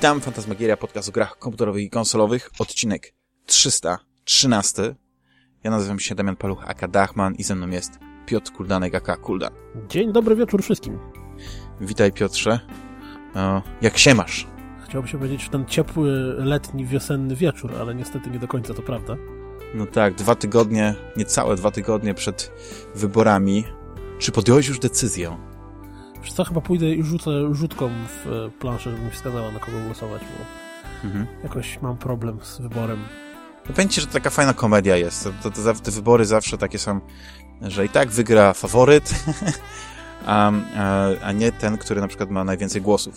Witam, Fantasmagieria, podcast o grach komputerowych i konsolowych, odcinek 313. Ja nazywam się Damian Paluch, aka Dachman i ze mną jest Piotr Kuldanek, aka Kuldan. Dzień dobry wieczór wszystkim. Witaj Piotrze. O, jak się masz? Chciałbym się powiedzieć w ten ciepły, letni, wiosenny wieczór, ale niestety nie do końca to prawda. No tak, dwa tygodnie, niecałe dwa tygodnie przed wyborami. Czy podjąłeś już decyzję? Wiesz co, chyba pójdę i rzucę rzutką w e, planszę, żeby mi wskazała na kogo głosować, bo mhm. jakoś mam problem z wyborem. No ci, że to taka fajna komedia jest. To, to, te wybory zawsze takie są, że i tak wygra faworyt, a, a, a nie ten, który na przykład ma najwięcej głosów.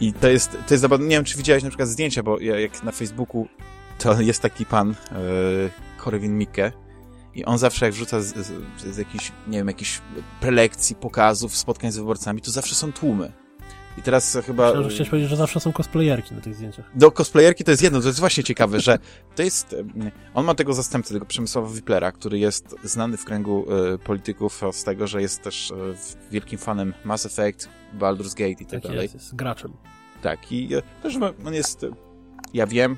I to jest, to jest zabawne. Nie wiem, czy widziałeś na przykład zdjęcia, bo jak na Facebooku to jest taki pan, yy, Korwin Mikke, i on zawsze jak wrzuca z, z, z jakichś, nie wiem, jakichś prelekcji, pokazów, spotkań z wyborcami, to zawsze są tłumy. I teraz chyba... Myślę, że chciałeś powiedzieć, że zawsze są cosplayerki na tych zdjęciach. Do cosplayerki to jest jedno, to jest właśnie ciekawe, że to jest... On ma tego zastępcę, tego Przemysława Wiplera, który jest znany w kręgu y, polityków z tego, że jest też y, wielkim fanem Mass Effect, Baldur's Gate i tak, tak dalej. Jest, jest graczem. Tak, i y, też on jest... Ja wiem,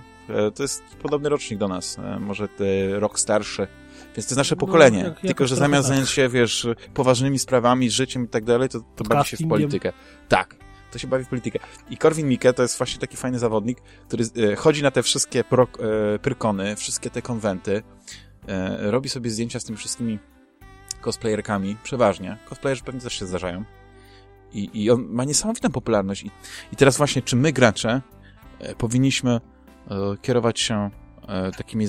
to jest podobny rocznik do nas, może rok starszy, więc to jest nasze no, pokolenie. No, jak, Tylko, że zamiast tak. zająć się, wiesz, poważnymi sprawami, życiem i tak dalej, to, to bawi się w politykę. Tak. To się bawi w politykę. I Korwin Mikke to jest właśnie taki fajny zawodnik, który e, chodzi na te wszystkie pro, e, pyrkony, wszystkie te konwenty, e, robi sobie zdjęcia z tymi wszystkimi cosplayerkami, przeważnie. Cosplayerzy pewnie też się zdarzają. I, i on ma niesamowitą popularność. I, I teraz właśnie, czy my, gracze, e, powinniśmy e, kierować się e, takimi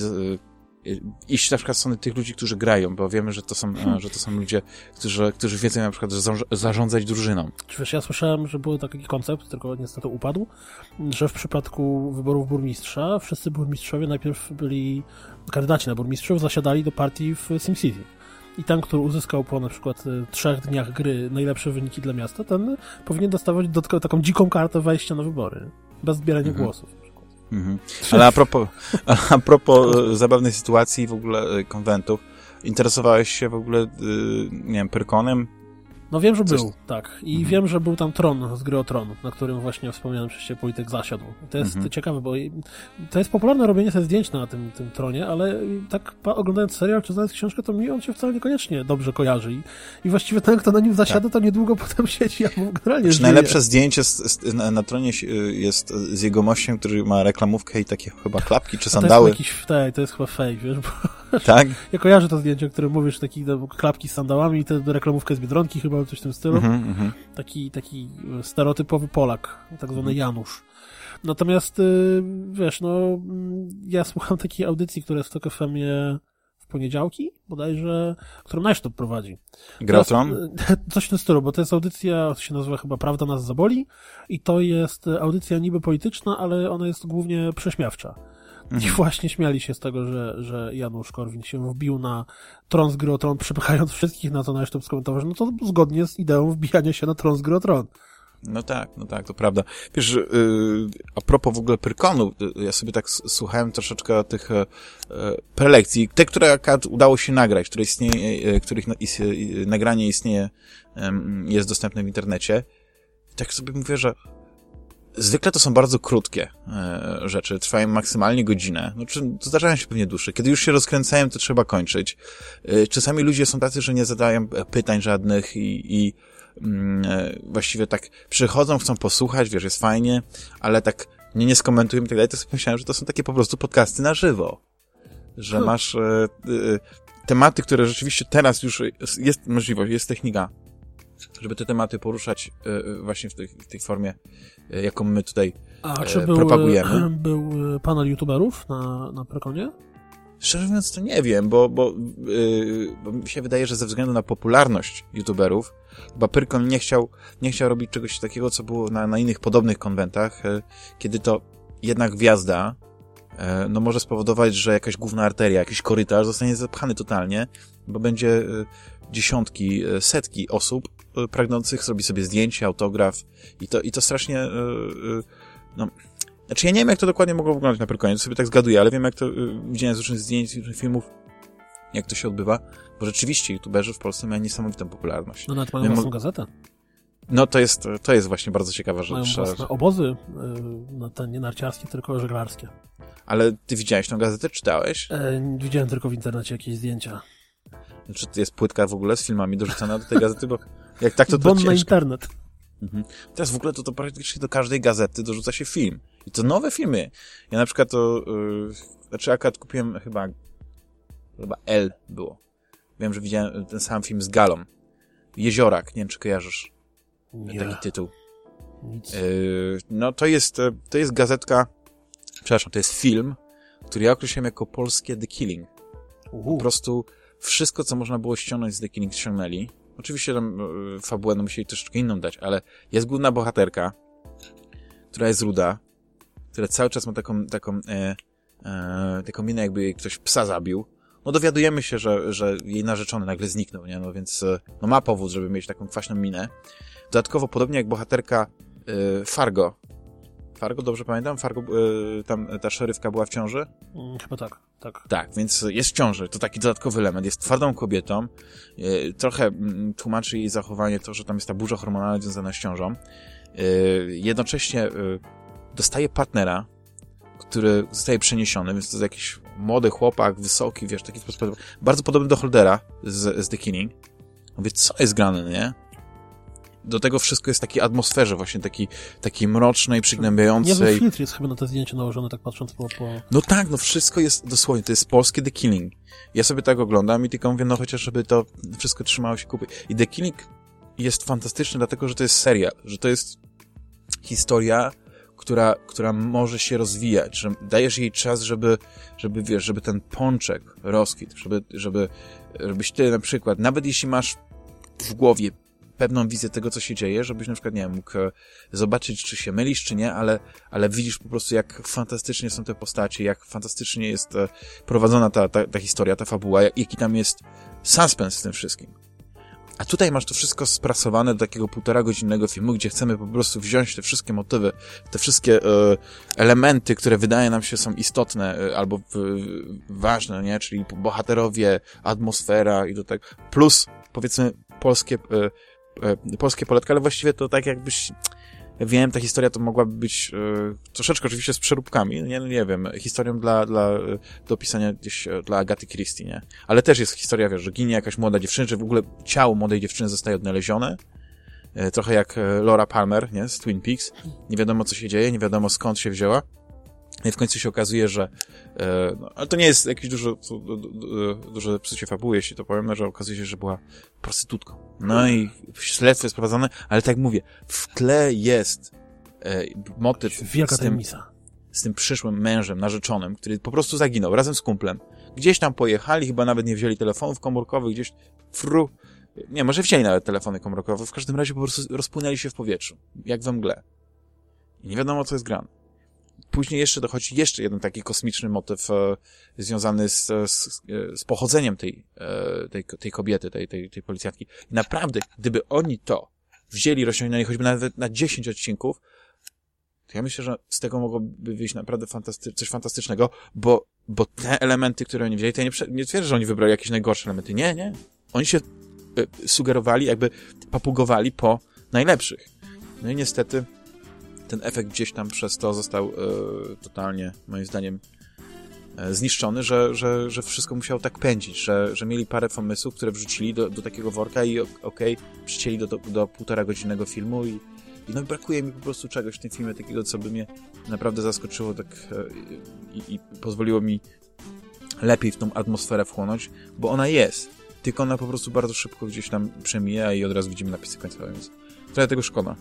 iść na przykład w stronę tych ludzi, którzy grają, bo wiemy, że to są, hmm. że to są ludzie, którzy, którzy wiedzą na przykład zarządzać drużyną. Wiesz, ja słyszałem, że był taki koncept, tylko niestety upadł, że w przypadku wyborów burmistrza wszyscy burmistrzowie najpierw byli, kandydaci na burmistrzów zasiadali do partii w SimCity. I ten, który uzyskał po na przykład e, trzech dniach gry najlepsze wyniki dla miasta, ten powinien dostawać dodatkowo taką dziką kartę wejścia na wybory. Bez zbierania mhm. głosów. Mhm. Ale a propos, a propos e, zabawnej sytuacji w ogóle e, konwentów, interesowałeś się w ogóle, e, nie wiem, Pyrkonem? No wiem, że Coś... był, tak. I mhm. wiem, że był tam Tron z gry o Tron, na którym właśnie wspomniałem przez Ciebie Polityk zasiadł. To jest mhm. ciekawe, bo to jest popularne robienie sobie zdjęć na tym, tym Tronie, ale tak oglądając serial czy znając książkę, to mi on się wcale niekoniecznie dobrze kojarzy. I, i właściwie ten, kto na nim zasiada, tak. to niedługo potem siedzi albo generalnie Czy najlepsze zdjęcie na, na, Tronie jest z jego mościem, który ma reklamówkę i takie chyba klapki czy sandały. To jest, jakiś, tak, to jest chyba fake, wiesz, bo tak? Ja kojarzę to zdjęcie, o którym mówisz, taki no, klapki z sandałami i tę reklamówkę z Biedronki chyba, coś w tym stylu. Mm -hmm. Taki, taki stereotypowy Polak, tak zwany mm -hmm. Janusz. Natomiast, y, wiesz, no, mm, ja słucham takiej audycji, która jest w TOK FM-ie w poniedziałki, bodajże, którą Najsztop prowadzi. Grotron? Y, coś w tym stylu, bo to jest audycja, to się nazywa chyba Prawda nas zaboli i to jest audycja niby polityczna, ale ona jest głównie prześmiewcza. Mhm. I właśnie śmiali się z tego, że, że Janusz Korwin się wbił na tron z gry o tron, przepychając wszystkich na to na to skomentował, że no to zgodnie z ideą wbijania się na tron z gry o tron. No tak, no tak, to prawda. Wiesz, yy, a propos w ogóle Pyrkonu, yy, ja sobie tak słuchałem troszeczkę tych yy, prelekcji, te, które akurat udało się nagrać, które istnieje, yy, których na, is, nagranie istnieje, jest dostępne w internecie. I tak sobie mówię, że Zwykle to są bardzo krótkie e, rzeczy, trwają maksymalnie godzinę. No, czy, zdarzają się pewnie dłuższe. Kiedy już się rozkręcają, to trzeba kończyć. E, czasami ludzie są tacy, że nie zadają pytań żadnych i, i mm, e, właściwie tak przychodzą, chcą posłuchać, wiesz, jest fajnie, ale tak nie, nie skomentują i tak dalej, to sobie myślałem, że to są takie po prostu podcasty na żywo. Że hmm. masz e, tematy, które rzeczywiście teraz już jest możliwość, jest technika żeby te tematy poruszać e, właśnie w tej, w tej formie, e, jaką my tutaj A czy był, propagujemy. był panel youtuberów na, na Prekonie? Szczerze mówiąc, to nie wiem, bo, bo, yy, bo mi się wydaje, że ze względu na popularność youtuberów, chyba Pyrkon nie chciał, nie chciał robić czegoś takiego, co było na, na innych podobnych konwentach, yy, kiedy to jednak gwiazda, yy, no może spowodować, że jakaś główna arteria, jakiś korytarz zostanie zapchany totalnie, bo będzie dziesiątki, setki osób, E, pragnących zrobi sobie zdjęcie, autograf i to, i to strasznie, e, e, no, znaczy ja nie wiem, jak to dokładnie mogło wyglądać na Pyrkonie, to sobie tak zgaduję, ale wiem, jak to, widziałem z różnych zdjęć, z różnych filmów, jak to się odbywa, bo rzeczywiście youtuberzy w Polsce mają niesamowitą popularność. No nawet mają własną gazetę. No to jest, to jest właśnie bardzo ciekawa rzecz. Mają własne obozy, no te nie narciarskie, tylko żeglarskie. Ale ty widziałeś tą gazetę, czytałeś? E, widziałem tylko w internecie jakieś zdjęcia. Czy to jest płytka w ogóle z filmami dorzucona do tej gazety? Bo jak tak, to to Bon na internet. Mhm. Teraz w ogóle to, to praktycznie do każdej gazety dorzuca się film. I to nowe filmy. Ja na przykład to, yy, znaczy akurat kupiłem chyba, chyba L było. Wiem, że widziałem ten sam film z Galą. Jeziorak, nie wiem, czy kojarzysz Nie, taki tytuł. nic. Yy, no to jest, e, to jest gazetka, przepraszam, to jest film, który ja określiłem jako polskie The Killing. Po Uhu. prostu wszystko, co można było ściągnąć z The Killing, ściągnęli. Oczywiście tam y, fabułę no, musieli troszeczkę inną dać, ale jest główna bohaterka, która jest ruda, która cały czas ma taką, taką, e, e, taką minę, jakby jej ktoś psa zabił. No dowiadujemy się, że, że jej narzeczony nagle zniknął, nie? No więc e, no ma powód, żeby mieć taką kwaśną minę. Dodatkowo, podobnie jak bohaterka e, Fargo. Fargo, dobrze pamiętam? Fargo, e, tam ta szeryfka była w ciąży? Mm, Chyba tak, tak. Tak, więc jest w ciąży, to taki dodatkowy element. Jest twardą kobietą, yy, trochę mm, tłumaczy jej zachowanie to, że tam jest ta burza hormonalna związana z ciążą. Yy, jednocześnie dostaje partnera, który zostaje przeniesiony, więc to jest jakiś młody chłopak, wysoki, wiesz, taki sposób, bardzo podobny do Holdera z, z The Killing. Mówię, co jest grane, nie? Do tego wszystko jest w takiej atmosferze właśnie, takiej, takiej mrocznej, przygnębiającej. filtr jest chyba na to zdjęcie nałożony, tak patrząc po... po... No tak, no wszystko jest dosłownie, to jest polskie The Killing. Ja sobie tak oglądam i tylko mówię, no chociaż żeby to wszystko trzymało się kupy. I The Killing jest fantastyczny, dlatego że to jest serial, że to jest historia, która, która może się rozwijać, że dajesz jej czas, żeby, żeby wiesz, żeby ten pączek rozkwitł, żeby, żeby, żebyś ty na przykład, nawet jeśli masz w głowie pewną wizję tego, co się dzieje, żebyś na przykład, nie wiem, mógł e, zobaczyć, czy się mylisz, czy nie, ale, ale widzisz po prostu, jak fantastycznie są te postacie, jak fantastycznie jest e, prowadzona ta, ta, ta historia, ta fabuła, jak- jaki tam jest suspens w tym wszystkim. A tutaj masz to wszystko sprasowane do takiego półtora godzinnego filmu, gdzie chcemy po prostu wziąć te wszystkie motywy, te wszystkie e, elementy, które wydaje nam się są istotne e, albo w, ważne, nie? Czyli bohaterowie, atmosfera i do tego, plus powiedzmy polskie, e, polskie poletka, ale właściwie to tak jakbyś ja wiem, ta historia to mogłaby być e, troszeczkę oczywiście z przeróbkami, nie, nie wiem, historią dla, dla, e, do opisania gdzieś e, dla Agaty Christie, nie? Ale też jest historia, wiesz, że ginie jakaś młoda dziewczyna, że w ogóle ciało młodej dziewczyny zostaje odnalezione, e, trochę jak e, Laura Palmer, nie, z Twin Peaks. Nie wiadomo, co się dzieje, nie wiadomo, skąd się wzięła. I w końcu się okazuje, że e, no, ale to nie jest jakieś dużo, du- du- du- duże psucie fabuły, jeśli to powiem, że okazuje się, że była prostytutką. No i śledztwo jest prowadzone, ale tak mówię, w tle jest e, motyw Wielka z tym, tajemnica. z tym przyszłym mężem, narzeczonym, który po prostu zaginął razem z kumplem. Gdzieś tam pojechali, chyba nawet nie wzięli telefonów komórkowych, gdzieś fru. Nie, może wzięli nawet telefony komórkowe, w każdym razie po prostu rozpłynęli się w powietrzu, jak we mgle. I nie wiadomo, co jest grane. Później jeszcze dochodzi jeszcze jeden taki kosmiczny motyw e, związany z, z, z pochodzeniem tej, e, tej, tej kobiety, tej, tej, tej policjantki. I naprawdę, gdyby oni to wzięli, rozciągnęli choćby nawet na 10 odcinków, to ja myślę, że z tego mogłoby wyjść naprawdę fantasty coś fantastycznego, bo, bo te elementy, które oni wzięli, to ja nie, nie twierdzę, że oni wybrali jakieś najgorsze elementy. Nie, nie. Oni się e, sugerowali, jakby papugowali po najlepszych. No i niestety ten efekt gdzieś tam przez to został e, totalnie, moim zdaniem, e, zniszczony, że, że, że wszystko musiało tak pędzić, że, że mieli parę pomysłów, które wrzucili do, do takiego worka i ok- okej, przycięli do, do, do półtora godzinnego filmu i, i no brakuje mi po prostu czegoś w tym filmie takiego, co by mnie naprawdę zaskoczyło tak e, i, i pozwoliło mi lepiej w tą atmosferę wchłonąć, bo ona jest, tylko ona po prostu bardzo szybko gdzieś tam przemija i od razu widzimy napisy końcowe, więc trochę tego szkoda.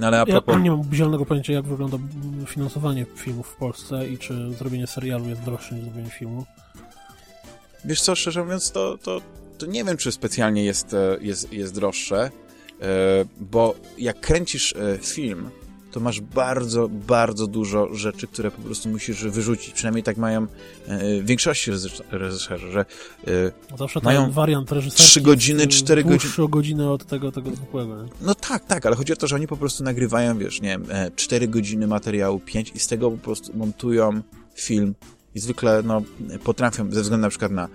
No ale a propos... Ja nie mam zielonego pojęcia, jak wygląda finansowanie filmów w Polsce i czy zrobienie serialu jest droższe niż zrobienie filmu. Wiesz co, szczerze mówiąc, to, to, to nie wiem, czy specjalnie jest, e, jest, jest droższe, e, bo jak kręcisz e, film, to masz bardzo, bardzo dużo rzeczy, które po prostu musisz wyrzucić. Przynajmniej tak mają e, w większości reżyser- reżyserzy, że e, Zawsze ten Mają wariant reżyserski trzy godziny, cztery godziny. o godzinę od tego, tego zwykłego. No tak, tak, ale chodzi o to, że oni po prostu nagrywają, wiesz, nie wiem, e, 4 godziny materiału, 5 i z tego po prostu montują film i zwykle no, potrafią, ze względu na przykład na,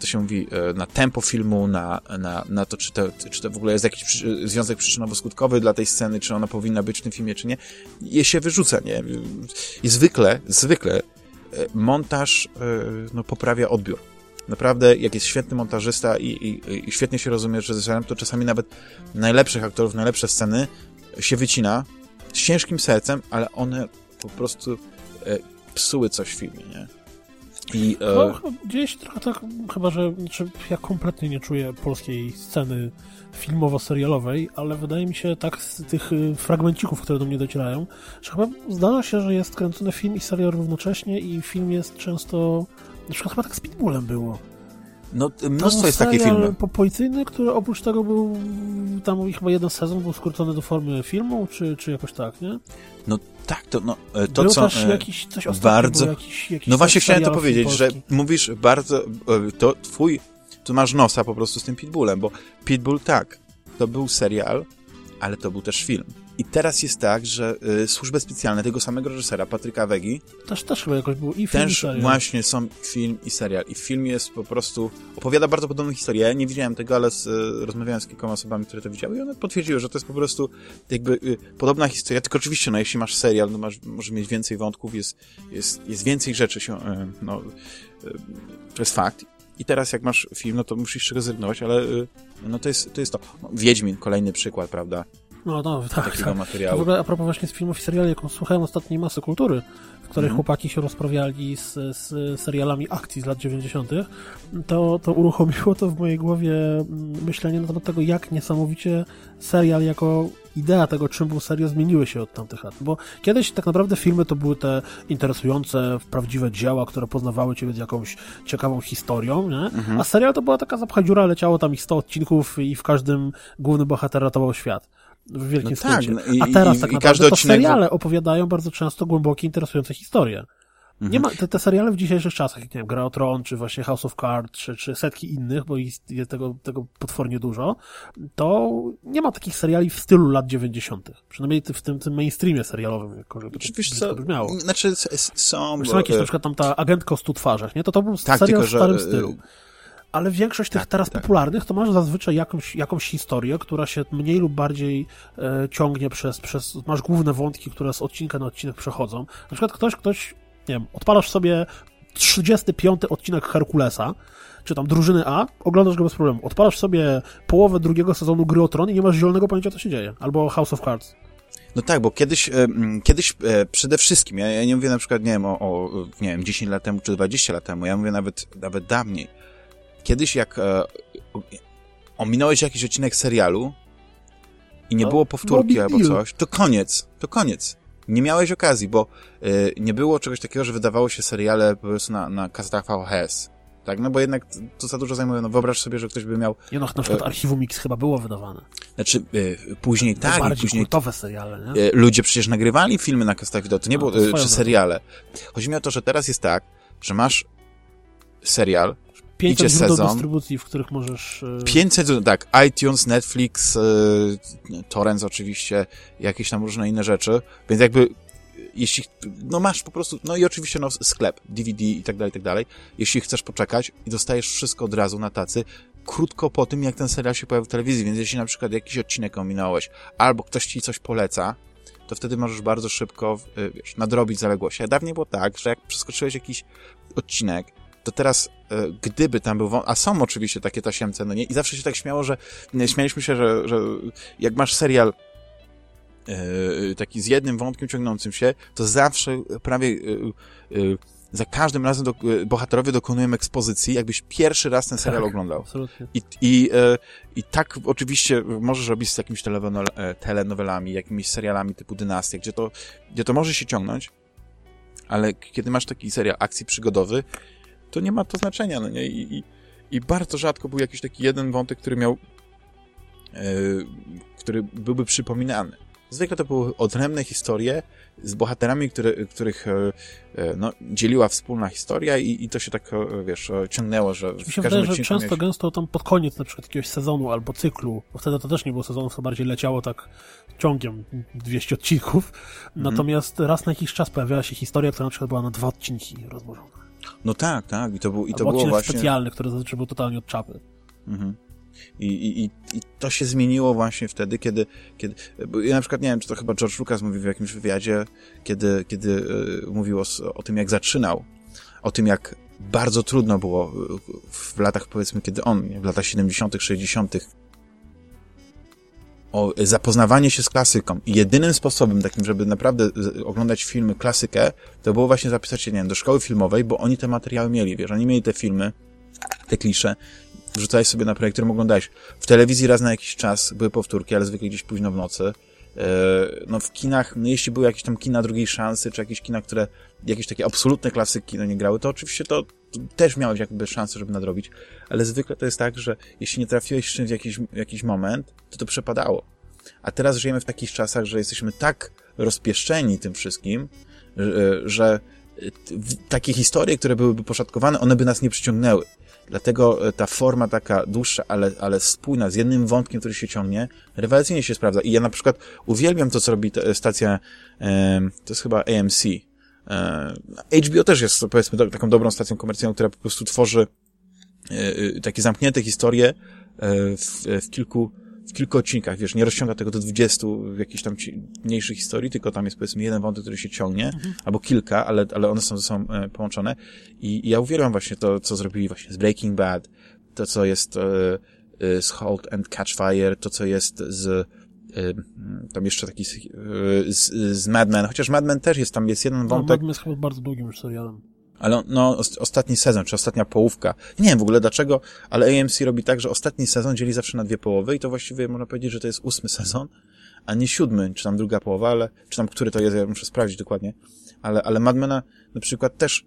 to się mówi, e, na tempo filmu, na, na, na to, czy to, czy to w ogóle jest jakiś związek przyczynowo-skutkowy dla tej sceny, czy ona powinna być w tym filmie, czy nie, je się wyrzuca, nie? I zwykle, zwykle e, montaż no, poprawia odbiór. Naprawdę, jak jest świetny montażysta i, i, i świetnie się rozumie z reżyserem, to czasami nawet najlepszych aktorów, najlepsze sceny się wycina z ciężkim sercem, ale one po prostu psuły coś w filmie, nie? I, e... no, gdzieś trochę tak, chyba że znaczy, ja kompletnie nie czuję polskiej sceny filmowo-serialowej, ale wydaje mi się tak z tych y, fragmencików, które do mnie docierają, że chyba zdarza się, że jest kręcony film i serial równocześnie i film jest często, na przykład chyba tak z Pitbullem było. No, mnóstwo jest takich filmów. policyjny, który oprócz tego był, tam chyba jeden sezon był skrócony do formy filmu, czy, czy jakoś tak, nie? No tak, to, no, e, to był co... Też e, jakiś, coś bardzo... Jakiś, jakiś no właśnie chciałem to powiedzieć, że mówisz bardzo... E, to twój... Tu masz nosa po prostu z tym Pitbullem, bo Pitbull tak, to był serial, ale to był też film. I teraz jest tak, że y, służby specjalne tego samego reżysera, Patryka Wegi, też, też chyba jakoś był i film, też i właśnie są film i serial. I film jest po prostu, opowiada bardzo podobną historię. Ja nie widziałem tego, ale z, y, rozmawiałem z kilkoma osobami, które to widziały i one potwierdziły, że to jest po prostu jakby y, podobna historia, tylko oczywiście, no jeśli masz serial, no masz, może mieć więcej wątków, jest, jest, jest więcej rzeczy się, y, no, y, to jest fakt. I teraz jak masz film, no to musisz czego zrezygnować, ale y, no to jest to. Jest to. No, Wiedźmin, kolejny przykład, prawda? No, no, tak, takiego tak. materiału. W ogóle a propos właśnie z filmów i seriali, jaką słuchałem ostatniej masy kultury, w której mm. chłopaki się rozprawiali z, z serialami akcji z lat 90., to, to uruchomiło to w mojej głowie mm, myślenie na temat tego, jak niesamowicie serial jako idea tego, czym był serial, zmieniły się od tamtych lat. Bo kiedyś tak naprawdę filmy to były te interesujące, prawdziwe dzieła, które poznawały ciebie z jakąś ciekawą historią, nie? Mhm. a serial to była taka zapcha dziura, leciało tam ich 100 odcinków i w każdym główny bohater ratował świat w wielkim no tak, no i, A teraz i, tak naprawdę to odcinek... seriale opowiadają bardzo często głębokie, interesujące historie. Nie ma, te, te seriale w dzisiejszych czasach, jak nie wiem, Gra o Tron, czy właśnie House of Cards, czy, czy setki innych, bo jest tego, tego potwornie dużo, to nie ma takich seriali w stylu lat 90. Przynajmniej w tym, tym mainstreamie serialowym, że Oczywiście to brzmiało. Znaczy są... Są jakieś, na przykład tam ta agentka o stu twarzach, nie? To to był tak, serial tylko, w starym że... stylu ale większość tych tak, teraz tak. popularnych to masz zazwyczaj jakąś, jakąś historię, która się mniej lub bardziej e, ciągnie przez, przez. Masz główne wątki, które z odcinka na odcinek przechodzą. Na przykład ktoś, ktoś, nie wiem, odpalasz sobie 35 odcinek Herkulesa, czy tam drużyny A, oglądasz go bez problemu. Odpalasz sobie połowę drugiego sezonu Gry o Tron i nie masz zielonego pojęcia, co się dzieje. Albo House of Cards. No tak, bo kiedyś, e, kiedyś e, przede wszystkim, ja, ja nie mówię na przykład, nie wiem, o, o, nie wiem, 10 lat temu czy 20 lat temu, ja mówię nawet, nawet dawniej kiedyś jak e, ominąłeś jakiś odcinek serialu i nie no, było powtórki albo coś, to koniec, to koniec. Nie miałeś okazji, bo y, nie było czegoś takiego, że wydawało się seriale po prostu na, na kasetach VHS. Tak, no bo jednak to za dużo zajmuje. No wyobraź sobie, że ktoś by miał... Nie no, na przykład e, Archiwum Mix chyba było wydawane. Znaczy, y, później tak. Bardziej później kultowe seriale, nie? Y, ludzie przecież nagrywali filmy na kasetach wideo, to nie no, było, to czy seriale. Chodzi mi o to, że teraz jest tak, że masz serial, 500 źródeł sezon. dystrybucji, w których możesz... 500, e, tak, iTunes, Netflix, yy, Torrents oczywiście, jakieś tam różne inne rzeczy, więc jakby jeśli, no masz po prostu, no i oczywiście no, sklep, DVD i tak dalej, i tak dalej. Jeśli chcesz poczekać i dostajesz wszystko od razu na tacy, krótko po tym, jak ten serial się pojawił w telewizji, więc jeśli na przykład jakiś odcinek ominąłeś, albo ktoś ci coś poleca, to wtedy możesz bardzo szybko, wiesz, nadrobić zaległości. A dawniej było tak, że jak przeskoczyłeś jakiś odcinek, to teraz e, gdyby tam był, a są oczywiście takie tasiemce, no nie, i zawsze się tak śmiało, że śmialiśmy się, że, że jak masz serial e, taki z jednym wątkiem ciągnącym się, to zawsze prawie e, za każdym razem do, bohaterowie dokonują ekspozycji, jakbyś pierwszy raz ten serial tak, oglądał. Absolutnie. I, i, I tak oczywiście możesz robić z jakimiś telenowelami, jakimiś serialami typu Dynastia, gdzie to, gdzie to może się ciągnąć, ale kiedy masz taki serial akcji przygodowy, to nie ma to znaczenia, no nie? I, i, i bardzo rzadko był jakiś taki jeden wątek, który miał, yy, który byłby przypominany. Zwykle to były odrębne historie z bohaterami, które, których e, e, no, dzieliła wspólna historia i, i to się tak, wiesz, ciągnęło, że Mi się wydaje, że często, miałeś... gęsto tam pod koniec na przykład jakiegoś sezonu albo cyklu, bo wtedy to też nie było sezonów, to bardziej leciało tak ciągiem 200 odcinków, mhm. natomiast raz na jakiś czas pojawiała się historia, która na przykład była na dwa odcinki rozłożona No tak, tak. I to, był, i to było właśnie... specjalny, który zazwyczaj był totalnie od czapy. Mhm. I, i, i, to się zmieniło właśnie wtedy, kiedy, kiedy bo ja na przykład nie wiem, czy to chyba George Lucas mówił w jakimś wywiadzie, kiedy, kiedy y, mówił o, o tym, jak zaczynał, o tym, jak bardzo trudno było w latach, powiedzmy, kiedy on, w latach 70., 60., o zapoznawanie się z klasyką. I jedynym sposobem takim, żeby naprawdę oglądać filmy klasykę, to było właśnie zapisać się, nie wiem, do szkoły filmowej, bo oni te materiały mieli, wiesz, oni mieli te filmy, te klisze, wrzucałeś sobie na projektor, oglądałeś. W telewizji raz na jakiś czas były powtórki, ale zwykle gdzieś późno w nocy. No w kinach, no jeśli były jakieś tam kina drugiej szansy, czy jakieś kina, które jakieś takie absolutne klasyki no nie grały, to oczywiście to też miałeś jakby szansę, żeby nadrobić, ale zwykle to jest tak, że jeśli nie trafiłeś w jakiś, jakiś moment, to to przepadało. A teraz żyjemy w takich czasach, że jesteśmy tak rozpieszczeni tym wszystkim, że, że takie historie, które byłyby poszatkowane, one by nas nie przyciągnęły. Dlatego e, ta forma taka dłuższa, ale, ale spójna, z jednym wątkiem, który się ciągnie, rewelacyjnie się sprawdza. I ja na przykład uwielbiam to, co robi ta stacja, to jest chyba AMC. E, HBO też jest, powiedzmy, taką dobrą stacją komercyjną, która po prostu tworzy e, takie zamknięte historie e, w, w kilku w kilku odcinkach, wiesz, nie rozciąga tego do 20 w jakiejś tam mniejszej historii, tylko tam jest powiedzmy jeden wątek, który się ciągnie, mhm. albo kilka, ale, ale one są ze sobą e, połączone. I, I ja uwielbiam właśnie to, co zrobili właśnie z Breaking Bad, to, co jest e, e, z Halt and Catch Fire, to, co jest z e, tam jeszcze taki e, z, z Mad Men, chociaż Mad Men też jest, tam jest jeden no, wątek. No, Mad Men jest chyba bardzo długim już serialem ale no, ostatni sezon, czy ostatnia połówka. Nie wiem w ogóle dlaczego, ale AMC robi tak, że ostatni sezon dzieli zawsze na dwie połowy i to właściwie można powiedzieć, że to jest ósmy sezon, a nie siódmy, czy tam druga połowa, ale, czy tam który to jest, ja muszę sprawdzić dokładnie. Ale, ale Madmena na przykład też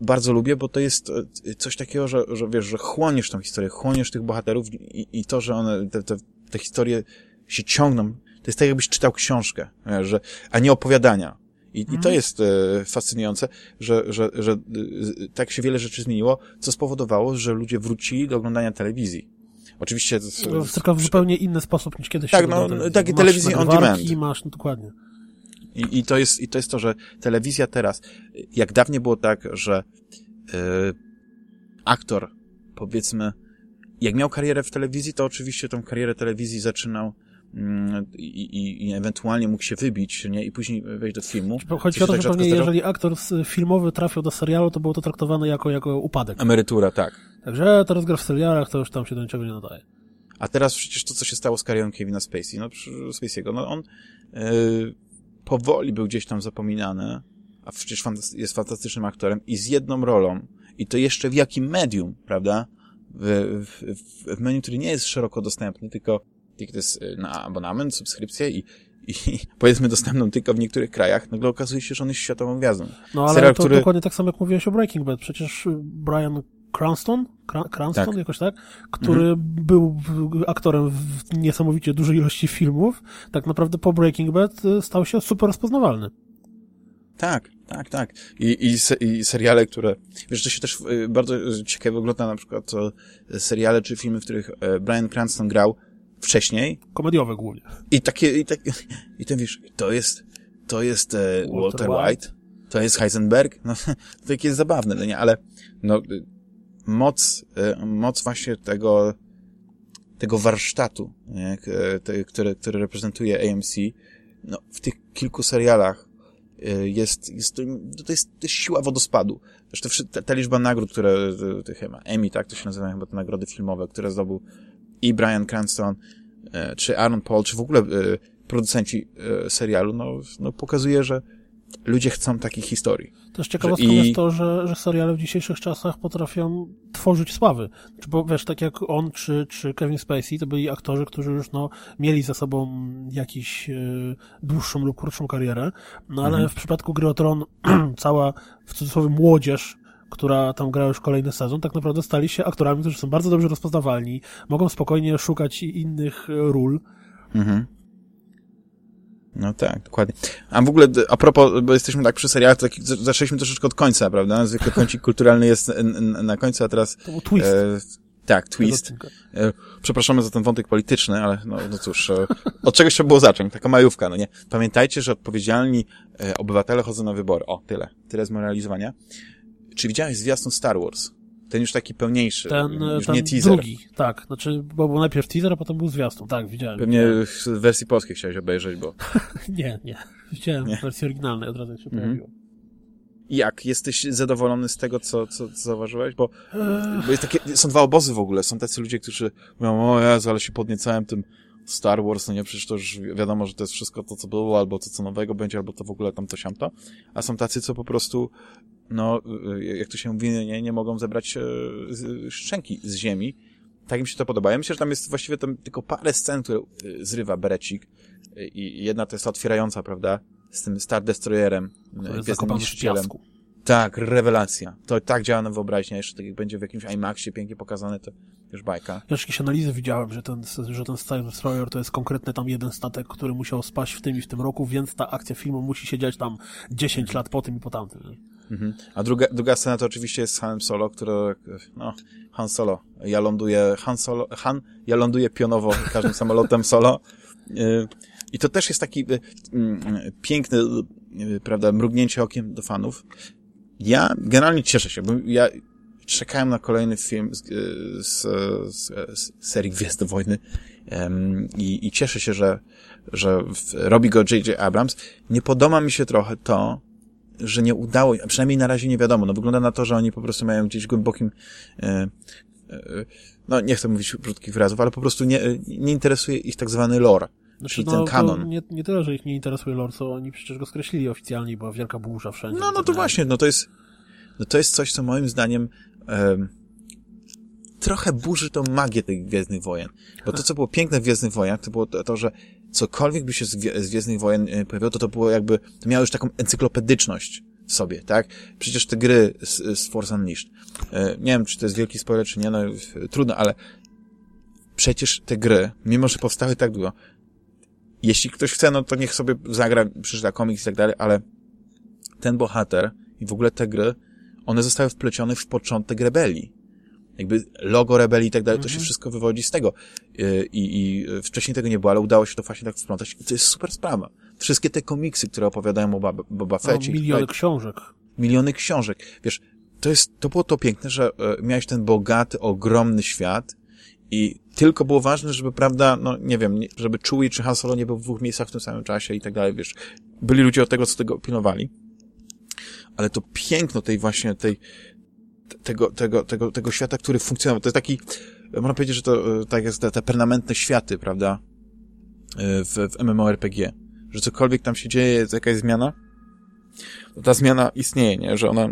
bardzo lubię, bo to jest e, coś takiego, że, że wiesz, że chłoniesz tą historię, chłoniesz tych bohaterów i, i to, że one, te, te, te historie się ciągną, to jest tak jakbyś czytał książkę, wiesz, że, a nie opowiadania. I, i to mhm. jest e, fascynujące, że, że, że e, tak się wiele rzeczy zmieniło, co spowodowało, że ludzie wrócili do oglądania telewizji. Oczywiście... No, tylko w zupełnie inny sposób niż kiedyś. Tak, no, takie telewizji on demand. I masz, no dokładnie. I, I, to jest, I to jest to, że telewizja teraz, jak dawniej było tak, że yy, aktor, powiedzmy, jak miał karierę w telewizji, to oczywiście tą karierę telewizji zaczynał i, i, i ewentualnie mógł się wybić, nie? I później wejść do filmu. Chodzi o to, tak że pewnie jeżeli aktor filmowy trafił do serialu, to było to traktowane jako, jako upadek. Emerytura, tak. Także teraz gra w serialach, to już tam się do niczego nie nadaje. A teraz przecież to, co się stało z karierą Kevina Spacey, no Spacey'ego, no on yy, powoli był gdzieś tam zapominany, a przecież jest fantastycznym aktorem i z jedną rolą, i to jeszcze w jakim medium, prawda? W, w, w menu, który nie jest szeroko dostępny, tylko jest y, na abonament, subskrypcję i, i powiedzmy dostępną tylko w niektórych krajach, nagle okazuje się, że on jest światową gwiazdą. No ale Serial, to który... dokładnie tak samo jak mówiłeś o Breaking Bad. Przecież Brian Cranston, Cranston tak. jakoś tak, który mhm. był aktorem w niesamowicie dużej ilości filmów, tak naprawdę po Breaking Bad y, stał się super rozpoznawalny. Tak, tak, tak. I, i, se, i seriale, które, wiesz, to się też y, bardzo ciekawie ogląda na przykład seriale czy filmy, w których Brian Cranston grał wcześniej. Komediowe głównie. I takie, i tak, i ten wiesz, to jest, to jest e, Walter, Walter White, White, to jest Heisenberg, no, to takie jest zabawne, no nie, ale, no, moc, e, moc właśnie tego, tego warsztatu, nie, te, który, który reprezentuje AMC, no, w tych kilku serialach e, jest, jest, to, to, jest, to jest siła wodospadu. Zresztą ta, ta liczba nagród, które, te, chyba Emmy, tak to się nazywa, chyba te nagrody filmowe, które zdobył i Brian Cranston, e, czy Aaron Paul, czy w ogóle e, producenci e, serialu, no, no pokazuje, że ludzie chcą takich historii. Też ciekawostką I... jest to, że, że seriale w dzisiejszych czasach potrafią tworzyć sławy. Bo wiesz, tak jak on czy, czy Kevin Spacey, to byli aktorzy, którzy już no, mieli za sobą jakiś y, dłuższą lub krótszą karierę, no ale mhm. w przypadku Gry o Tron cała, w cudzysłowie, młodzież która tam gra już kolejny sezon, tak naprawdę stali się aktorami, którzy są bardzo dobrze rozpoznawalni, mogą spokojnie szukać innych ról. Mhm. No tak, dokładnie. A w ogóle, a propos, bo jesteśmy tak przy serialach, to tak, zaczęliśmy troszeczkę od końca, prawda? Zwykle kącik kulturalny jest na końcu, a teraz... To był twist. E, tak, twist. E, przepraszamy za ten wątek polityczny, ale no, no cóż, e, od czegoś trzeba było zacząć, taka majówka, no nie? Pamiętajcie, że odpowiedzialni e, obywatele chodzą na wybory. O, tyle. Tyle z moralizowania czy widziałeś zwiastun Star Wars? Ten już taki pełniejszy, Ten, już ten nie teaser. drugi, tak. Znaczy, bo był najpierw teaser, a potem był zwiastun. Tak, widziałem. Pewnie w wersji polskiej chciałeś obejrzeć, bo... Nie, nie. Widziałem Nie. w wersji oryginalnej, od razu jak się Mhm. pojawiło. Jak? Jesteś zadowolony z tego, co, co, co zauważyłeś? Bo, bo jest takie, są dwa obozy w ogóle. Są tacy ludzie, którzy mówią, o Jezu, ale się podniecałem tym Star Wars, no nie, przecież to już wiadomo, że to jest wszystko to, co było, albo to, co nowego będzie, albo to w ogóle tam to siamto. A są tacy, co po prostu, no, y, jak to się mówi, nie, nie mogą zebrać e, z- szczęki z ziemi. Tak im się to podoba. Ja myślę, że tam jest właściwie tam tylko parę scen, które y, zrywa Berecik. Y, I jedna to jest ta otwierająca, prawda? Z tym Star Destroyerem, y, Gwiezdnym Niszczycielem. Tak, rewelacja. To tak działa na wyobraźnię. Jeszcze tak jak będzie w jakimś IMAXie pięknie pokazane, to już bajka. Ja jakieś analizy widziałem, że ten, że ten Star Destroyer to jest konkretny tam jeden statek, który musiał spaść w tym i w tym roku, więc ta akcja filmu musi się dziać tam 10 lat po tym i po tamtym. nie? Mhm. A druga, druga scena to oczywiście jest z Hanem Solo, który, no, Han Solo. Ja ląduję, Han Solo, Han, ja ląduję pionowo każdym samolotem solo. Y, I to też jest taki y, mm, piękny, y, prawda, mrugnięcie okiem do fanów. Ja generalnie cieszę się, bo ja czekałem na kolejny film z, y, z, z, z serii Gwiazdy Wojny Em, i, i cieszę się, że, że robi go J.J. Abrams. Nie podoba mi się trochę to, że nie udało, a przynajmniej na razie nie wiadomo. No wygląda na to, że oni po prostu mają gdzieś głębokim, e, e, no nie chcę mówić brzydkich wyrazów, ale po prostu nie, nie interesuje ich tak zwany lore, Znaczy, czyli no, ten to kanon. Nie, nie tyle, że ich nie interesuje lore, co oni przecież go skreślili oficjalnie była wielka burza wszędzie. No, no to Internet. właśnie, no to jest, no to jest coś, co moim zdaniem trochę burzy tą magię tych Gwiezdnych Wojen. Bo to, co było piękne w Gwiezdnych Wojnach, to było to, to że cokolwiek by się z, Gwie- Gwiezdnych Wojen e, pojawiło, to to było jakby, to miało już taką encyklopedyczność sobie, tak? Przecież te gry z, z Force Unleashed, e, nie wiem, czy to jest wielki spoiler, czy nie, no e, trudno, ale przecież te gry, mimo że powstały tak długo, jeśli ktoś chce, no to niech sobie zagra, przeczyta komiks i tak dalej, ale ten bohater i w ogóle te gry, one zostały wplecione w początek rebelii. Jakby logo rebelii i tak dalej, to się wszystko wywodzi z tego. Yy, I, I wcześniej tego nie było, ale udało się to właśnie tak splątać. I to jest super sprawa. Wszystkie te komiksy, które opowiadają o Boba, Boba No, tak miliony dalej, książek. miliony książek. Wiesz, to jest, to było to piękne, że e, miałeś ten bogaty, ogromny świat i tylko było ważne, żeby, prawda, no nie wiem, żeby Chewie czy Han Solo nie był w dwóch miejscach w tym samym czasie i tak dalej, wiesz. Byli ludzie od tego, co tego pilnowali. Ale to piękno tej właśnie, tej, te- tego, tego, tego, tego świata, który funkcjonował. To jest taki, można powiedzieć, że to e, tak jest te, te permanentne światy, prawda, e, w, w MMORPG. Że cokolwiek tam się dzieje, jest jakaś zmiana, to ta zmiana istnieje, nie? Że ona,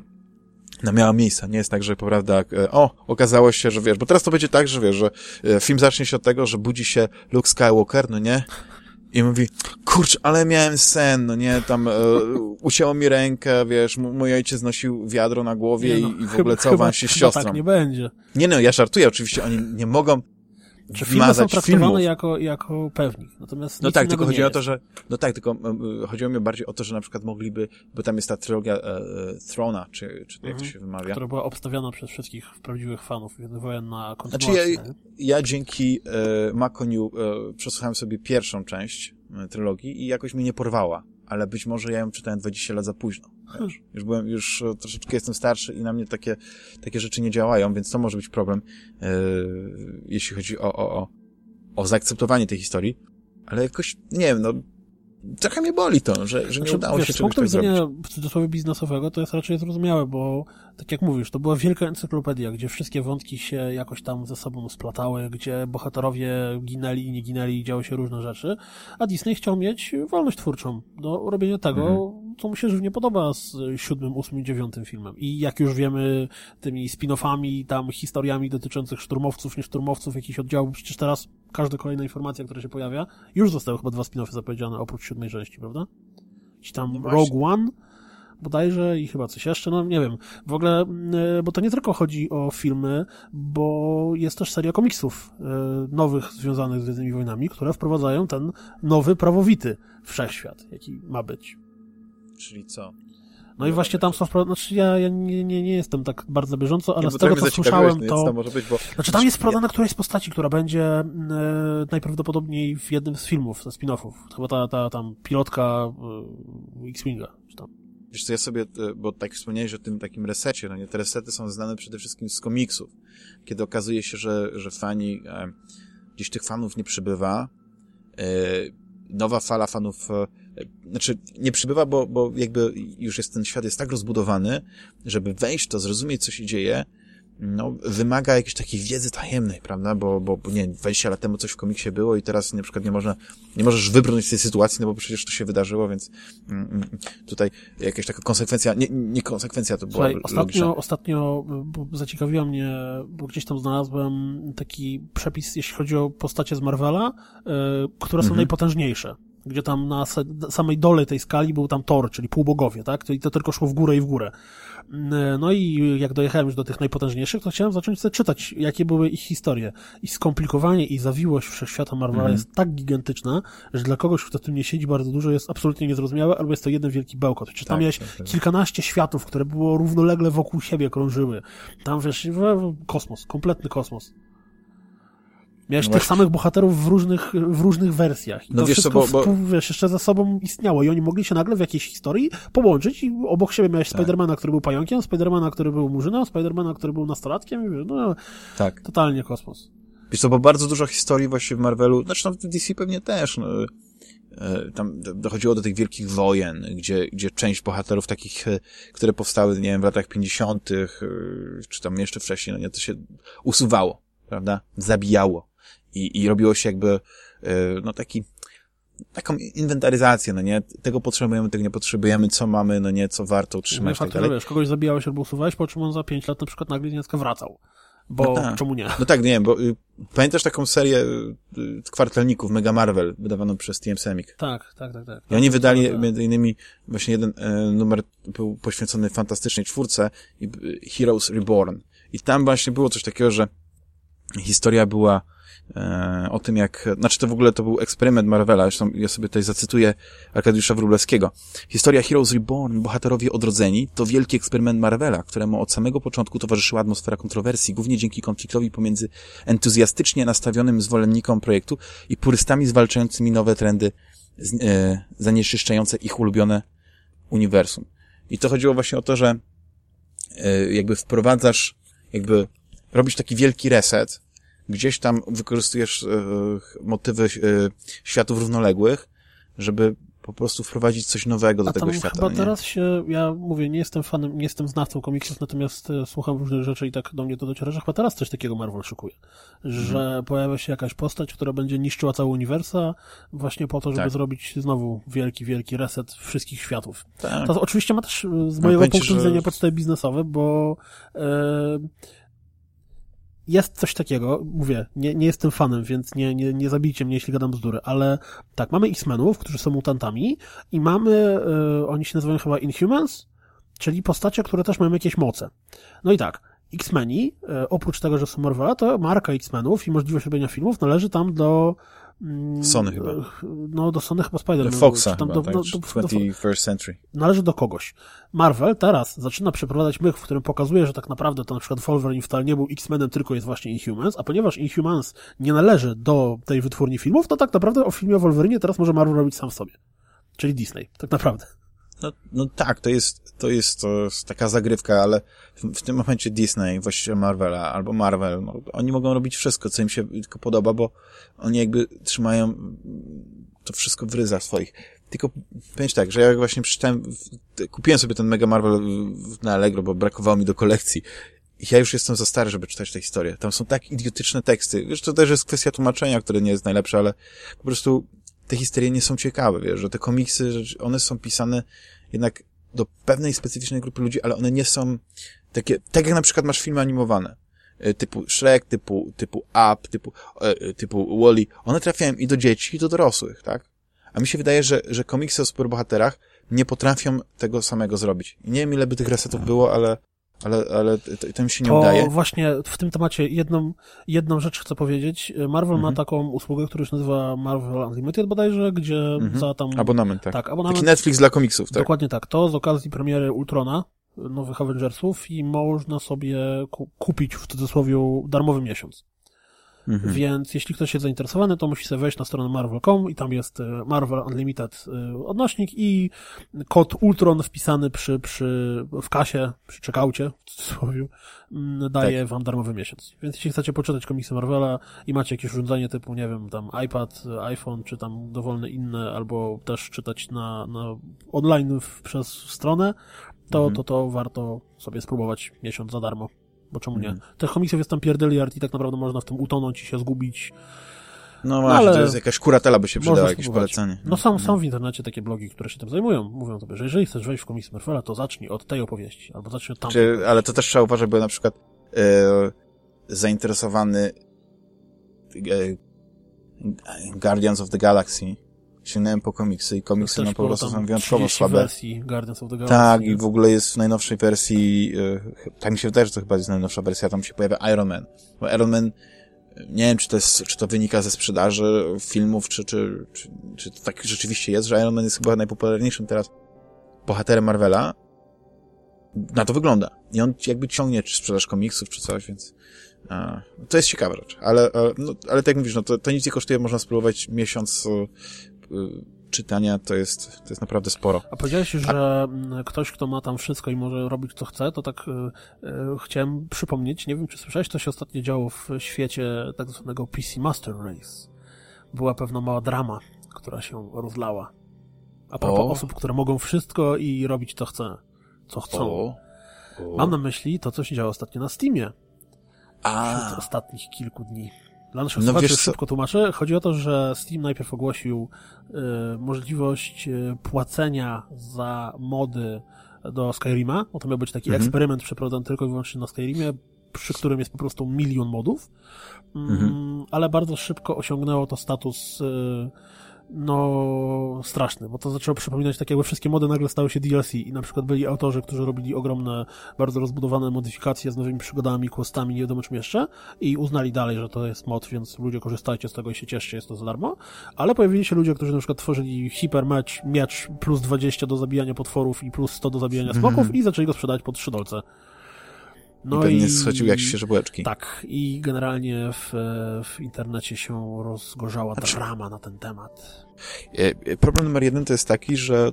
ona miała miejsce. Nie jest tak, że prawda, e, o, okazało się, że wiesz, bo teraz to będzie tak, że wiesz, że film zacznie się od tego, że budzi się Luke Skywalker, no nie? I mówi, kurcz, ale miałem sen, no nie, tam e, ucięło mi rękę, wiesz, mój ojciec nosił wiadro na głowie no, i, i w chyba- ogóle całowałem chyba- się z chyba siostrą. tak nie będzie. Nie no, ja żartuję, oczywiście oni nie mogą Czy filmy są traktowane filmów. jako, jako pewnik. Natomiast No tak, tylko chodzi o to, że, no tak, tylko chodziło mi bardziej o to, że na przykład mogliby, bo tam jest ta trylogia e, e, Throna, czy, czy jak to się wymawia. Która była obstawiana przez wszystkich prawdziwych fanów Gwiezdnych Wojen na Znaczy kontynuację. ja, ja dzięki e, Makoniu e, przesłuchałem sobie pierwszą część e, trylogii i jakoś mnie nie porwała, ale być może ja ją czytałem 20 lat za późno. Wiesz? Już byłem, już e, troszeczkę jestem starszy i na mnie takie, takie rzeczy nie działają, więc to może być problem, e, jeśli chodzi o, o, o, o zaakceptowanie tej historii, ale jakoś, nie wiem, no, trochę mnie boli to, że, że nie Znaczy, udało wiesz, się z czegoś punktu tak zrobić. widzenia w cudzysłowie biznesowego to jest raczej zrozumiałe, bo tak jak mówisz, to była wielka encyklopedia, gdzie wszystkie wątki się jakoś tam ze sobą splatały, gdzie bohaterowie ginęli i nie ginęli i działy się różne rzeczy, a Disney chciał mieć wolność twórczą do robienia tego, Mhm. Co mu się żywnie podoba z siódmym, ósmym, dziewiątym filmem. I jak już wiemy, tymi spin-offami, tam historiami dotyczących szturmowców, nie szturmowców, jakichś oddziałów, przecież teraz każda kolejna informacja, która się pojawia, już zostały chyba dwa spin-offy zapowiedziane oprócz siódmej części, prawda? Ci tam No. Rogue One bodajże i chyba coś jeszcze, no nie wiem. W ogóle, mm, bo to nie tylko chodzi o filmy, bo jest też seria komiksów e, nowych związanych z Gwiezdnymi Wojnami, które wprowadzają ten nowy, prawowity wszechświat, jaki ma być. Czyli co? No i właśnie tam są wprowadzone, znaczy ja, ja nie, nie, nie jestem tak bardzo bieżąco, ale z tego, co słyszałem, to... to być, bo... Znaczy tam jest wprowadzana któraś z postaci, która będzie e, najprawdopodobniej w jednym z filmów, ze spin-offów. Chyba ta, ta tam pilotka e, X-Winga, czy tam. wiesz co, ja sobie, e, bo tak wspomniałeś o tym takim resecie, no nie, te resety są znane przede wszystkim z komiksów, kiedy okazuje się, że, że fani, e, gdzieś tych fanów nie przybywa, e, nowa fala fanów, e, znaczy nie przybywa, bo, bo jakby już jest ten świat jest tak rozbudowany, żeby wejść to, zrozumieć, co się dzieje, no, wymaga jakiejś takiej wiedzy tajemnej, prawda? Bo, bo nie 20 lat temu coś w komiksie było i teraz na przykład nie można, nie możesz wybrnąć z tej sytuacji, no bo przecież to się wydarzyło, więc mm, mm, tutaj jakaś taka konsekwencja, nie, nie konsekwencja to była Słuchaj, ostatnio, ostatnio zaciekawiło mnie, bo gdzieś tam znalazłem taki przepis, jeśli chodzi o postacie z Marvela, yy, które są mhm. najpotężniejsze gdzie tam na samej dole tej skali był tam Thor, czyli półbogowie, tak? I to tylko szło w górę i w górę. Mm, no i jak dojechałem już do tych najpotężniejszych, to chciałem zacząć sobie czytać, jakie były ich historie. I skomplikowanie i zawiłość wszechświata Marvela mm. jest tak gigantyczna, że dla kogoś, kto w tym nie siedzi bardzo dużo, jest absolutnie niezrozumiałe, albo jest to jeden wielki bełkot. Czy tam tak, miałeś tak, tak. kilkanaście światów, które było równolegle wokół siebie krążyły. Tam wiesz, kosmos, kompletny kosmos. Miałeś no tych samych bohaterów w różnych, w różnych wersjach. I no to wiesz wszystko, co, bo, bo... wiesz, jeszcze ze sobą istniało i oni mogli się nagle w jakiejś historii połączyć i obok siebie miałeś tak. Spidermana, który był pająkiem, Spidermana, który był murzyną, Spidermana, który był nastolatkiem i no, tak. totalnie kosmos. Wiesz co, bo bardzo dużo historii właśnie w Marvelu, znaczy no w DC pewnie też, no, e, tam dochodziło do tych wielkich wojen, gdzie, gdzie część bohaterów takich, e, które powstały, nie wiem, w latach 50., e, czy tam jeszcze wcześniej, no nie, to się usuwało, prawda? Zabijało i, i robiło się jakby, e, no taki, taką inwentaryzację, no nie, tego potrzebujemy, tego nie potrzebujemy, co mamy, no nie, co warto utrzymać, no, tak dalej. Wiesz, kogoś zabijałeś albo usuwałeś, po czym on za pięć lat na przykład nagle dziecko wracał. Bo no tak. czemu nie? No tak, nie wiem, bo y, pamiętasz taką serię y, kwartelników Mega Marvel, wydawaną przez TM Semik? Tak, tak, tak, tak. I oni wydali tak. między innymi właśnie jeden e, numer był poświęcony fantastycznej czwórce i y, Heroes Reborn. I tam właśnie było coś takiego, że historia była o tym, jak, znaczy to w ogóle to był eksperyment Marvela, zresztą ja sobie tutaj zacytuję Arkadiusza Wróblewskiego. Historia Heroes Reborn, bohaterowie odrodzeni, to wielki eksperyment Marvela, któremu od samego początku towarzyszyła atmosfera kontrowersji, głównie dzięki konfliktowi pomiędzy entuzjastycznie nastawionym zwolennikom projektu i purystami zwalczającymi nowe trendy e, zanieczyszczające ich ulubione uniwersum. I to chodziło właśnie o to, że e, jakby wprowadzasz, jakby robisz taki wielki reset, gdzieś tam wykorzystujesz e, motywy e, światów równoległych, żeby po prostu wprowadzić coś nowego do A tego świata. Chyba nie? teraz się, ja mówię, nie jestem fanem, nie jestem znawcą komiksów, natomiast e, słucham różnych rzeczy i tak do mnie to dociera, że chyba teraz coś takiego Marvel szykuje. Że mhm. pojawia się jakaś postać, która będzie niszczyła całe uniwersa właśnie po to, żeby tak. zrobić znowu wielki, wielki reset wszystkich światów. Tak. To oczywiście ma też z mojego punktu widzenia że... podstawy biznesowe, bo e, jest coś takiego, mówię, nie, nie jestem fanem, więc nie, nie, nie zabijcie mnie, jeśli gadam bzdury, ale tak, mamy X-Menów, którzy są mutantami i mamy, y, oni się nazywają chyba Inhumans, czyli postacie, które też mają jakieś moce. No i tak, X-Meni, y, oprócz tego, że są Marvela, to marka X-Menów i możliwość robienia filmów należy tam do Sony chyba. No, do Sony chyba Spider-Man. Foxa chyba, do, tak, do, do, 21st Century. Należy do kogoś. Marvel teraz zaczyna przeprowadzać mych, w którym pokazuje, że tak naprawdę to na przykład Wolverine wcale nie był X-Menem, tylko jest właśnie Inhumans, a ponieważ Inhumans nie należy do tej wytwórni filmów, to tak naprawdę o filmie o Wolverine teraz może Marvel robić sam sobie. Czyli Disney, tak naprawdę. No, no tak, to jest, to jest, to jest taka zagrywka, ale w, w, tym momencie Disney, właściwie Marvela albo Marvel, no, oni mogą robić wszystko, co im się tylko podoba, bo oni jakby trzymają to wszystko w ryzach swoich. Tylko powiem tak, że ja właśnie przeczytałem, kupiłem sobie ten Mega Marvel na Allegro, bo brakowało mi do kolekcji. Ja już jestem za stary, żeby czytać tę historię. Tam są tak idiotyczne teksty. Wiesz, to też jest kwestia tłumaczenia, które nie jest najlepsze, ale po prostu te historie nie są ciekawe, wiesz, że te komiksy, one są pisane jednak do pewnej specyficznej grupy ludzi, ale one nie są takie, tak jak na przykład masz filmy animowane, e, typu Shrek, typu, typu Up, typu, e, typu Wally, one trafiają i do dzieci, i do dorosłych, tak? A mi się wydaje, że, że komiksy o superbohaterach nie potrafią tego samego zrobić. Nie wiem, ile by tych resetów było, ale ale, ale to, się nie to udaje. właśnie w tym temacie jedną, jedną rzecz chcę powiedzieć. Marvel mhm. ma taką usługę, która się nazywa Marvel Unlimited bodajże, gdzie mhm. za tam... Abonament, tak. tak abonament, Taki Netflix dla komiksów, tak. Dokładnie tak. To z okazji premiery Ultrona, nowych Avengersów i można sobie ku kupić w cudzysłowie darmowy miesiąc. Mhm. Więc jeśli ktoś jest zainteresowany, to musi sobie wejść na stronę marvel.com i tam jest e, Marvel Unlimited e, odnośnik i kod Ultron wpisany przy, przy, w kasie, przy checkoutie, w cudzysłowie, mm, daje tak. wam darmowy miesiąc. Więc jeśli chcecie poczytać komiksy Marvela i macie jakieś urządzenie typu, nie wiem, tam iPad, iPhone, czy tam dowolne inne, albo też czytać na, na online w, przez stronę, to, mhm. to, to warto sobie spróbować miesiąc za darmo bo czemu nie? Hmm. Tych komiksów jest tam pierdyliard i tak naprawdę można w tym utonąć i się zgubić. No właśnie, ale to jest jakaś kuratela by się przydała, jakieś polecenie. No są, są w internecie takie blogi, które się tym zajmują. Mówią sobie, że jeżeli chcesz wejść w komiks Marvela, to zacznij od tej opowieści, albo zacznij od tamtej. Czy, ale to też trzeba uważać, bo na przykład e, zainteresowany e, Guardians of the Galaxy sięgnąłem po komiksy i komiksy no po prostu są wyjątkowo słabe. wersji Guardians of the Galaxy. Tak, i w ogóle jest w najnowszej wersji, yy, tak mi się wydaje, że to chyba jest najnowsza wersja, tam się pojawia Iron Man. Bo Iron Man, nie wiem, czy to jest, czy to wynika ze sprzedaży filmów, czy, czy, czy, czy to tak rzeczywiście jest, że Iron Man jest chyba najpopularniejszym teraz bohaterem Marvela. Na to wygląda. I on jakby ciągnie czy sprzedaż komiksów, czy coś, więc a, to jest ciekawa rzecz. Ale, no, ale tak jak mówisz, no to, to nic nie kosztuje, można spróbować miesiąc czytania to jest, to jest naprawdę sporo. A powiedziałeś, że A... ktoś, kto ma tam wszystko i może robić co chce, to tak y, y, chciałem przypomnieć, nie wiem czy słyszałeś, to się ostatnio działo w świecie tak zwanego PC Master Race. Była pewna mała drama, która się rozlała. A propos o. osób, które mogą wszystko i robić co chce, co chcą. O. O. Mam na myśli to, co się działo ostatnio na Steamie. A. Wśród ostatnich kilku dni. Dla naszych no słuchaczy szybko tłumaczę. Chodzi o to, że Steam najpierw ogłosił y, możliwość y, płacenia za mody do Skyrima. O to miał być taki mhm. eksperyment przeprowadzony tylko i wyłącznie na Skyrimie, przy którym jest po prostu milion modów. Mm, mhm. Ale bardzo szybko osiągnęło to status y, no straszny, bo to zaczęło przypominać tak jakby wszystkie mody nagle stały się DLC i na przykład byli autorzy, którzy robili ogromne, bardzo rozbudowane modyfikacje z nowymi przygodami, questami, nie wiadomo czym jeszcze i uznali dalej, że to jest mod, więc ludzie korzystajcie z tego i się cieszcie, jest to za darmo, ale pojawili się ludzie, którzy na przykład tworzyli hipermatch, miecz plus 20 do zabijania potworów i plus 100 do zabijania smoków mm i zaczęli go sprzedać po 3 dolce. No I pewnie i, schodził jak świeże bułeczki. Tak, i generalnie w, w internecie się rozgorzała znaczy, drama na ten temat. E, e, problem numer jeden to jest taki, że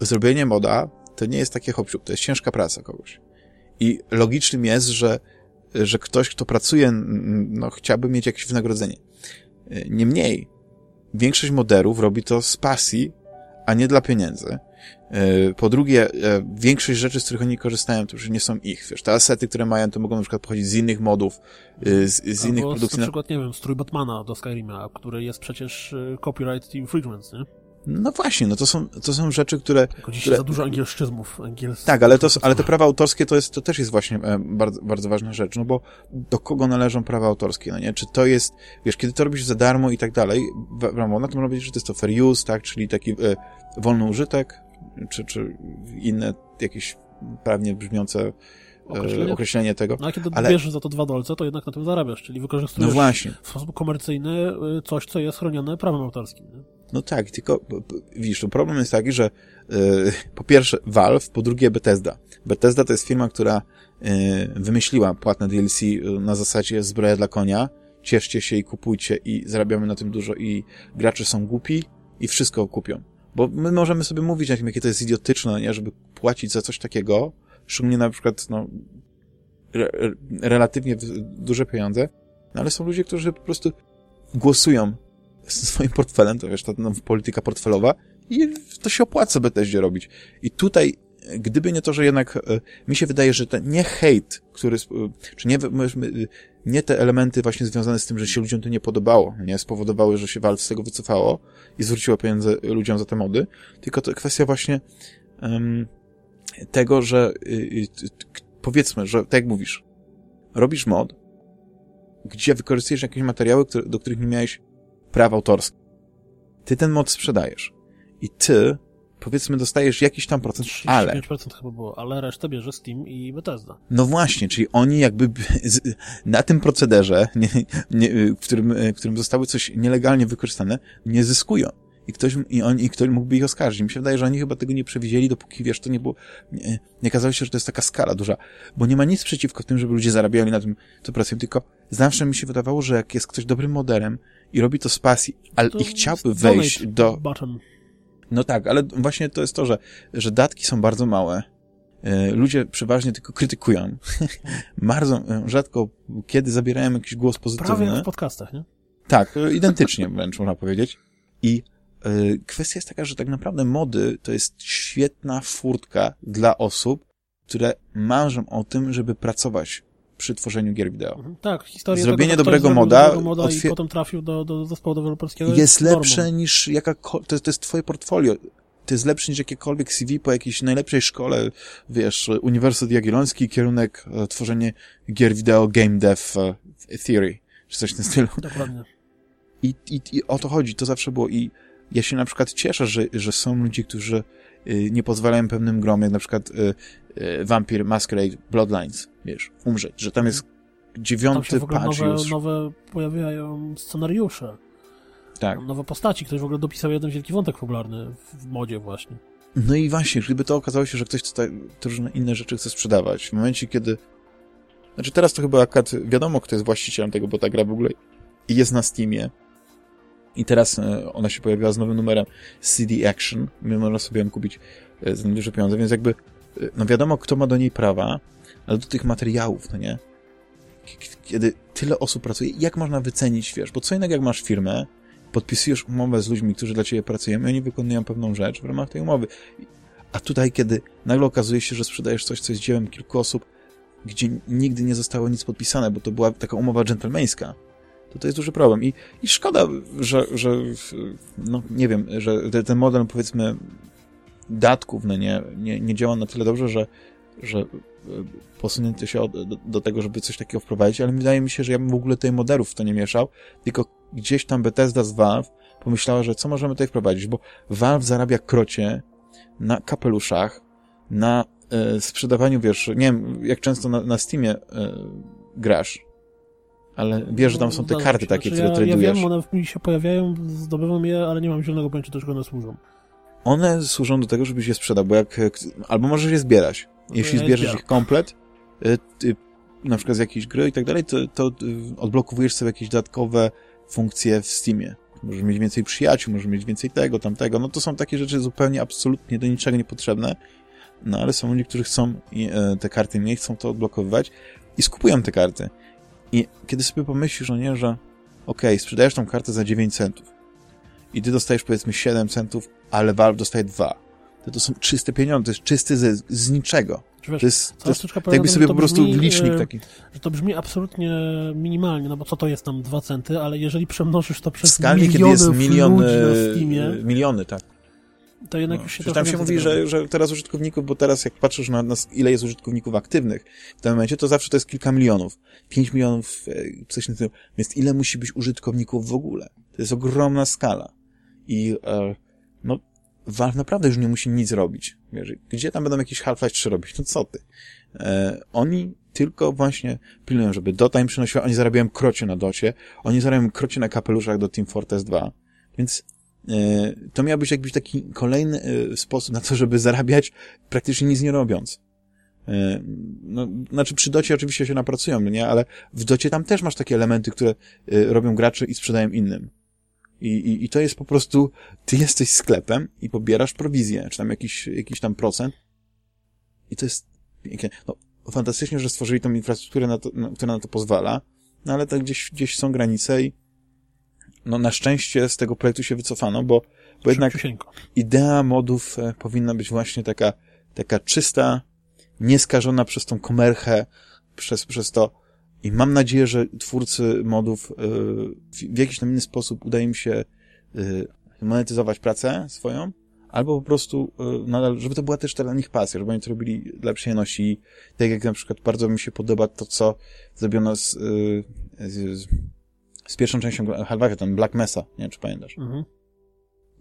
zrobienie moda to nie jest takie hop to jest ciężka praca kogoś. I logicznym jest, że, że ktoś, kto pracuje, no, chciałby mieć jakieś wynagrodzenie. E, niemniej, większość moderów robi to z pasji, a nie dla pieniędzy. E, po drugie, e, większość rzeczy, z których oni korzystają, to już nie są ich. Wiesz, te asety, które mają, to mogą na przykład pochodzić z innych modów, e, z, z innych produkcji. na przykład, nie wiem, strój Batmana do Skyrima, który jest przecież copyright infringements, nie? No właśnie, no to są, to są rzeczy, które... Tylko dzisiaj które... za dużo angielszczyzmów. Angielskich, tak, ale to, ale te prawa autorskie to, jest, to też jest właśnie bardzo, bardzo ważna rzecz, no bo do kogo należą prawa autorskie, no nie? Czy to jest, wiesz, kiedy to robisz za darmo i tak dalej, no to można powiedzieć, że to jest to fair use, tak, czyli taki e, wolny użytek, czy, czy inne jakieś prawnie brzmiące e, określenie, określenie tego. No a kiedy ale... bierzesz za to dwa dolce, to jednak na tym zarabiasz, czyli wykorzystujesz no właśnie. w sposób komercyjny e, coś, co jest chronione prawem autorskim. Nie? No tak, tylko widzisz, problem jest taki, że yy, po pierwsze Valve, po drugie Bethesda. Bethesda to jest firma, która yy, wymyśliła płatne DLC na zasadzie zbroja dla konia, cieszcie się i kupujcie i zarabiamy na tym dużo i gracze są głupi i wszystko kupią. Bo my możemy sobie mówić, jakie to jest idiotyczne, nie, żeby płacić za coś takiego, szczególnie na przykład, no, re, relatywnie duże pieniądze, no ale są ludzie, którzy po prostu głosują swoim portfelem, to wiesz, ta no, polityka portfelowa i to się opłaca Bethesdzie robić. I tutaj, gdyby nie to, że jednak e, mi się wydaje, że ten nie hejt, który, czy nie, nie te elementy właśnie związane z tym, że się ludziom to nie podobało, nie spowodowały, że się Valve z tego wycofało i zwróciło pieniądze ludziom za te mody, tylko to kwestia właśnie um, tego, że y, y, powiedzmy, że tak jak mówisz, robisz mod, gdzie wykorzystujesz jakieś materiały, które, do których nie miałeś praw autorskich. Ty ten mod sprzedajesz. I ty powiedzmy dostajesz jakiś tam procent, ale... 5% chyba było, ale resztę bierze Steam i Bethesda. No właśnie, czyli oni jakby na tym procederze, nie, nie, w, którym, w którym zostały coś nielegalnie wykorzystane, nie zyskują. i ktoś, i oni, i ktoś mógłby ich oskarżyć. Mi się wydaje, że oni chyba tego nie przewidzieli, dopóki, wiesz, to nie było, nie, nie okazało się, że to jest taka skala duża, bo nie ma nic przeciwko tym, żeby ludzie zarabiali na tym, co pracują, tylko zawsze mi się wydawało, że jak jest ktoś dobrym modelem i robi to z pasji, ale To i chciałby wejść do, Button. No tak, ale właśnie to jest to, że, że datki są bardzo małe. E, Ludzie przeważnie tylko krytykują. bardzo e, rzadko kiedy zabierają jakiś głos Prawie pozytywny. jak w podcastach, nie? Tak, e, identycznie wręcz można powiedzieć. I kwestia jest taka, że tak naprawdę mody to jest świetna furtka dla osób, które marzą o tym, żeby pracować przy tworzeniu gier wideo. Mhm. Tak, historia Zrobienie tego, dobrego moda dobrego moda otwier- i potem trafił do, do zespołu deweloperskiego jest normą. lepsze niż jakakolwiek, to, to jest twoje portfolio. To jest lepsze niż jakiekolwiek CV po jakiejś najlepszej szkole, wiesz, Uniwersytet Jagielloński, kierunek e, tworzenie gier wideo, game dev e, theory, czy coś w tym stylu. Dokładnie. I, i, I o to chodzi, to zawsze było. I ja się na przykład cieszę, że, że są ludzie, którzy y, nie pozwalają pewnym grom, jak na przykład y, Vampire Masquerade Bloodlines, wiesz, umrzeć, że tam jest Tam dziewiąty się w ogóle patch nowe, już. nowe pojawiają scenariusze, Tak. nowe postaci. Ktoś w ogóle dopisał jeden wielki wątek fabularny w, modzie właśnie. No i właśnie, gdyby to okazało się, że ktoś chce, te różne inne rzeczy chce sprzedawać, w momencie, kiedy... Znaczy teraz to chyba akurat wiadomo, kto jest właścicielem tego, bo ta gra w ogóle jest na Steamie. I teraz e, ona się pojawiła z nowym numerem CD Action. My można sobie ją kupić e, za nieduże pieniądze, więc jakby, no wiadomo, kto ma do niej prawa, ale do tych materiałów, no nie? Kiedy tyle osób pracuje, jak można wycenić, wiesz, bo co innego jak masz firmę, podpisujesz umowę z ludźmi, którzy dla ciebie pracują i oni wykonują pewną rzecz w ramach tej umowy. A tutaj, kiedy nagle okazuje się, że sprzedajesz coś, co jest dziełem kilku osób, gdzie nigdy nie zostało nic podpisane, bo to była taka umowa dżentelmeńska, to to jest duży problem. I, i szkoda, że, że no nie wiem, że te- ten model, powiedzmy, datków, no nie, nie, nie działa na tyle dobrze, że, że e, posunięto się od, do, do tego, żeby coś takiego wprowadzić, ale wydaje mi się, że ja bym w ogóle tutaj modelów w to nie mieszał, tylko gdzieś tam Bethesda z Valve pomyślała, że co możemy tutaj wprowadzić, bo Valve zarabia krocie na kapeluszach, na e, sprzedawaniu, wiesz, nie wiem, jak często na, na Steamie e, grasz, ale wiesz, że tam są te Zdarza karty się. takie, Znaczy, które ja, tradujesz. Ja wiem, one mi się pojawiają, zdobywam je, ale nie mam zielonego pojęcia, do czego one służą. One służą do tego, żebyś je sprzedał, bo jak, albo możesz je zbierać. No Jeśli ja zbierzesz ich komplet, y, ty, na przykład z jakiejś gry i tak dalej, to, to y, odblokowujesz sobie jakieś dodatkowe funkcje w Steamie. Możesz mieć więcej przyjaciół, możesz mieć więcej tego, tamtego. No to są takie rzeczy zupełnie, absolutnie do niczego niepotrzebne. No ale są ludzie, którzy chcą e, te karty mieć, chcą to odblokowywać i skupują te karty. I kiedy sobie pomyślisz, no nie, że okej, sprzedajesz tą kartę za 9 centów i ty dostajesz powiedzmy 7 centów, ale Valve dostaje 2. To, to są czyste pieniądze, to jest czysty zysk z niczego. Wiesz, To jest, to jest tak jakby sobie po prostu brzmi, licznik e, taki. że to brzmi absolutnie minimalnie, no bo co to jest tam 2 centy, ale jeżeli przemnożysz to przez Skalnie, kiedy miliony jest milion, ludzi e, na Steamie, miliony, tak. to jednak No. już się tam się mówi, że, że teraz użytkowników, bo teraz jak patrzysz na, na ile jest użytkowników aktywnych w tym momencie, to zawsze to jest kilka milionów. 5 milionów, e, coś na tym. Więc ile musi być użytkowników w ogóle? To jest ogromna skala. I e, no, Valve naprawdę już nie musi nic robić. Wiesz, gdzie tam będą jakieś Half-Life 3 robić? No co ty? E, oni tylko właśnie pilnują, żeby Dota im przynosiła, oni zarabiają krocie na Docie, oni zarabiają krocie na kapeluszach do Team Fortress 2, więc e, to miał być jakiś taki kolejny e, sposób na to, żeby zarabiać praktycznie nic nie robiąc. E, No, znaczy przy docie oczywiście się napracują, no nie? Ale w docie tam też masz takie elementy, które e, robią gracze i sprzedają innym. I, i, I to jest po prostu, ty jesteś sklepem i pobierasz prowizję, czy tam jakiś, jakiś tam procent. I to jest pięknie. No, fantastycznie, że stworzyli tą infrastrukturę, na to, na, która na to pozwala, no ale to gdzieś, gdzieś są granice i no na szczęście z tego projektu się wycofano, bo, bo jednak idea modów e, powinna być właśnie taka, taka czysta, nieskażona przez tą komerchę, przez, przez to. I mam nadzieję, że twórcy modów e, w, jakiś tam inny sposób uda im się e, monetyzować pracę swoją, albo po prostu e, nadal, żeby to była też dla nich pasja, żeby oni to robili dla przyjemności. I tak jak na przykład bardzo mi się podoba to, co zrobiono z, z, z pierwszą częścią Half-Life'a, ten Black Mesa, nie wiem, czy pamiętasz Mhm.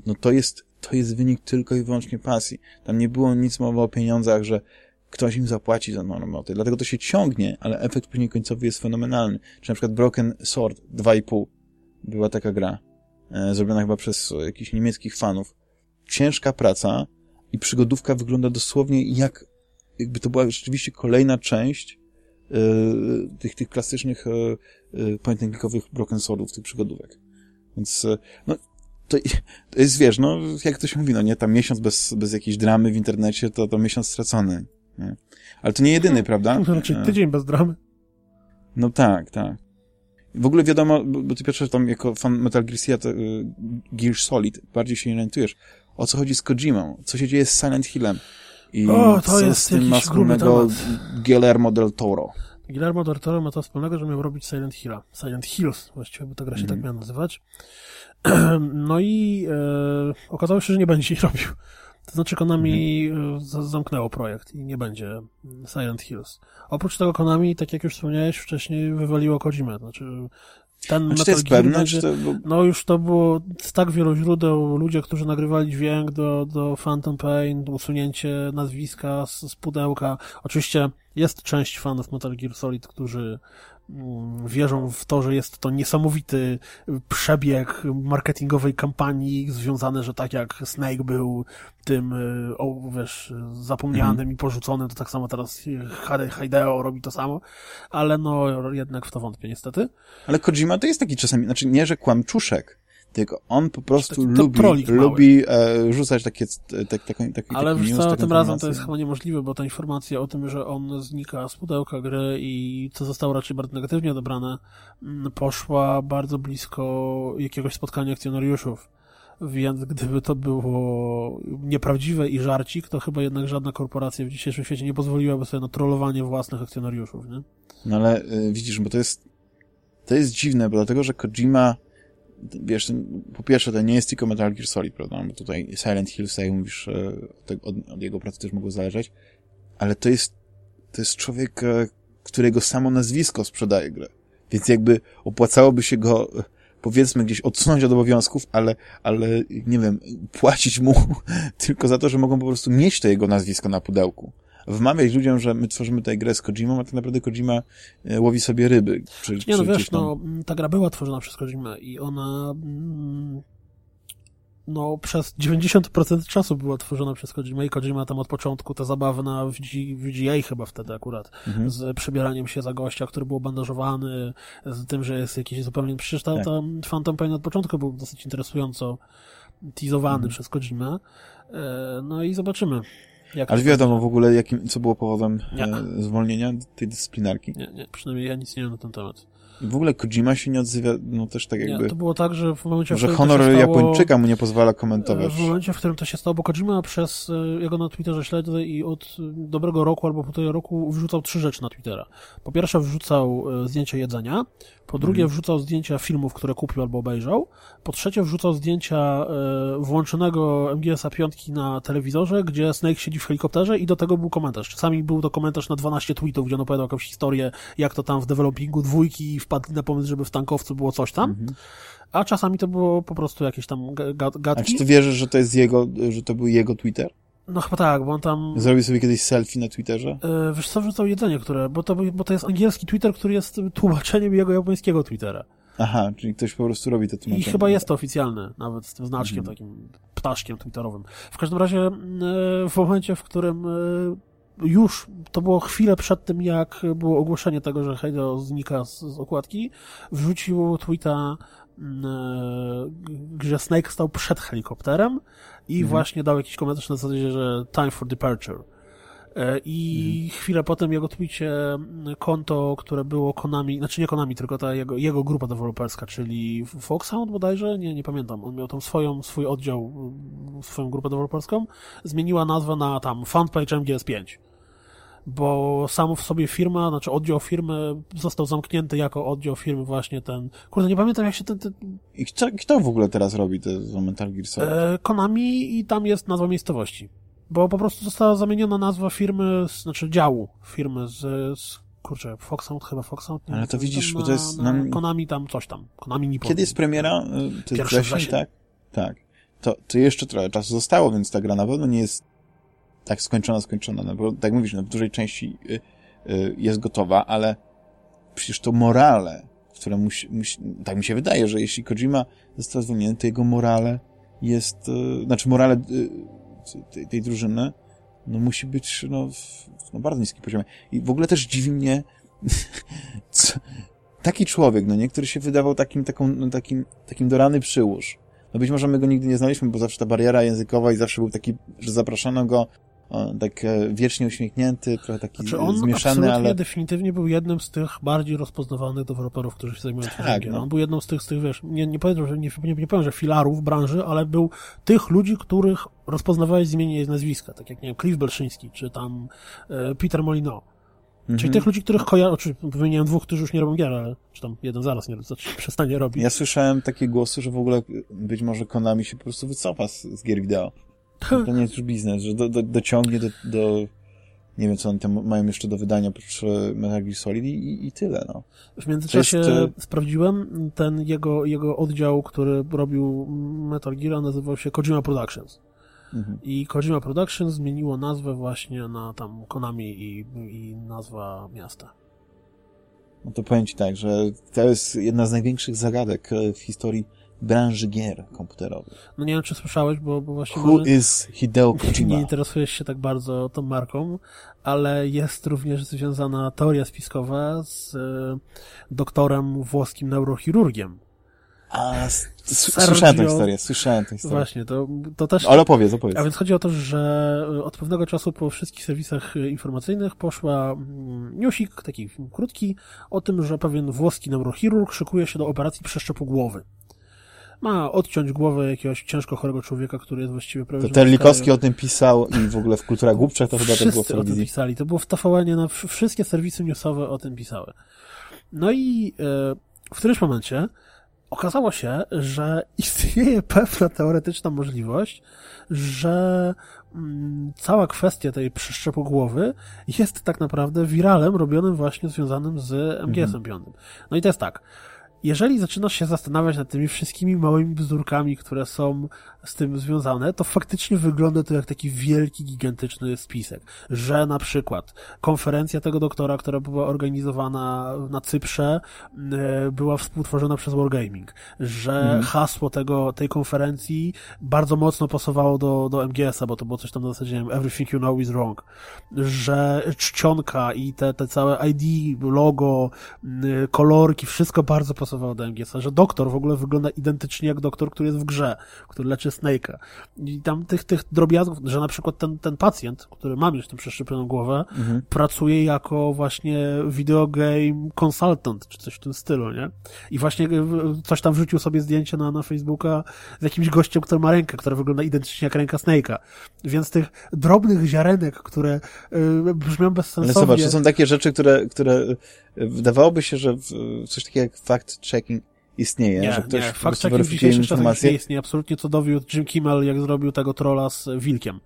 no to jest, to jest wynik tylko i wyłącznie pasji. Tam nie było nic mowy o pieniądzach, że ktoś im zapłaci za roboty. Dlatego to się ciągnie, ale efekt później końcowy jest fenomenalny. Czy na przykład Broken Sword 2,5 była taka gra. e, zrobiona chyba przez jakichś niemieckich fanów. Ciężka praca i przygodówka wygląda dosłownie jak, jakby to była rzeczywiście kolejna część e, tych, tych klasycznych e, e, clickowych Broken Swordów, tych przygodówek. Więc, e, no, to, to jest, wiesz, no, jak to się mówi, no nie, tam miesiąc bez, bez jakiejś dramy w internecie, to, to miesiąc stracony. Nie? Ale to nie jedyny, prawda? To raczej E, tydzień bez dramy. No tak, tak. W ogóle wiadomo, bo, ty pierwsze tam jako fan Metal Gear Solid, y, Gear Solid bardziej się orientujesz, o co chodzi z Kojimą, co się dzieje z Silent Hillem i O, to co jest z tym ma wspólnego. Guillermo del Toro. Guillermo del Toro ma to wspólnego, że miał robić Silent Hilla. Silent Hills właściwie, bo ta gra się Mhm. tak miała nazywać. No i e, okazało się, że nie będzie jej robił. To znaczy Konami Mhm. z- zamknęło projekt i nie będzie mm, Silent Hills. Oprócz tego Konami, tak jak już wspomniałeś wcześniej, wywaliło Kojimę. Znaczy ten A czy to Metal jest Gear pewne? będzie... To, No już to było z tak wielu źródeł, ludzie, którzy nagrywali dźwięk do, do Phantom Pain, usunięcie nazwiska z, z pudełka. Oczywiście jest część fanów Metal Gear Solid, którzy wierzą w to, że jest to niesamowity przebieg marketingowej kampanii związany, że tak jak Snake był tym, y, o, wiesz, zapomnianym i porzuconym, to tak samo teraz Hide- Hideo robi to samo, ale no jednak w to wątpię niestety. ale Kojima to jest taki czasami, znaczy nie, że kłamczuszek, tylko on po prostu Taki to lubi, lubi e, rzucać takie, e, tak, takie, takie Ale taki wiesz co, tym razem to jest chyba niemożliwe, bo ta informacja o tym, że on znika z pudełka gry i co zostało raczej bardzo negatywnie odebrane, mm, poszła bardzo blisko jakiegoś spotkania akcjonariuszów. Więc gdyby to było nieprawdziwe i żarcik, to chyba jednak żadna korporacja w dzisiejszym świecie nie pozwoliłaby sobie na trollowanie własnych akcjonariuszów, nie? No ale y, widzisz, bo to jest to jest dziwne, bo dlatego, że Kojima wiesz, po pierwsze, to nie jest tylko Metal Gear Solid, prawda, bo tutaj Silent Hill, jak mówisz, e, od, od, jego pracy też mogło zależeć, ale to jest to jest człowiek, e, którego samo nazwisko sprzedaje grę. Więc jakby opłacałoby się go, e, powiedzmy, gdzieś odsunąć od obowiązków, ale, ale, nie wiem, płacić mu tylko za to, że mogą po prostu mieć to jego nazwisko na Wmawiać ludziom, że my tworzymy tę grę z Kojimą, a tak naprawdę Kojima e, łowi sobie ryby. Czy, Nie no wiesz, tam- no, ta gra była tworzona przez Kojimę i ona mm, no przez 90% czasu była tworzona przez Kojimę i Kojima tam od początku te zabawy na VG, VGA chyba wtedy akurat, Mhm. z przebieraniem się za gościa, który był bandażowany, z tym, że jest jakiś zupełnie... Przecież ta, Tak. ta Phantom Pain od początku był dosyć interesująco teasowany Mhm. przez Kojimę. E, No i zobaczymy. Jak Ale wiadomo w ogóle, jakim, co było powodem Nie. e, zwolnienia tej dyscyplinarki. Nie, nie, przynajmniej ja nic nie wiem na ten temat. I w ogóle Kojima się nie odzywa, no też tak jakby... Nie, to było tak, że w momencie, którym honor stało... Japończyka mu nie pozwala komentować. W momencie, w którym to się stało, bo Kojima przez e, jego na Twitterze śledzę i od dobrego roku albo półtorej roku wrzucał trzy rzeczy na Twittera. Po pierwsze wrzucał e, zdjęcia jedzenia, po drugie wrzucał zdjęcia filmów, które kupił albo obejrzał, po trzecie wrzucał zdjęcia e, włączonego MGS-a piątki na telewizorze, gdzie Snake siedzi w helikopterze i do tego był komentarz. Czasami był to komentarz na 12 tweetów, gdzie on opowiadał jakąś historię, jak to tam w developingu dwójki wpadli na pomysł, żeby w tankowcu było coś tam, a czasami to było po prostu jakieś tam ga- ga- A gadki. czy ty wierzysz, że to jest jego, że to był jego Twitter? No chyba tak, bo on tam... Zrobił sobie kiedyś selfie na Twitterze? E, wiesz co, wrzucał jedzenie, które... Bo to, bo to jest angielski Twitter, który jest tłumaczeniem jego japońskiego Twittera. Aha, czyli ktoś po prostu robi to I tłumaczenie. chyba jest to oficjalne, nawet z tym znaczkiem Mhm. takim ptaszkiem twitterowym. W każdym razie e, w momencie, w którym e, już to było chwilę przed tym, jak było ogłoszenie tego, że Heido znika z, z okładki, wrzucił tweeta, mm, e, że Snake stał przed helikopterem i Mhm. właśnie dał jakiś komentarz na zasadzie, że time for departure. E, I chwilę potem jego tweetie mm, konto, które było Konami, znaczy nie Konami, tylko ta jego, jego grupa deweloperska, czyli Foxhound bodajże, nie, nie pamiętam, on miał tam swoją, swój oddział, mm, swoją grupę deweloperską, zmieniła nazwę na tam fanpage MGS5. Bo sam w sobie firma, znaczy oddział firmy został zamknięty jako oddział firmy właśnie ten, kurde nie pamiętam jak się ten, ten I kto, kto w ogóle teraz robi te Metal Gear Solid? E, Konami i tam jest nazwa miejscowości. Bo po prostu została zamieniona nazwa firmy, z, znaczy działu firmy z, z kurczę, Foxhound, chyba Foxhound. nie Ale to widzisz, bo na, to jest Na nam- Konami tam coś tam. Konami Nippon. Kiedy jest premiera? Y, To jest Pierwszy wrzesień. tak? Tak. To, to jeszcze trochę czasu zostało, więc ta gra na pewno nie jest tak skończona, skończona. No bo, tak mówisz, no, w dużej części y, y, jest gotowa, ale przecież to morale które musi, musi, tak mi się wydaje, że jeśli Kojima został zwolniony, to jego morale jest, e, znaczy morale e, tej, tej drużyny, no musi być, no, w, na bardzo niskim poziomie. I w ogóle też dziwi mnie, co, taki człowiek, no nie, który się wydawał takim, taką, no, takim, takim dorany przyłóż. No być może my go nigdy nie znaliśmy, bo zawsze ta bariera językowa i zawsze był taki, że zapraszano go o, tak e, wiecznie uśmiechnięty, trochę taki znaczy on zmieszany, ale... definitywnie był jednym z tych bardziej rozpoznawalnych deweloperów, którzy się zajmują tak, no. On był jedną z tych, z tych wiesz, nie, nie powiem, że, nie, nie, nie powiem, że filarów branży, ale był tych ludzi, których rozpoznawałeś z imienia i z nazwiska, tak jak, nie wiem, Cliff Belczyński, czy tam e, Peter Molyneux. Mhm. Czyli tych ludzi, których kojarzę, oczywiście wymieniłem dwóch, którzy już nie robią gier, ale czy tam jeden zaraz nie przestanie robić. Ja słyszałem takie głosy, że w ogóle być może Konami się po prostu wycofa z, z gier wideo. To nie jest już biznes, że do, do, dociągnie do, do nie wiem, co oni tam mają jeszcze do wydania oprócz Metal Gear Solid i, i tyle, no. W międzyczasie jest... E, sprawdziłem, ten jego, jego oddział, który robił Metal Gear nazywał się Kojima Productions. Mhm. I Kojima Productions zmieniło nazwę właśnie na tam Konami i, i nazwa miasta. No to powiem Ci tak, że to jest jedna z największych zagadek e, w historii branży gier komputerowych. No nie wiem, czy słyszałeś, bo, bo właśnie... Who is Hideo Kojima? Nie interesujesz się tak bardzo tą marką, ale jest również związana teoria spiskowa z e, doktorem włoskim neurochirurgiem. A, słyszałem tę historię, słyszałem tę historię. Właśnie, to, to też... Ale opowiedz, opowiedz. A więc chodzi o to, że od pewnego czasu po wszystkich serwisach informacyjnych poszła mm, newsik, taki krótki, o tym, że pewien włoski neurochirurg szykuje się do operacji przeszczepu głowy ma odciąć głowę jakiegoś ciężko chorego człowieka, który jest właściwie prawie... To Terlikowski o tym pisał i w ogóle w Kultura Głupczych to chyba tak było o tym pisali. To było w TVN, na wszystkie serwisy newsowe o tym pisały. No i e, w którymś momencie okazało się, że istnieje pewna teoretyczna możliwość, że mm, cała kwestia tej przeszczepu głowy jest tak naprawdę wiralem robionym właśnie związanym z MGS-em mhm. 5. No i to jest tak jeżeli zaczynasz się zastanawiać nad tymi wszystkimi małymi bzdurkami, które są z tym związane, to faktycznie wygląda to jak taki wielki, gigantyczny spisek. Że na przykład konferencja tego doktora, która była organizowana na Cyprze, e, była współtworzona przez Wargaming. Że mm. hasło tego, tej konferencji bardzo mocno pasowało do, do MGS-a, bo to było coś tam na zasadzie, nie wiem, everything you know is wrong. Że czcionka i te, te całe ID, logo, kolorki, wszystko bardzo pasowało pasował do MGS-a, że doktor w ogóle wygląda identycznie jak doktor, który jest w grze, który leczy Snake'a. I tam tych, tych drobiazgów, że na przykład ten, ten pacjent, który ma już tę przeszczepioną głowę, mhm. pracuje jako właśnie videogame consultant, czy coś w tym stylu, nie? I właśnie e, coś tam wrzucił sobie zdjęcie na, na Facebooka z jakimś gościem, który ma rękę, która wygląda identycznie jak ręka Snake'a. Więc tych drobnych ziarenek, które y, brzmią bezsensownie... Ale zobacz, to są takie rzeczy, które, które wydawałoby się, że coś takiego jak fact-checking istnieje, nie, że ktoś nie. Fact-checking w dzisiejszych czasach nie istnieje absolutnie, co dowiódł Jim Kimmel, jak zrobił tego trolla z Wilkiem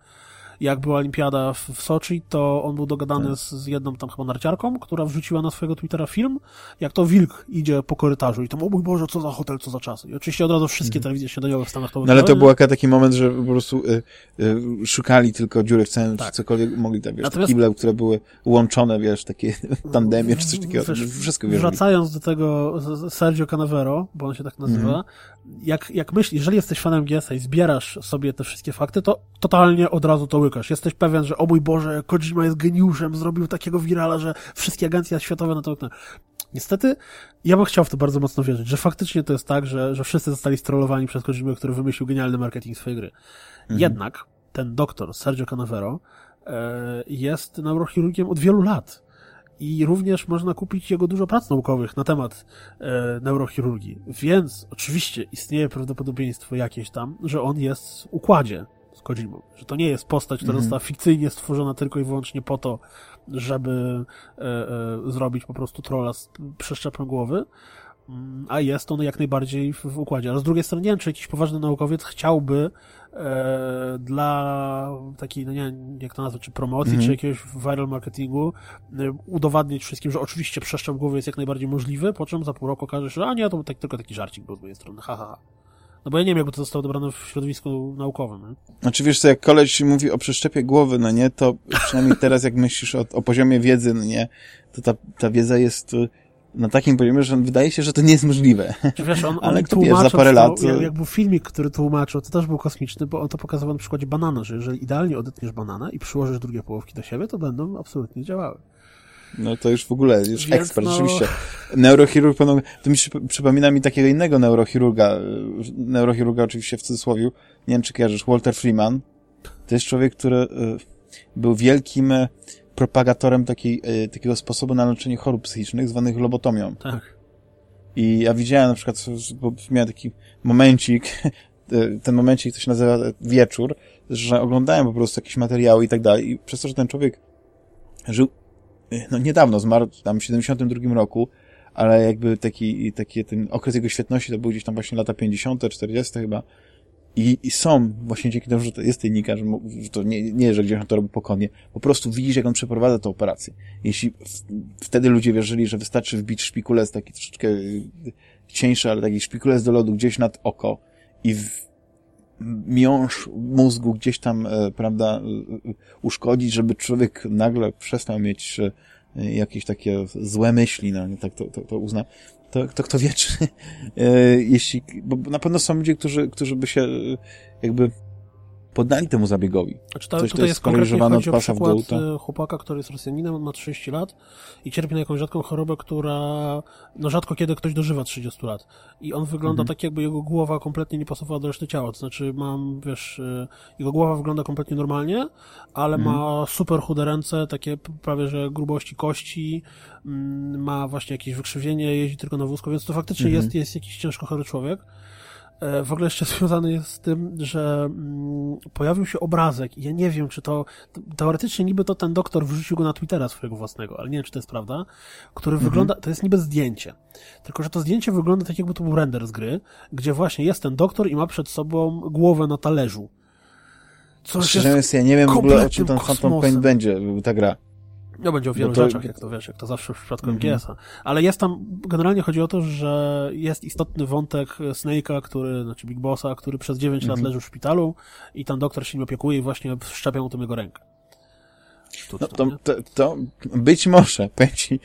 jak była olimpiada w, w Soczi, to on był dogadany tak. z, z, jedną tam chyba narciarką, która wrzuciła na swojego Twittera film, jak to wilk idzie po korytarzu i tam, o mój Boże, co za hotel, co za czasy. I oczywiście od razu wszystkie mhm. telewizje śniadaniowe w Stanach to No ale to był taki moment, że po prostu y, y, szukali tylko dziury w całym, tak. cokolwiek mogli, tam, wiesz, Natomiast... kible, które były łączone, wiesz, takie tandemie, czy coś takiego, wiesz, wszystko wiesz. Wracając do tego Sergio Canavero, bo on się tak nazywa, mhm. jak, jak myślisz, jeżeli jesteś fanem GSA i zbierasz sobie te wszystkie fakty, to totalnie od razu to łykasz. Jesteś pewien, że o mój Boże, Kojima jest geniuszem, zrobił takiego wirala, że wszystkie agencje światowe na to. Niestety, ja bym chciał w to bardzo mocno wierzyć, że faktycznie to jest tak, że, że wszyscy zostali strollowani przez Kojimę, który wymyślił genialny marketing swojej gry. Mhm. Jednak ten doktor, Sergio Canavero, e, jest neurochirurgiem od wielu lat. I również można kupić jego dużo prac naukowych na temat e, neurochirurgii. Więc oczywiście istnieje prawdopodobieństwo jakieś tam, że on jest w układzie Kojimą. Że to nie jest postać, która mm -hmm. została fikcyjnie stworzona tylko i wyłącznie po to, żeby e, e, zrobić po prostu trolla z przeszczepem głowy, mm, a jest on jak najbardziej w, w, układzie. Ale z drugiej strony nie wiem, czy jakiś poważny naukowiec chciałby e, dla takiej, no nie wiem, jak to nazwać, czy promocji, mm -hmm. czy jakiegoś viral marketingu e, udowadniać wszystkim, że oczywiście przeszczep głowy jest jak najbardziej możliwy, po czym za pół roku okaże się, że a nie, to tak, tylko taki żarcik był z mojej strony, ha, ha, ha. No bo ja nie wiem, jakby to zostało dobrane w środowisku naukowym. Nie? Znaczy wiesz co, jak koleś mówi o przeszczepie głowy, no nie, to przynajmniej teraz jak myślisz o, o poziomie wiedzy, no nie, to ta, ta wiedza jest na takim poziomie, że wydaje się, że to nie jest możliwe. Wiesz, on, Ale kto wie, za parę to, lat... Jak, jak był filmik, który tłumaczył, to też był kosmiczny, bo on to pokazywał na przykładzie banana, że jeżeli idealnie odetniesz banana i przyłożysz drugie połówki do siebie, to będą absolutnie działały. No to już w ogóle, już Więc ekspert, no... rzeczywiście. Neurochirurg, to mi się przypomina mi takiego innego neurochirurga, neurochirurga oczywiście w cudzysłowie, nie wiem czy kojarzysz, Walter Freeman. To jest człowiek, który był wielkim propagatorem takiej, takiego sposobu na leczenie chorób psychicznych, zwanych lobotomią. Tak. I ja widziałem na przykład, bo miałem taki momencik, ten momencik to się nazywa wieczór, że oglądałem po prostu jakieś materiały i tak dalej i przez to, że ten człowiek żył no niedawno, zmarł tam w 72 roku, ale jakby taki, taki ten okres jego świetności to był gdzieś tam właśnie lata 50., 40 chyba. I, I są właśnie dzięki temu, że to jest tajnika, że, że to nie, nie, że gdzieś on to robi pokonnie. Po prostu widzisz, jak on przeprowadza tę operację. Jeśli w, wtedy ludzie wierzyli, że wystarczy wbić szpikulec taki troszeczkę cieńszy, ale taki szpikulec do lodu gdzieś nad oko i w, miąższ mózgu gdzieś tam, e, prawda, e, uszkodzić, żeby człowiek nagle przestał mieć e, jakieś takie złe myśli, no, tak to, to, to uzna. To, to kto wie, czy, jeśli, bo na pewno są ludzie, którzy, którzy by się jakby poddali temu zabiegowi. Znaczy to, Coś, tutaj to jest, konkretnie chodzi o przykład dół, to... chłopaka, który jest Rosjaninem, on ma 30 lat i cierpi na jakąś rzadką chorobę, która, no rzadko kiedy ktoś dożywa 30 lat. I on wygląda mhm. tak, jakby jego głowa kompletnie nie pasowała do reszty ciała. To znaczy mam, wiesz, jego głowa wygląda kompletnie normalnie, ale mhm. ma super chude ręce, takie prawie, że grubości kości, mm, ma właśnie jakieś wykrzywienie, jeździ tylko na wózku, więc to faktycznie mhm. jest, jest jakiś ciężko chory człowiek. E, w ogóle jeszcze związany jest z tym, że mm, pojawił się obrazek i ja nie wiem, czy to teoretycznie niby to ten doktor wrzucił go na Twittera swojego własnego, ale nie wiem, czy to jest prawda, który mhm. wygląda, to jest niby zdjęcie, tylko że to zdjęcie wygląda tak jakby to był render z gry, gdzie właśnie jest ten doktor i ma przed sobą głowę na talerzu. Coś Szczerze jest ja nie wiem w ogóle o czym ten Phantom Pain będzie, ta gra. No będzie o wielu to... rzeczach, jak to wiesz, jak to zawsze w przypadku mm -hmm. MGS-a. Ale jest tam, generalnie chodzi o to, że jest istotny wątek Snake'a, który, znaczy Big Bossa, który przez 9 mm -hmm. lat mhm. leży w szpitalu i tam doktor się nim opiekuje i właśnie szczepią tym jego rękę. no, to, to, to, być może, pęci,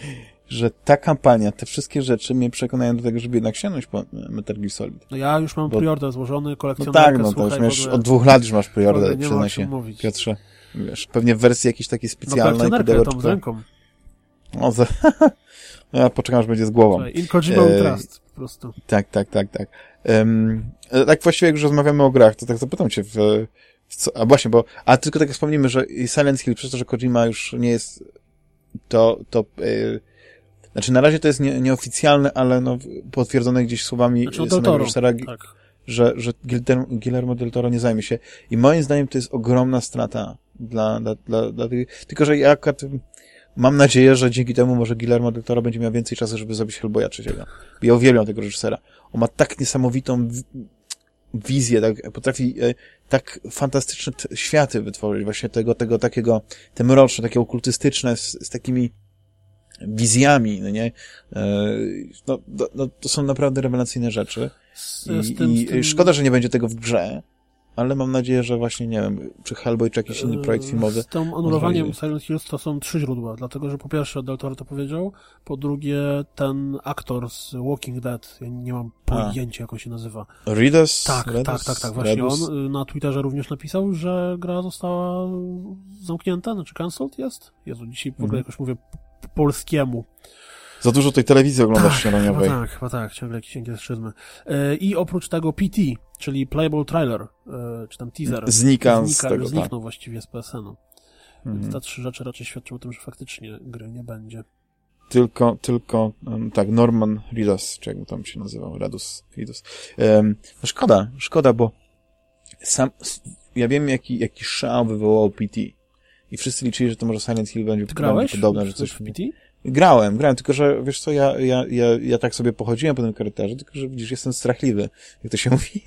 że ta kampania, te wszystkie rzeczy mnie przekonają do tego, żeby jednak sięgnąć po Metal Gear Solid. No ja już mam Bo... preorder złożony, kolekcjonerkę, No tak, no to już masz, od dwóch lat już masz preorder, przyznaj się, mówić. Piotrze. Wiesz, pewnie w wersji jakiejś takiej no, specjalnej. No pudełeczko. z ręką. No, za... ja poczekam, aż będzie z głową. In e... Trust, po prostu. Tak, tak, tak, tak. Um, tak właściwie, jak już rozmawiamy o grach, to tak zapytam cię w, w co, a właśnie, bo, a tylko tak wspomnimy, że Silent Hill, przez to, że Kojima już nie jest to, to, yy, znaczy na razie to jest nie, nieoficjalne, ale no, potwierdzone gdzieś słowami znaczy, samego reżysera, tak. Że, że Guillermo del Toro nie zajmie się. I moim zdaniem to jest ogromna strata dla, dla, dla, dla tych, tylko że ja akurat mam nadzieję, że dzięki temu może Guillermo del Toro będzie miał więcej czasu, żeby zrobić Hellboya trzeciego. Ja uwielbiam tego reżysera. On ma tak niesamowitą wizję, tak, potrafi e, tak fantastyczne światy wytworzyć, właśnie tego, tego takiego, te mroczne, takie okultystyczne, z, z takimi wizjami, no nie? E, no, no, to są naprawdę rewelacyjne rzeczy. Z, I, z tym, i tym... szkoda, że nie będzie tego w grze, ale mam nadzieję, że właśnie, nie wiem, czy Hellboy, czy jakiś inny projekt filmowy. Z tym anulowaniem Silent Hills to są trzy źródła, dlatego, że po pierwsze Del Toro to powiedział, po drugie ten aktor z Walking Dead, ja nie mam pojęcia, jak on się nazywa. Readers? Tak, Redus? tak, tak, tak, właśnie Redus? on y, na Twitterze również napisał, że gra została zamknięta, znaczy cancelled jest? Jezu, dzisiaj w ogóle mhm. jakoś mówię po polskiemu. Za dużo tej telewizji oglądasz tak, śniadaniowej. Chyba tak, chyba tak, ciągle jakieś angielszyzmy. E, I oprócz tego PT, czyli Playable Trailer, e, czy tam teaser. Znika, znika z tego, Zniknął tak. właściwie z PSN-u. Mhm. Więc te trzy rzeczy raczej świadczą o tym, że faktycznie gry nie będzie. Tylko, tylko, tak, Norman Ridus, czy jak tam się nazywał, Radus Ridus. Um, no szkoda, szkoda, bo sam, ja wiem, jaki, jaki szał wywołał PT. I wszyscy liczyli, że to może Silent Hill będzie podobne, że coś... w PT? Grałem, grałem, tylko że, wiesz co, ja, ja, ja, ja tak sobie pochodziłem po tym korytarzu, tylko że widzisz, jestem strachliwy, jak to się mówi.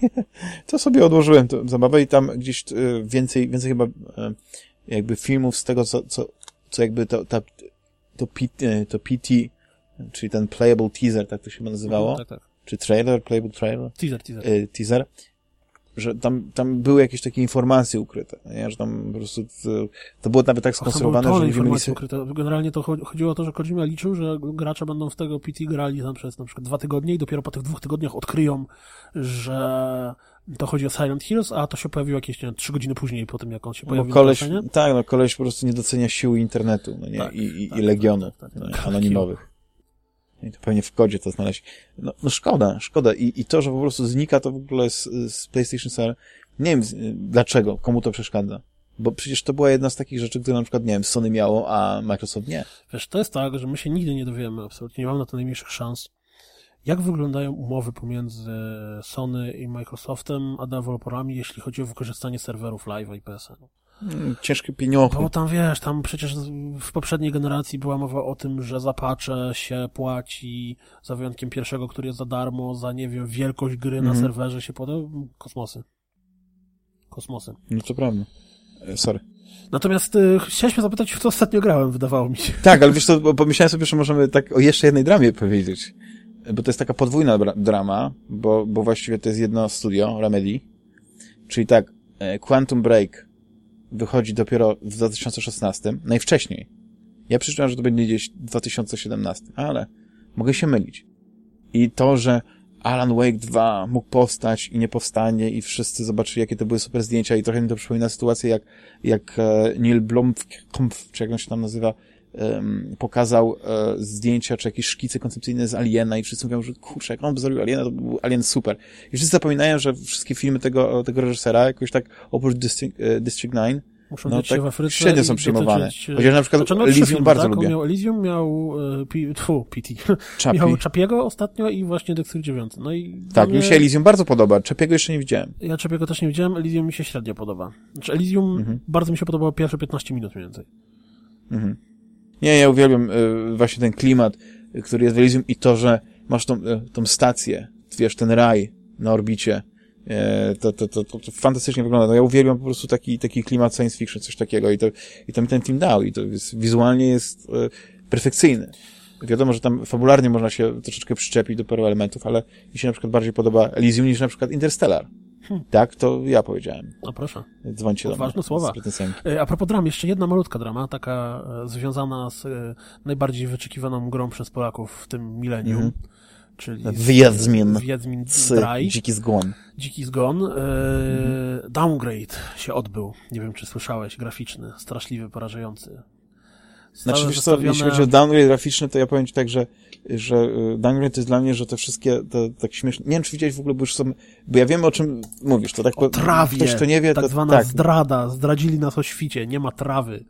to sobie odłożyłem tę zabawę i tam gdzieś e, więcej, więcej chyba e, jakby filmów z tego, co, co, co jakby to, to, to, PT, to PT, czyli ten playable teaser, tak to się nazywało. Mhm, tak, tak. Czy trailer, playable trailer? Teaser, teaser. E, teaser. Że tam, tam były jakieś takie informacje ukryte, nie? że tam po prostu to, to było nawet tak skonstruowane, że ludzie mieli... Ukryte. Generalnie to chodziło o to, że Kojima liczył, że gracze będą w tego PT grali tam przez na przykład dwa tygodnie i dopiero po tych dwóch tygodniach odkryją, że to chodzi o Silent Hills, a to się pojawiło jakieś, nie trzy godziny później po tym, jak on się pojawił. No koleś, tak, no koleś po prostu nie docenia siły internetu, no nie? Tak, I, i, tak, i legionu tak, tak, tak, anonimowych. I to pewnie w kodzie to znaleźć. No, no szkoda, szkoda. I, I to, że po prostu znika to w ogóle z, z PlayStation 4, nie wiem dlaczego, komu to przeszkadza. Bo przecież to była jedna z takich rzeczy, które na przykład, nie wiem, Sony miało, a Microsoft nie. Wiesz, to jest tak, że my się nigdy nie dowiemy, absolutnie nie mamy na to najmniejszych szans. Jak wyglądają umowy pomiędzy Sony i Microsoftem, a deweloperami, jeśli chodzi o wykorzystanie serwerów live i PSN-u? Ciężkie pieniądze. Bo tam wiesz, tam przecież w poprzedniej generacji była mowa o tym, że zapacze się płaci, za wyjątkiem pierwszego, który jest za darmo, za nie wiem, wielkość gry mm -hmm. na mhm. serwerze się poda. Kosmosy. Kosmosy. No to prawda. E, sorry. Natomiast y, chcieliśmy zapytać, w co ostatnio grałem, wydawało mi się. Tak, ale wiesz co, bo pomyślałem sobie, że możemy tak o jeszcze jednej dramie powiedzieć. Bo to jest taka podwójna drama, bo, bo właściwie to jest jedno studio, Remedy. Czyli tak, e, Quantum Break wychodzi dopiero w 2016, najwcześniej. Ja przeczytałem, że to będzie gdzieś 2017, ale mogę się mylić. I to, że Alan Wake 2 mógł powstać i nie powstanie i wszyscy zobaczyli, jakie to były super zdjęcia i trochę mi to przypomina sytuację, jak, jak e, Neil Blomkamp, czy jak on się tam nazywa, pokazał e, zdjęcia, czy jakieś szkice koncepcyjne z Aliena i wszyscy mówią, że kurczę, jak on by zrobił Aliena, to był Alien super. I wszyscy zapominają, że wszystkie filmy tego, tego reżysera, jakoś tak oprócz District, e, District 9, Muszą no, tak w średnio są przyjmowane. Dotyczyć, Chociaż na przykład znaczy, no, Elysium bardzo tak? lubię. miał Elysium, miał e, tfu. Chapi. Miał Chapiego ostatnio i właśnie Dexter 9. No i tak, mnie... mi się Elysium bardzo podoba. Chapiego jeszcze nie widziałem. Ja Chapiego też nie widziałem, Elysium mi się średnio podoba. Znaczy Elysium mhm. bardzo mi się podobało pierwsze 15 minut mniej więcej. Mhm. Nie, ja uwielbiam y, właśnie ten klimat, który jest w Elysium i to, że masz tą, y, tą stację, wiesz, ten raj na orbicie, y, to, to, to, to, fantastycznie wygląda. Ja uwielbiam po prostu taki, taki klimat science fiction, coś takiego i to, i to mi ten film dał i to jest, wizualnie jest perfekcyjny. Wiadomo, że tam fabularnie można się troszeczkę przyczepić do paru elementów, ale mi się na przykład bardziej podoba Elysium niż na przykład Interstellar. Hmm. Tak, to ja powiedziałem. No proszę. Dzwońcie do Ważne słowa. E, a propos dram, jeszcze jedna malutka drama, taka e, związana z e, najbardziej wyczekiwaną grą przez Polaków w tym milenium. Mm -hmm. Czyli Wiedźmin. Wiedźmin. Dziki Zgon. Dziki Zgon. E, mm. Downgrade się odbył. Nie wiem, czy słyszałeś. Graficzny, straszliwy, porażający. Znaczy, wiesz co, jeśli chodzi o downgrade graficzny, to ja powiem ci tak, że, że y, downgrade to jest dla mnie, że te wszystkie, te, tak śmieszne, nie wiem, czy widziałeś w ogóle, bo już są, bo ja wiem, o czym mówisz, to tak, o trawie, ktoś, kto nie wie, tak to, zwana tak. zdrada, zdradzili nas o świcie, nie ma trawy.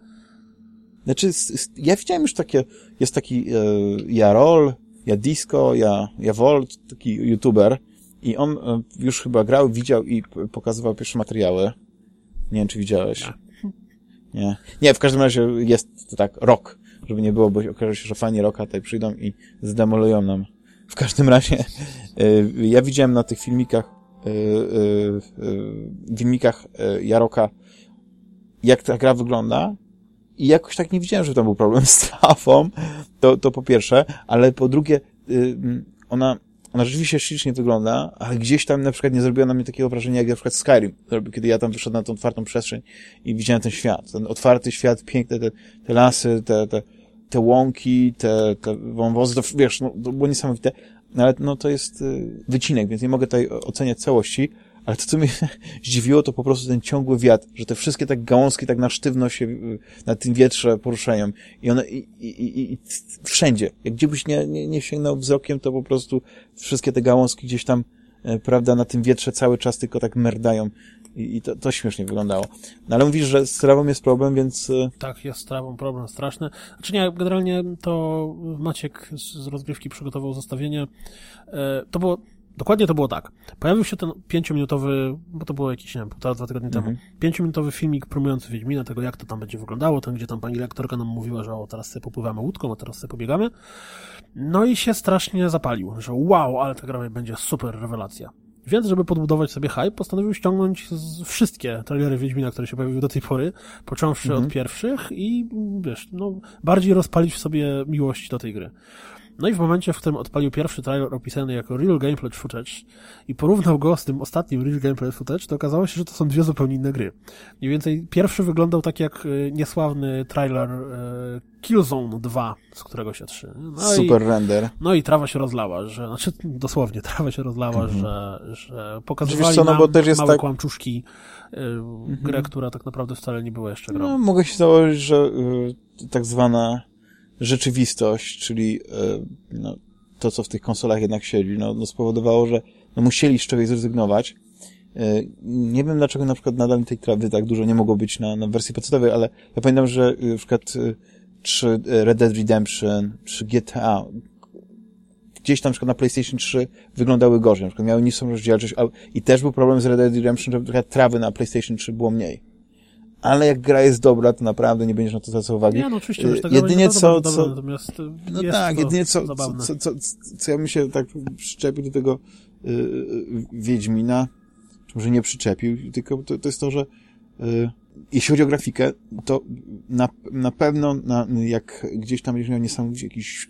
Znaczy, ja widziałem już takie, jest taki e, Jarol, ja Disco, ja, ja Volt, taki youtuber i on e, już chyba grał, widział i pokazywał pierwsze materiały. Nie wiem, czy widziałeś. Nie. Nie. Nie, w każdym razie jest to tak, rok, żeby nie było, bo okaże się, że fani roka tutaj przyjdą i zdemolują nam. W każdym razie, y, ja widziałem na tych filmikach, y, y, filmikach Jaroka, jak ta gra wygląda i jakoś tak nie widziałem, że tam był problem z trafą, to, to po pierwsze, ale po drugie, ona ona rzeczywiście ślicznie wygląda, ale gdzieś tam na przykład nie zrobiła na mnie takiego wrażenia, jak na przykład Skyrim, kiedy ja tam wyszedłem na tą otwartą przestrzeń i widziałem ten świat. Ten otwarty świat, piękne te, te lasy, te, te, te łąki, te, te wąwozy, to wiesz, no, to było niesamowite, no, ale no, to jest y, wycinek, więc nie mogę tutaj oceniać całości, ale to, co mnie zdziwiło, to po prostu ten ciągły wiatr, że te wszystkie tak gałązki tak na sztywno się y, na tym wietrze poruszają i one i, i, i, i wszędzie. Jak gdziebyś nie, nie, nie sięgnął wzrokiem, to po prostu wszystkie te gałązki gdzieś tam, e, prawda, na tym wietrze cały czas tylko tak merdają i, i to, to śmiesznie wyglądało. No ale mówisz, że z trawą jest problem, więc... E, tak, jest z trawą problem straszny. Znaczy nie, generalnie to Maciek z rozgrywki przygotował zestawienie. E, to było Dokładnie to było tak. Pojawił się ten pięciominutowy, bo to było jakieś, nie wiem, półtora, dwa tygodnie mhm. temu, pięciominutowy filmik promujący Wiedźmina, tego jak to tam będzie wyglądało, ten, gdzie tam pani lektorka nam mówiła, że o, teraz sobie popływamy łódką, a teraz sobie pobiegamy. No i się strasznie zapalił, że wow, ale ta gra będzie super rewelacja. Więc, żeby podbudować sobie hype, postanowił ściągnąć wszystkie trailery Wiedźmina, które się pojawiły do tej pory, począwszy mhm. od pierwszych i, wiesz, no, bardziej rozpalić w sobie miłość do tej gry. No i w momencie, w którym odpalił pierwszy trailer opisany jako Real Gameplay Footage i porównał go z tym ostatnim Real Gameplay Footage, to okazało się, że to są dwie zupełnie inne gry. Mniej więcej pierwszy wyglądał tak jak e, niesławny trailer e, Killzone 2 z którego się 3. No Super i, render. No i trawa się rozlała, że, znaczy dosłownie trawa się rozlała, mhm. że, że pokazywali co, no, bo też jest małe tak... kłamczuszki y, mhm. grę, która tak naprawdę wcale nie była jeszcze grą. No, mogę się założyć, że y, tak zwana rzeczywistość, czyli y, no, to, co w tych konsolach jednak siedzi, no, no spowodowało, że no, musieli z czegoś zrezygnować. Y, nie wiem, dlaczego na przykład nadal tej trawy tak dużo nie mogło być na, na wersji podstawowej, ale ja pamiętam, że y, na przykład y, czy Red Dead Redemption, czy GTA, gdzieś tam na przykład na PlayStation 3 wyglądały gorzej, na przykład miały niższą rozdzielczość i też był problem z Red Dead Redemption, że trawy na PlayStation 3 było mniej. Ale jak gra jest dobra, to naprawdę nie będziesz na to zwracał uwagi. Nie, no oczywiście, wiesz, jedynie co, co, co, natomiast no tak, jedynie co, co, co, co, co, ja bym się tak przyczepił do tego yy, Wiedźmina, czy może nie przyczepił, tylko to, to jest to, że yy, jeśli chodzi o grafikę, to na, na pewno na, jak gdzieś tam będziesz miał niesamowicie jakiś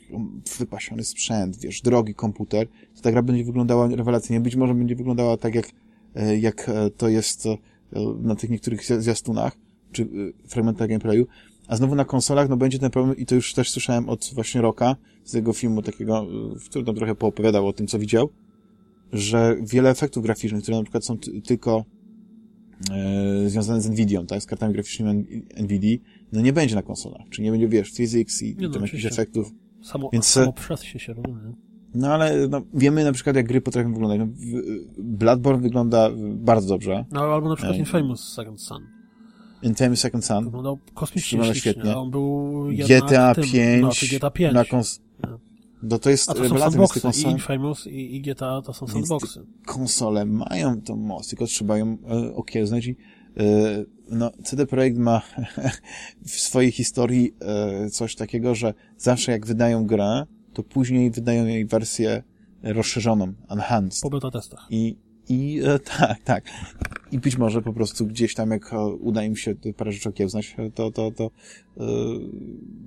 wypasiony sprzęt, wiesz, drogi komputer, to ta gra będzie wyglądała rewelacyjnie. Być może będzie wyglądała tak, jak, jak to jest na tych niektórych zwiastunach, czy fragmentach gameplayu, a znowu na konsolach, no będzie ten problem, i to już też słyszałem od właśnie Roka, z jego filmu takiego, w którym tam trochę poopowiadał o tym, co widział, że wiele efektów graficznych, które na przykład są tylko e, związane z Nvidią, tak, z kartami graficznymi Nvidia, no nie będzie na konsolach. Czyli nie będzie, wiesz, physics i, nie, no, tam jakichś efektów. Samo, Więc, samo się się rozumie. No ale no, wiemy na przykład, jak gry potrafią wyglądać. No, Bloodborne wygląda bardzo dobrze. No, albo na przykład e, Infamous Second Son. Infamous Second Son. Wyglądał kosmicznie wygląda świetnie. On był GTA tym, 5, no, GTA 5. na kons no to jest A to są sandboxy, konsole... i Infamous i, i GTA to są sandboxy. Konsole mają tą moc, tylko trzeba ją e, okiełznać i e, no, CD Projekt ma w swojej historii e, coś takiego, że zawsze jak wydają grę, to później wydają jej wersję rozszerzoną, enhanced. Po beta testach. I, i e, tak, tak. I być może po prostu gdzieś tam, jak uda im się parę rzeczy okiełznać, to, to, to yy,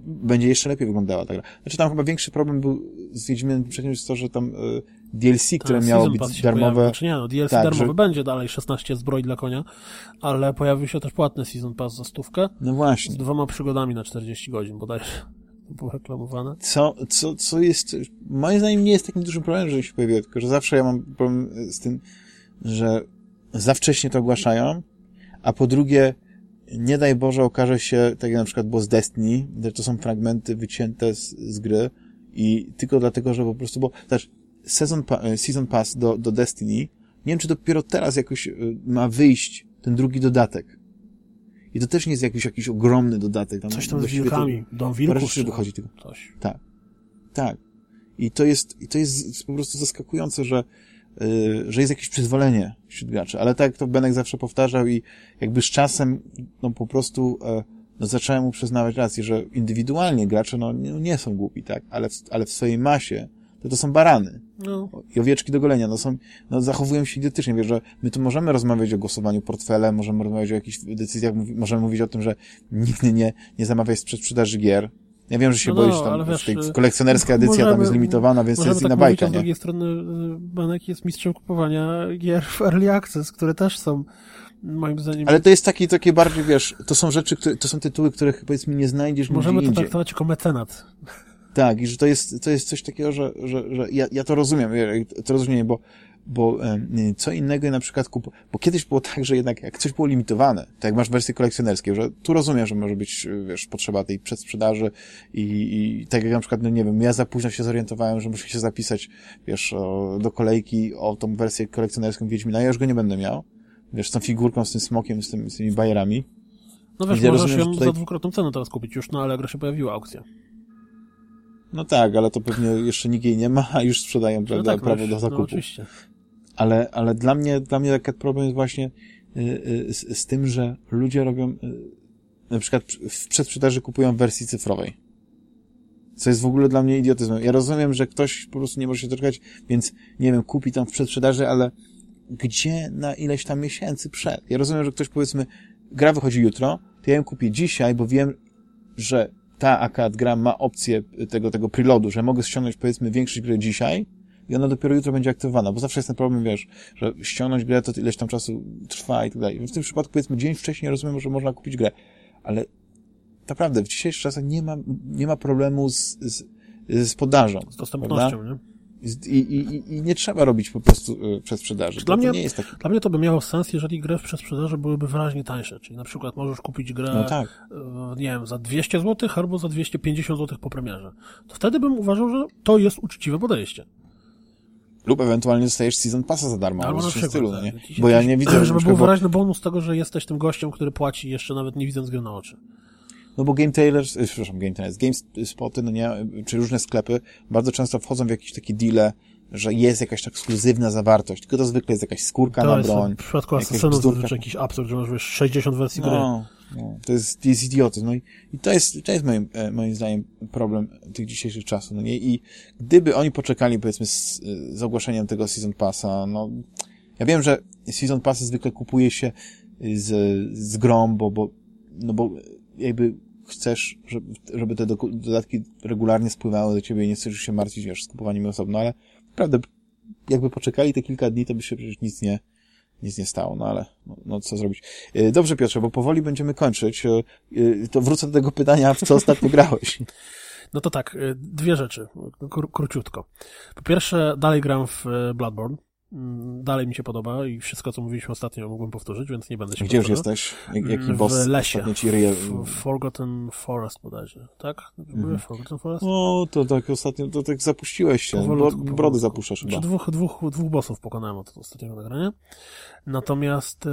będzie jeszcze lepiej wyglądała ta gra. Znaczy tam chyba większy problem był z Wiedźminem przecież jest to, że tam yy, DLC, tak, które miało być darmowe... Znaczy nie, no DLC tak, darmowy że... będzie dalej, 16 zbroi dla konia, ale pojawił się też płatny Season Pass za stówkę. No właśnie. Z dwoma przygodami na 40 godzin bodajże było reklamowane. Co, co, co jest, moim zdaniem nie jest takim dużym problemem, że się pojawiło, tylko że zawsze ja mam problem z tym, że za wcześnie to ogłaszają, a po drugie, nie daj Boże, okaże się, tak jak na przykład było z Destiny, że to są fragmenty wycięte z, z gry i tylko dlatego, że po prostu, bo też season, pa, season pass do, do Destiny, nie wiem, czy dopiero teraz jakoś y, ma wyjść ten drugi dodatek. I to też nie jest jakiś, jakiś ogromny dodatek. Tam Coś tam z wilkami, to, dom wilków. wychodzi tylko. Coś. Tak. Tak. I to jest, i to jest po prostu zaskakujące, że Y, że jest jakieś przyzwolenie wśród graczy, ale tak jak to Benek zawsze powtarzał i jakby z czasem no po prostu e, no, zacząłem mu przyznawać rację, że indywidualnie gracze no nie, nie są głupi, tak, ale w, ale w swojej masie to to są barany no. i owieczki do golenia, no są, no zachowują się idiotycznie, wiesz, że my tu możemy rozmawiać o głosowaniu portfele, możemy rozmawiać o jakichś decyzjach, możemy mówić o tym, że nigdy nie, nie zamawiaj sprzed sprzedaży gier, ja wiem, że się no, boisz tam, wiesz, tej kolekcjonerska edycja możemy, tam jest limitowana, więc to jest tak inna bajka, nie? z drugiej strony y, Banek jest mistrzem kupowania gier w Early Access, które też są moim zdaniem... Ale to jest taki, takie bardziej, wiesz, to są rzeczy, które, to są tytuły, których powiedzmy nie znajdziesz Możemy to traktować jako mecenat. Tak, i że to jest, to jest coś takiego, że, że, że ja, ja to rozumiem, to rozumiem, bo bo co innego na przykład kup... bo kiedyś było tak, że jednak jak coś było limitowane, to jak masz wersje kolekcjonerskie, że tu rozumiem, że może być, wiesz, potrzeba tej przedsprzedaży i, i tak jak na przykład, no nie wiem, ja za późno się zorientowałem, że muszę się zapisać, wiesz, o, do kolejki o tą wersję kolekcjonerską Wiedźmina, ja już go nie będę miał, wiesz, z tą figurką, z tym smokiem, z, tym, z tymi bajerami. No wiesz, ja możesz rozumiem, ją tutaj... za dwukrotną cenę teraz kupić już na Allegro się pojawiła aukcja. No tak, ale to pewnie jeszcze nikt jej nie ma, a już sprzedają no prawda, tak, prawo do no zakupu. No, oczywiście. Ale, ale dla mnie, dla mnie taki problem jest właśnie y, y, z, z tym, że ludzie robią, y, na przykład w przedsprzedaży kupują w wersji cyfrowej. Co jest w ogóle dla mnie idiotyzmem. Ja rozumiem, że ktoś po prostu nie może się doczekać, więc, nie wiem, kupi tam w przedsprzedaży, ale gdzie na ileś tam miesięcy przed? Ja rozumiem, że ktoś powiedzmy, gra wychodzi jutro, to ja ją kupię dzisiaj, bo wiem, że ta akad gra ma opcję tego, tego preloadu, że mogę ściągnąć powiedzmy większość gry dzisiaj i ona dopiero jutro będzie aktywowana, bo zawsze jest ten problem, wiesz, że ściągnąć grę to ileś tam czasu trwa i tak dalej. W tym przypadku powiedzmy dzień wcześniej rozumiem, że można kupić grę, ale naprawdę w dzisiejszych czasach nie ma, nie ma problemu z, z, z podażą. Z dostępnością, prawda? nie? I, i, I nie trzeba robić po prostu y, przedsprzedaży. Dla mnie, to nie jest taki... dla mnie to by miało sens, jeżeli gry w przedsprzedaży byłyby wyraźnie tańsze. Czyli na przykład możesz kupić grę, No tak. y, nie wiem, za 200 zł albo za 250 zł po premierze. To wtedy bym uważał, że to jest uczciwe podejście. Lub ewentualnie dostajesz Season Passa za darmo, Albo na coś w tym przykład, stylu, tak. nie? Bo ja nie widzę... Żeby był wyraźny bonus tego, że jesteś tym gościem, który płaci jeszcze nawet nie widząc gry na oczy. No bo Game Tailors, y, przepraszam, Game Tailors, GameSpoty, no nie, y, czy różne sklepy bardzo często wchodzą w jakieś takie deale, że jest jakaś tak ekskluzywna zawartość, tylko to zwykle jest jakaś skórka To na jest broń. w przypadku Assassinów to jest jakiś absurd, że masz wiesz, 60 wersji gry. No, no, to jest, to jest idiotyzm. No i, i to jest, to jest moim, e, moim zdaniem problem tych dzisiejszych czasów, no nie? I gdyby oni poczekali, powiedzmy, z, z ogłoszeniem tego Season Passa, no, ja wiem, że Season Passy zwykle kupuje się z, z grą, bo, bo, no bo jakby chcesz, żeby, żeby te dodatki regularnie spływały do ciebie i nie chcesz się martwić, wiesz, z kupowaniem osobno, ale naprawdę, jakby poczekali te kilka dni, to by się przecież nic nie, nic nie stało, no ale no, no co zrobić. E, Dobrze Piotrze, bo powoli będziemy kończyć. E, e, To wrócę do tego pytania, w co ostatnio grałeś. No to tak, dwie rzeczy, kró- króciutko. Po pierwsze, dalej gram w Bloodborne. Dalej mi się podoba i wszystko, co mówiliśmy ostatnio, mógłbym powtórzyć, więc nie będę się Gdzie już jesteś? Jak- Jaki W boss lesie. ostatnio ci ryje? W Forgotten Forest bodajże, tak? Były Forgotten Forest? O, to tak ostatnio, to tak zapuściłeś się. Bro, Powolutku, brody zapuszczasz chyba. Dwóch, dwóch, dwóch bossów pokonałem od ostatniego nagrania. Natomiast e,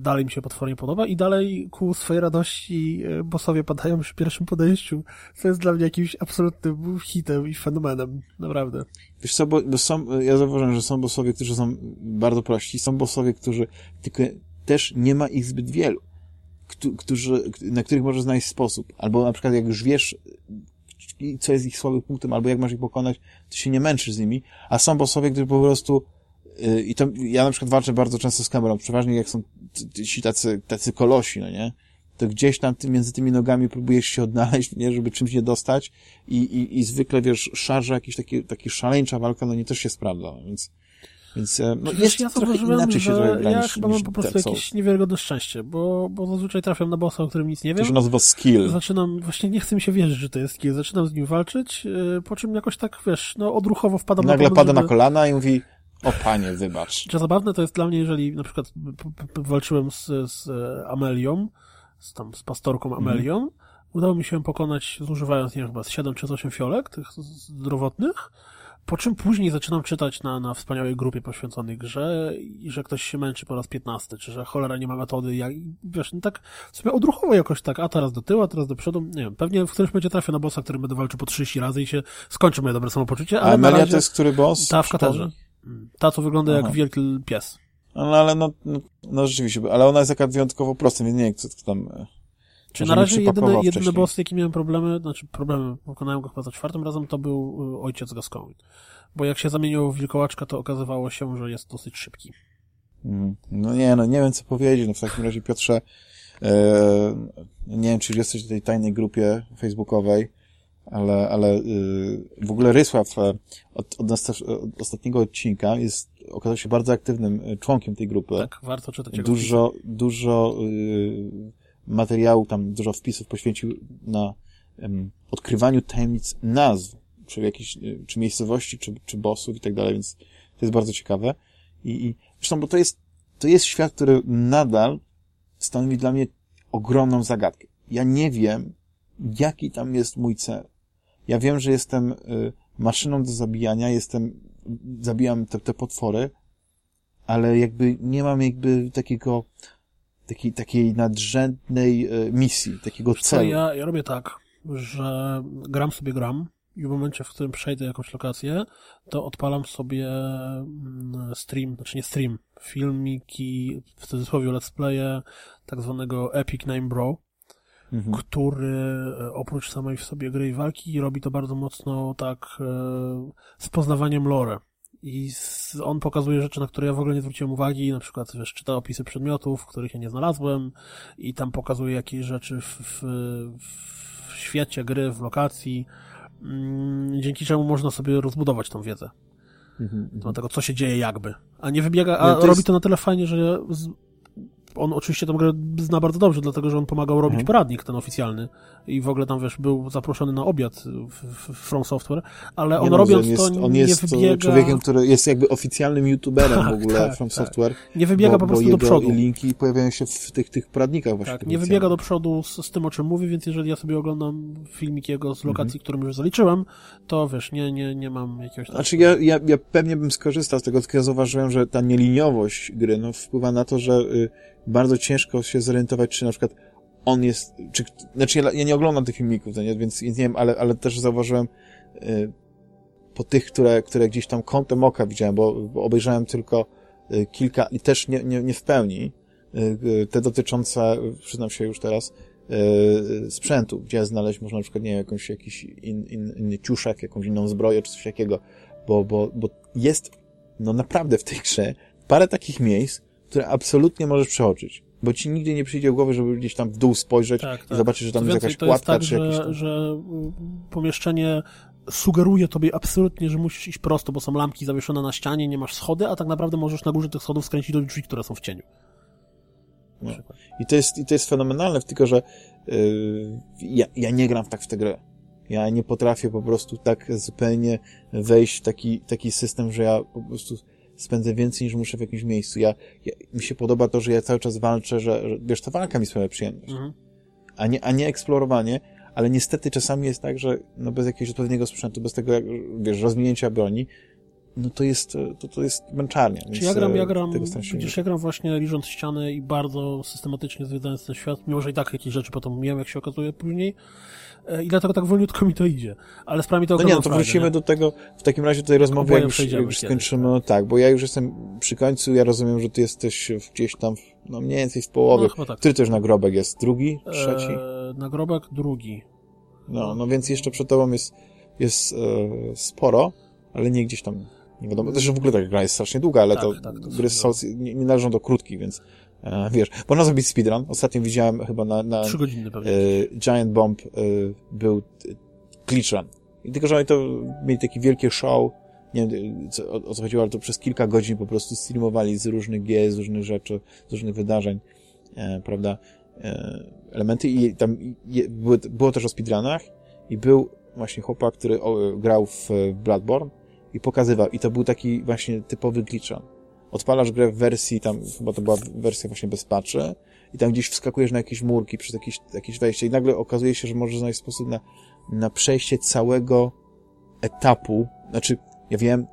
dalej mi się potwornie podoba i dalej ku swojej radości e, bossowie padają przy pierwszym podejściu, co jest dla mnie jakimś absolutnym hitem i fenomenem. Naprawdę. Wiesz co, bo, bo są, ja zauważyłem, że są bossowie, którzy są bardzo prości, są bossowie, którzy, tylko też nie ma ich zbyt wielu, któ- którzy, na których możesz znaleźć sposób. Albo na przykład jak już wiesz, co jest ich słabym punktem, albo jak masz ich pokonać, to się nie męczysz z nimi, a są bossowie, którzy po prostu yy, i to ja na przykład walczę bardzo często z kamerą, przeważnie jak są ci tacy, tacy kolosi, no nie? To gdzieś tam ty, między tymi nogami próbujesz się odnaleźć, nie? Żeby czymś nie dostać i, i, i zwykle, wiesz, szarża, jakiś taki, taki szaleńcza walka, no nie też się sprawdza, więc, więc e, no jest ja trochę inaczej się że ja niż, chyba mam po prostu jakieś niewiarygodne szczęście, bo, bo zazwyczaj trafiam na bossa, o którym nic nie To wiem. się nazywa skill. Zaczynam, właśnie nie chce mi się wierzyć, że to jest skill. Zaczynam z nim walczyć, yy, po czym jakoś tak, wiesz, no odruchowo wpadam na Nagle pada na żeby- kolana i mówi, o panie, wybacz. Czy zabawne to jest dla mnie, jeżeli na przykład walczyłem z, z e, Amelią, z, tam, z pastorką Amelią, udało mi się pokonać zużywając, nie wiem, chyba z 7 czy z 8 fiolek, tych zdrowotnych, po czym później zaczynam czytać na, na wspaniałej grupie poświęconej grze i że ktoś się męczy po raz 15, czy że cholera nie ma metody, jak, wiesz, no tak sobie odruchowo jakoś tak, a teraz do tyłu, a teraz do przodu, nie wiem, pewnie w którymś będzie trafię na bossa, który będę walczył po 30 razy i się skończy moje dobre samopoczucie, A ale na Amelia to jest który boss? ta w katarze. Mm. Ta, co wygląda Aha. jak wielki pies. No ale no, no, no rzeczywiście, ale ona jest taka wyjątkowo prosta, więc nie wiem, co co tam... e, Czy na razie jedyny, jedyny boss, z jakim miałem problemy, znaczy problemy, pokonałem go chyba za czwartym razem, to był y, ojciec Gascoigne. Bo jak się zamieniło w wilkołaczka, to okazywało się, że jest dosyć szybki. Mm, No nie, no nie wiem, co powiedzieć. No w takim razie, Piotrze, e, nie wiem, czy jesteś w tej tajnej grupie facebookowej, ale, ale e, w ogóle Rysław e, od, od, od ostatniego odcinka jest, okazał się bardzo aktywnym e, członkiem tej grupy. Tak, warto czytać jego dużo, dużo y, materiału, tam dużo wpisów poświęcił na em, odkrywaniu tajemnic nazw, czy jakichś, y, czy miejscowości, czy, czy bossów i tak dalej, więc to jest bardzo ciekawe. I, i zresztą, bo to jest, to jest świat, który nadal stanowi dla mnie ogromną zagadkę. Ja nie wiem, jaki tam jest mój cel. Ja wiem, że jestem y, maszyną do zabijania, jestem, zabijam te, te potwory, ale jakby nie mam jakby takiego, takiej, takiej nadrzędnej e, misji, takiego Co, celu. ja, ja robię tak, że gram sobie gram i w momencie, w którym przejdę jakąś lokację, to odpalam sobie mm, stream, znaczy nie stream, filmiki, w cudzysłowie let's playe tak zwanego Epic Name Bro, Mhm. który e, oprócz samej w sobie gry i walki robi to bardzo mocno tak e, z poznawaniem lore. I on pokazuje rzeczy, na które ja w ogóle nie zwróciłem uwagi, na przykład wiesz, czyta opisy przedmiotów, których ja nie znalazłem i tam pokazuje jakieś rzeczy w, w, w świecie gry, w lokacji, mm, dzięki czemu można sobie rozbudować tą wiedzę. Mhm, mhm. tego, co się dzieje jakby. A nie wybiega, a robi jest... to na tyle fajnie, że on oczywiście tę grę zna bardzo dobrze, dlatego że on pomagał robić mhm. poradnik ten oficjalny i w ogóle tam, wiesz, był zaproszony na obiad w, w From Software, ale on no, robiąc jest, to on nie jest wybiega... człowiekiem, który jest jakby oficjalnym youtuberem tak, w ogóle tak, From tak. Software. Nie wybiega bo, po prostu do przodu. Linki pojawiają się w tych, tych poradnikach właśnie. Tak, nie wybiega do przodu z, z, tym, o czym mówi, więc jeżeli ja sobie oglądam filmik jego z lokacji, mhm. którym już zaliczyłem, to wiesz, nie, nie, nie mam jakiegoś... Znaczy ja, ja, ja pewnie bym skorzystał z tego, tylko ja zauważyłem, że ta nieliniowość gry no, wpływa na to, że y, bardzo ciężko się zorientować, czy na przykład on jest, czy, znaczy ja, ja nie oglądam tych filmików, nie, więc, nie wiem, ale, ale też zauważyłem y, po tych, które, które gdzieś tam kątem oka widziałem, bo, bo obejrzałem tylko y, kilka i też nie, nie, nie w pełni, y, y te dotyczące, przyznam się już teraz, y, sprzętu, gdzie znaleźć można na przykład, nie wiem, jakąś, jakiś in, in, inny ciuszek, jakąś inną zbroję, czy coś takiego, bo, bo, bo jest, no naprawdę w tej grze parę takich miejsc, które absolutnie możesz przeoczyć. Bo ci nigdy nie przyjdzie w głowę, żeby gdzieś tam w dół spojrzeć tak, i tak. zobaczyć, że tam jest jakaś kładka, tak, czy jakiś... Tam... że pomieszczenie sugeruje tobie absolutnie, że musisz iść prosto, bo są lampki zawieszone na ścianie, nie masz schody, a tak naprawdę możesz na górze tych schodów skręcić do drzwi, które są w cieniu. No. I, to jest, I to jest fenomenalne, tylko że yy, ja, ja nie gram tak w tę grę. Ja nie potrafię po prostu tak zupełnie wejść w taki, taki system, że ja po prostu spędzę więcej niż muszę w jakimś miejscu. Ja, ja mi się podoba to, że ja cały czas walczę, że, że wiesz, ta walka mi sprawia przyjemność. Mhm. A, nie, a nie eksplorowanie, ale niestety czasami jest tak, że no bez jakiegoś odpowiedniego sprzętu, bez tego, wiesz, rozwinięcia broni, no to jest, to, to jest męczarnia. Czy ja gram, ja gram, widzisz, ja gram właśnie licząc ściany i bardzo systematycznie zwiedzając ten świat, mimo że i tak jakieś rzeczy potem miałem, jak się okazuje później, E, i dlatego tak wolniutko mi to idzie. Ale sprawi to No nie, no to wrócimy nie? do tego, w takim razie tej rozmowy, jak już, jak już skończymy, no tak, bo ja już jestem przy końcu, ja rozumiem, że ty jesteś gdzieś tam, no mniej więcej w połowie. No, tak. Który też nagrobek jest? Drugi? Trzeci? Eee, nagrobek drugi. No, no więc jeszcze przed tobą jest, jest e, sporo, ale nie gdzieś tam, nie wiadomo, też w ogóle ta gra jest strasznie długa, ale tak, to, tak, to gry są, nie, nie należą do krótkich, więc E, wiesz, można zrobić speedrun. Ostatnio widziałem chyba na, na Trzy godziny pewnie. E, Giant Bomb e, był glitch run. I tylko, że oni to mieli takie wielkie show, nie wiem co, o, o co chodziło, ale to przez kilka godzin po prostu streamowali z różnych gier, z różnych rzeczy, z różnych wydarzeń, e, prawda, e, elementy i tam je, było, było też o speedrunach i był właśnie chłopak, który o, grał w Bloodborne i pokazywał i to był taki właśnie typowy glitch run odpalasz grę w wersji, tam chyba to była wersja właśnie bez patchy i tam gdzieś wskakujesz na jakieś murki przez jakieś, jakieś wejście i nagle okazuje się, że możesz znaleźć sposób na, na przejście całego etapu, znaczy, ja wiem,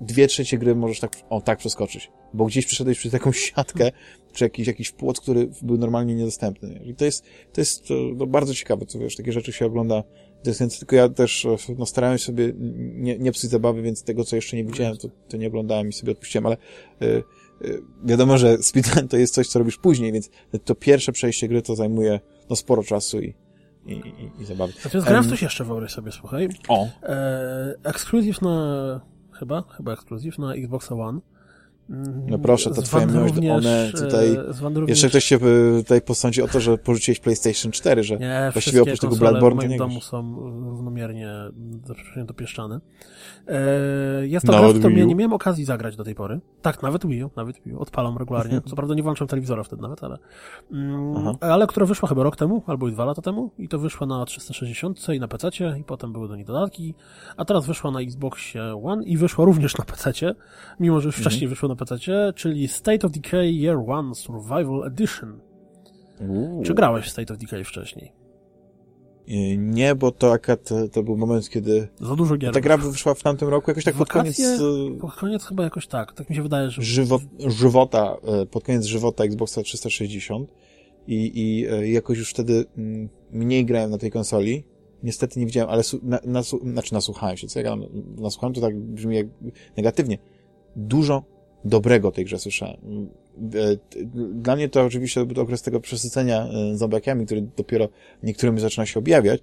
dwie trzecie gry możesz tak, o, tak przeskoczyć, bo gdzieś przeszedłeś przez jakąś siatkę, czy jakiś, jakiś płot, który był normalnie niedostępny. I to jest, to jest to, to bardzo ciekawe, to wiesz, takie rzeczy się ogląda więc tylko ja też no, starałem się sobie nie, nie psuć zabawy, więc tego, co jeszcze nie widziałem, to, to nie oglądałem i sobie odpuściłem, ale y, y, wiadomo, że speedrun to jest coś, co robisz później, więc to pierwsze przejście gry to zajmuje no, sporo czasu i, i, i, i zabawy. Natomiast grałem um, coś jeszcze, wyobraź sobie, słuchaj. O. E, ekskluzyw na, chyba, chyba ekskluzyw na Xbox One no proszę, to twoja miłość, one tutaj, również... jeszcze ktoś się tutaj posądzi o to, że porzuciłeś PlayStation 4, że nie, właściwie oprócz tego Bloodborne w moim domu są równomiernie dopieszczane. E, jest to gra, w którą ja nie miałem okazji zagrać do tej pory. Tak, nawet Wii U, nawet Wii U. Odpalam regularnie. Co prawda nie włączam telewizora wtedy nawet, ale... Mm, ale która wyszła chyba rok temu, albo i dwa lata temu i to wyszła na 360 i na PC i potem były do niej dodatki, a teraz wyszła na Xboxie One i wyszła również na PC, mimo że już mhm. wcześniej wyszło na PC, czyli State of Decay Year One Survival Edition. Uuu. Czy grałeś w State of Decay wcześniej? Y, nie, bo to akurat to był moment, kiedy... Za dużo gier. Ta gra wyszła w tamtym roku, jakoś tak pod koniec... Y, pod koniec chyba jakoś tak, tak mi się wydaje, że... Żywo, żywota, y, pod koniec żywota Xboxa 360 i, i jakoś już wtedy mm, mniej grałem na tej konsoli. Niestety nie widziałem, ale na, na, znaczy nasłuchałem się, co ja nasłuchałem, to tak brzmi jak negatywnie. Dużo dobrego tej grze słyszałem. Dla mnie to oczywiście był okres tego przesycenia e, zombiakami, który dopiero niektórym zaczyna się objawiać,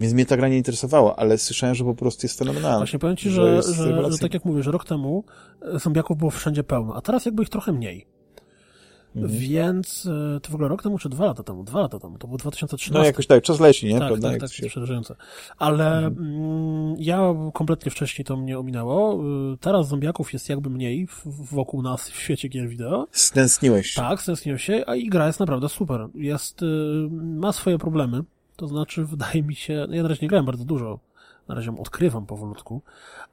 więc mnie ta gra nie interesowała, ale słyszałem, że po prostu jest fenomenalna. Właśnie powiem ci, że, że, że, że tak jak mówisz, rok temu e, zombiaków było wszędzie pełno, a teraz jakby ich trochę mniej. Mhm. Więc e, to w ogóle rok temu, czy dwa lata temu? Dwa lata temu, to był 2013. No jakoś tak, czas leci, nie? Tak, Prawda? tak, tak, się... przerażające. Ale mhm. mm, ja kompletnie wcześniej to mnie ominęło. Y, teraz zombiaków jest jakby mniej wokół nas w świecie gier wideo. Stęskniłeś się. Tak, stęskniłem się, a i gra jest naprawdę super. Jest, y, ma swoje problemy, to znaczy wydaje mi się, ja na razie nie grałem bardzo dużo, na razie ją odkrywam powolutku,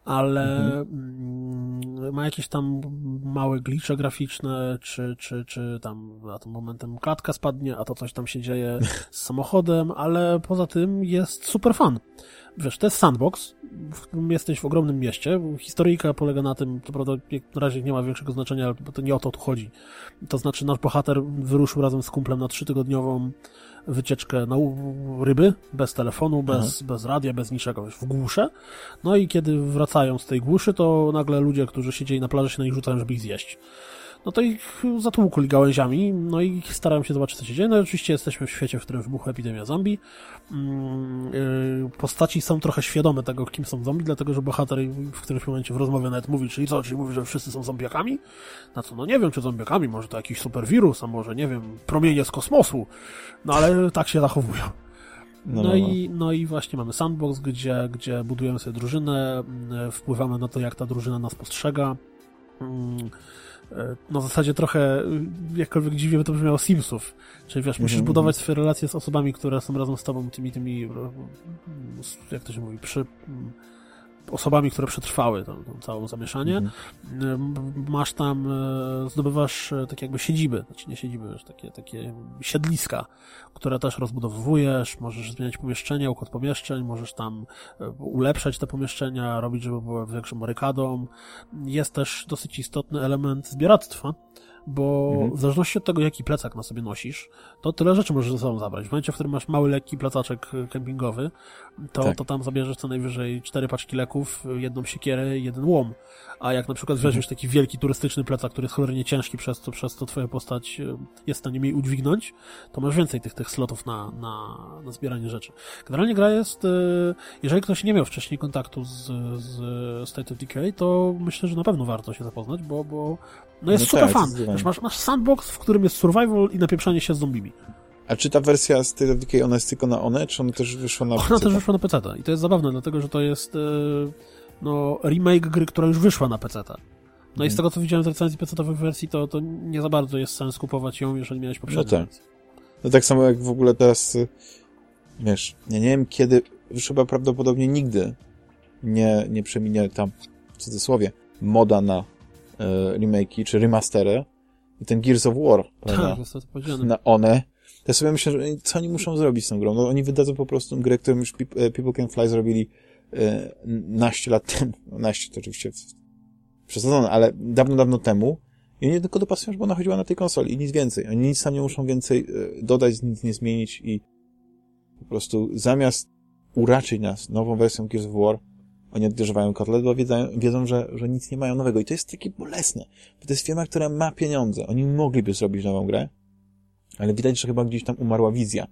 ale mhm. Mm, ma jakieś tam małe glicze graficzne, czy, czy, czy tam na tym momentem klatka spadnie, a to coś tam się dzieje z samochodem, ale poza tym jest super fan. Wiesz, to jest sandbox, w którym jesteś w ogromnym mieście. Historyjka polega na tym, to prawda na razie nie ma większego znaczenia, bo to nie o to tu chodzi. To znaczy nasz bohater wyruszył razem z kumplem na trzytygodniową wycieczkę na ryby, bez telefonu, bez, bez radia, bez niczego, w głusze. No i kiedy wracają z tej głuszy, to nagle ludzie, którzy siedzieli na plaży się na nich rzucają, żeby ich zjeść no to ich zatłukli gałęziami, no i starałem się zobaczyć, co się dzieje. No i oczywiście jesteśmy w świecie, w którym wybuchła epidemia zombie. Mm, y, postaci są trochę świadome tego, kim są zombie, dlatego że bohater w którymś momencie w rozmowie nawet mówi, czyli co, czyli mówi, że wszyscy są zombiakami? Na co, no nie wiem, czy zombiakami, może to jakiś superwirus, a może, nie wiem, promienie z kosmosu, no ale tak się zachowują. No, no, no, i, no i właśnie mamy sandbox, gdzie, gdzie budujemy sobie drużynę, mm, wpływamy na to, jak ta drużyna nas postrzega. Mm, no w zasadzie trochę, jakkolwiek dziwnie by to brzmiało, Simsów. Czyli wiesz, musisz mm -hmm. budować swoje relacje z osobami, które są razem z tobą, tymi, tymi, jak to się mówi, przy osobami, które przetrwały to, to całe zamieszanie. Mhm. Masz tam, e, zdobywasz e, tak jakby siedziby, znaczy nie siedziby, już takie, takie siedliska, które też rozbudowujesz, możesz zmieniać pomieszczenia, układ pomieszczeń, możesz tam e, ulepszać te pomieszczenia, robić, żeby były większą barykadą. Jest też dosyć istotny element zbieractwa, bo mhm. w zależności od tego, jaki plecak na sobie nosisz, to tyle rzeczy możesz ze sobą zabrać. W momencie, w którym masz mały, lekki plecaczek kempingowy, to, tak. to tam zabierzesz co najwyżej cztery paczki leków, jedną siekierę i jeden łom. A jak na przykład mhm. weźmiesz taki wielki turystyczny plecak, który jest cholernie ciężki, przez to, przez to twoja postać e, jest w stanie mniej udźwignąć, to masz więcej tych, tych slotów na, na, na zbieranie rzeczy. Generalnie gra jest, e, jeżeli ktoś nie miał wcześniej kontaktu z, z State of Decay, to myślę, że na pewno warto się zapoznać, bo, bo no jest no super tak, fan. Masz, masz sandbox, w którym jest survival i napieprzanie się z zombimi. A czy ta wersja State of Decay, ona jest tylko na one, czy ona też wyszła na PC? Ona też wyszła na PC. I to jest zabawne, dlatego że to jest e, no, remake gry, która już wyszła na PC. No i z mhm. tego, co widziałem z recenzji PC-owych wersji, to, to nie za bardzo jest sens kupować ją, jeżeli miałeś poprzednią. No tak. No tak samo jak w ogóle teraz, y, wiesz, ja nie wiem kiedy, już chyba prawdopodobnie nigdy nie, nie przeminie tam, w cudzysłowie, moda na e, remake'i czy remastery i ten Gears of War, prawda? Tak, na one ja sobie myślę, że co oni muszą zrobić z tą grą? No oni wydadzą po prostu grę, którą już e, People Can Fly zrobili e, naście lat temu. No, naście to oczywiście przesadzone, ale dawno, dawno temu. I oni tylko dopasują, żeby ona chodziła na tej konsoli i nic więcej. Oni nic tam nie muszą więcej e, dodać, nic nie zmienić i po prostu zamiast uraczyć nas nową wersją Gears of War, oni odgrzewają kotlet, bo wiedzą, wiedzą że, że nic nie mają nowego. I to jest takie bolesne, bo to jest firma, która ma pieniądze. Oni mogliby zrobić nową grę, ale widać, że chyba gdzieś tam umarła wizja.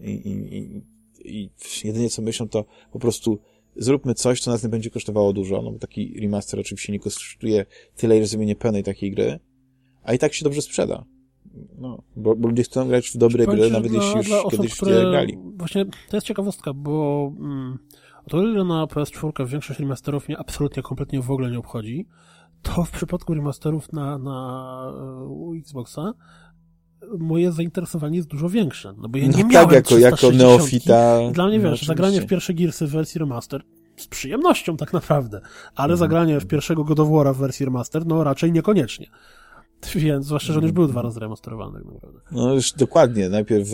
I, i, i, i jedynie co myślą, to po prostu zróbmy coś, co nas nie będzie kosztowało dużo, no bo taki remaster oczywiście nie kosztuje tyle, ile zrobienie pełnej takiej gry, a i tak się dobrze sprzeda. No, bo, bo ludzie chcą grać w dobre gry, nawet dla, jeśli już osób, kiedyś które, grali. Właśnie to jest ciekawostka, bo mm, o ile na PS4 większość remasterów mnie absolutnie, kompletnie w ogóle nie obchodzi, to w przypadku remasterów na, na e, Xboxa moje zainteresowanie jest dużo większe, no bo ja nie no miałem tak, jako, jako neofita. Dla mnie, no, wiesz, zagranie w pierwsze Gearsy w wersji remaster z przyjemnością tak naprawdę, ale mhm. zagranie w pierwszego God of War'a w wersji remaster, no raczej niekoniecznie. Więc, zwłaszcza, że on już był dwa razy remasterowany tak naprawdę. No już dokładnie, najpierw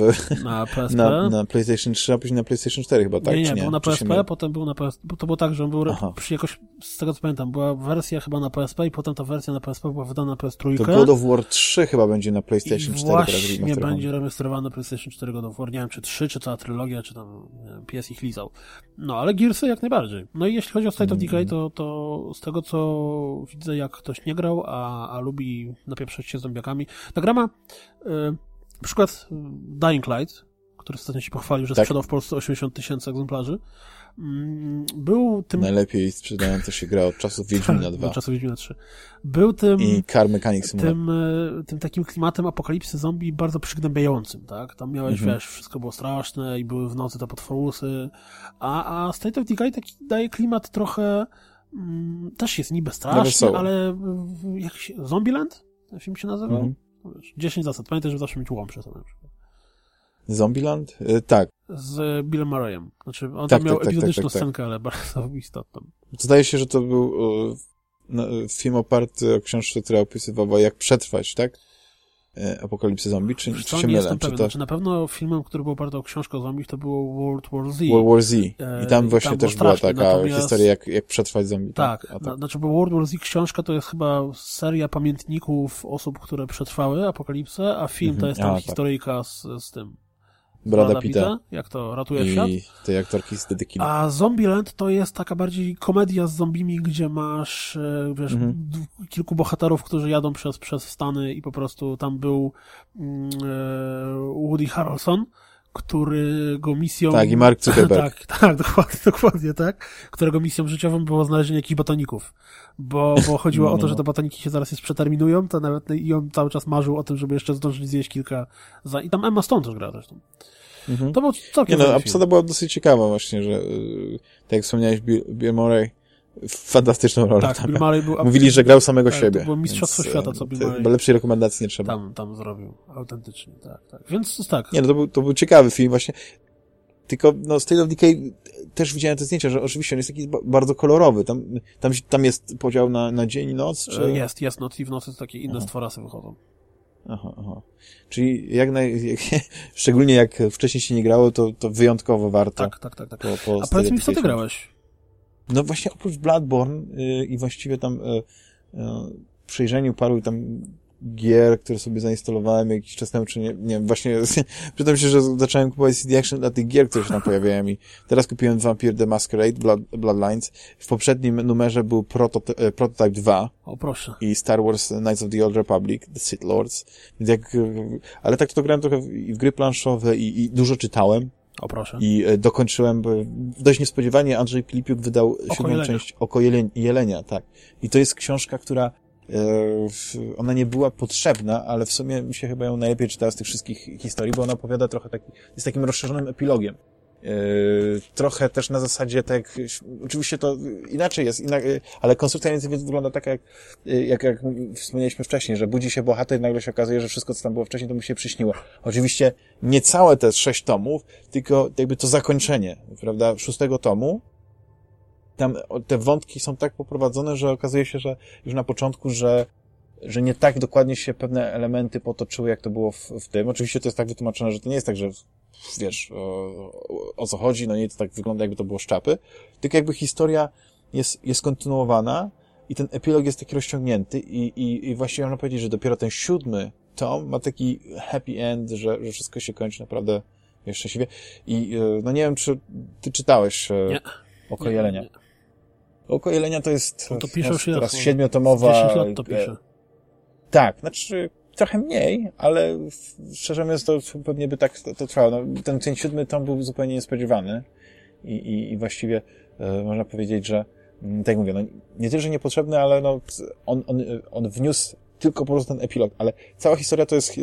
na, PSP. Na, na PlayStation 3, a później na PlayStation 4 chyba, tak? Nie, nie, nie? był na PSP, potem był na PSP, to było tak, że on był jakoś, z tego co pamiętam, była wersja chyba na PSP i potem ta wersja na PSP była wydana na PS3. To God of War 3 chyba będzie na PlayStation 4 właśnie nie będzie remasterowany na PlayStation 4 God of War, nie wiem czy 3, czy cała trylogia, czy tam wiem, PS ich lizał. No, ale Gearsy jak najbardziej. No i jeśli chodzi o State of Decay, to, to z tego co widzę, jak ktoś nie grał, a, a lubi napieprzać się zombiakami, ta gra ma yy, na przykład Dying Light, który ostatnio się pochwalił, że Tak. sprzedał w Polsce 80 tysięcy egzemplarzy. Mm, Był tym... Najlepiej sprzedająca się gra od czasów Wiedźmina do 2 czasu Wiedźmina 3. Był tym... i Car Mechanic Simulator. tym, e, tym takim klimatem apokalipsy zombie bardzo przygnębiającym, tak? Tam miałeś, Mhm. wiesz, wszystko było straszne i były w nocy te potworusy, a, a State of Decay taki daje klimat trochę mm, też jest niby straszny, ale jak się, Zombieland? Ten film się nazywał? No wiesz, 10 zasad. Pamiętaj, żeby zawsze mieć łom przy sobie. na przykład. Zombieland? Y, tak. Z Billem Murrayem. Znaczy, on Tak, tam miał tak, tak, epizodyczną tak, tak, tak. scenkę, ale bardzo istotną. Zdaje się, że to był y, no, y, film oparty o książkę, która opisywała jak przetrwać, tak? Y, Apokalipsy zombie, czy, czy się mylę? Czy pewien. to Znaczy, na pewno filmem, który był oparty o książkę o zombie, to było World War Z. World War Z. I E, tam i właśnie tam też była taka natomiast- historia, jak, jak przetrwać zombie. Tak, na, znaczy, bo World War Z książka to jest chyba seria pamiętników osób, które przetrwały apokalipsę, a film to Mhm. jest tam A, tak. historyjka z, z tym. Brada Pitta Jak to ratuje świat. i tej aktorki z Dedekina. A Zombieland to jest taka bardziej komedia z zombimi, gdzie masz e, wiesz, Mhm. kilku bohaterów, którzy jadą przez, przez Stany i po prostu tam był e, Woody Harrelson, którego misją... Tak, i Mark Zuckerberg. tak, tak, dokładnie, dokładnie, tak. Którego misją życiową było znalezienie jakichś botaników. Bo, bo chodziło No, o to, no, że no. te botaniki się zaraz jest przeterminują, to nawet i on cały czas marzył o tym, żeby jeszcze zdążyć zjeść kilka... Za... I tam Emma Stone też gra zresztą. Mhm. To był Nie całkiem no, fajny a film. była dosyć ciekawa właśnie, że y, tak jak wspomniałeś, Bill, Bill Murray fantastyczną rolę Tak, tam. Bill był Mówili, że grał samego Tak, siebie. to było mistrzostwo więc, świata, e, co Bill to Murray- lepszej rekomendacji nie trzeba. tam, tam zrobił, autentycznie, tak, tak. Więc tak, Nie, no to był, to był ciekawy film właśnie. Tylko, no, State of Decay też widziałem te zdjęcia, że oczywiście on jest taki ba- bardzo kolorowy. Tam, tam, tam jest podział na, na dzień i noc, czy... e, jest, jest noc i w nocy takie inne Aha. stworasy wychodzą. Aha, aha. Czyli jak naj... Jak, szczególnie jak wcześniej się nie grało, to, to wyjątkowo warto. Tak, tak, tak, tak. Po, po A powiedz mi, w co ty grałeś? No właśnie oprócz Bloodborne y, i właściwie tam y, y, przejrzeniu paru tam gier, które sobie zainstalowałem jakiś czas temu, czy nie, nie wiem, właśnie przyznam się, że zacząłem kupować CD Action dla tych gier, które się tam pojawiają i teraz kupiłem Vampire the Masquerade Blood, Bloodlines. W poprzednim numerze był Prototy Prototype 2 O, proszę. i Star Wars Knights of the Old Republic, The Sith Lords. Więc jak, ale tak to grałem trochę w, i w gry planszowe i, i dużo czytałem. O, proszę. I e, dokończyłem, dość niespodziewanie Andrzej Pilipiuk wydał siódmą Jelenia. część Oko Jeleń, Jelenia, tak. I to jest książka, która e, ona nie była potrzebna, ale w sumie mi się chyba ją najlepiej czytała z tych wszystkich historii, bo ona opowiada trochę taki, jest takim rozszerzonym epilogiem. E, trochę też na zasadzie tak, oczywiście to inaczej jest, inak, e, ale konstrukcja między innymi wygląda tak jak, jak, jak wspomnieliśmy wcześniej, że budzi się bohater i nagle się okazuje, że wszystko, co tam było wcześniej, to mu się przyśniło. Oczywiście nie całe te sześć tomów, tylko jakby to zakończenie, prawda, szóstego tomu, tam te wątki są tak poprowadzone, że okazuje się, że już na początku, że, że nie tak dokładnie się pewne elementy potoczyły, jak to było w, w tym. Oczywiście to jest tak wytłumaczone, że to nie jest tak, że wiesz, o, o, co chodzi, no nie, to tak wygląda, jakby to było szczapy, tylko jakby historia jest, jest kontynuowana i ten epilog jest taki rozciągnięty i, i, i właściwie można powiedzieć, że dopiero ten siódmy tom ma taki happy end, że, że wszystko się kończy naprawdę wiesz, szczęśliwie. I e, no nie wiem, czy ty czytałeś e, Nie. Oko Nie, Jelenia. nie. Oko Jelenia to jest No to teraz siedmiotomowa... 10 lat to e, pisze. tak, znaczy trochę mniej, ale szczerze mówiąc to pewnie by tak to, to trwało. No, ten, ten siódmy tom był zupełnie niespodziewany i, i, i właściwie e, można powiedzieć, że mm, tak jak mówię, no, nie tyle, że niepotrzebny, ale no, on, on, on wniósł tylko po prostu ten epilog, ale cała historia to jest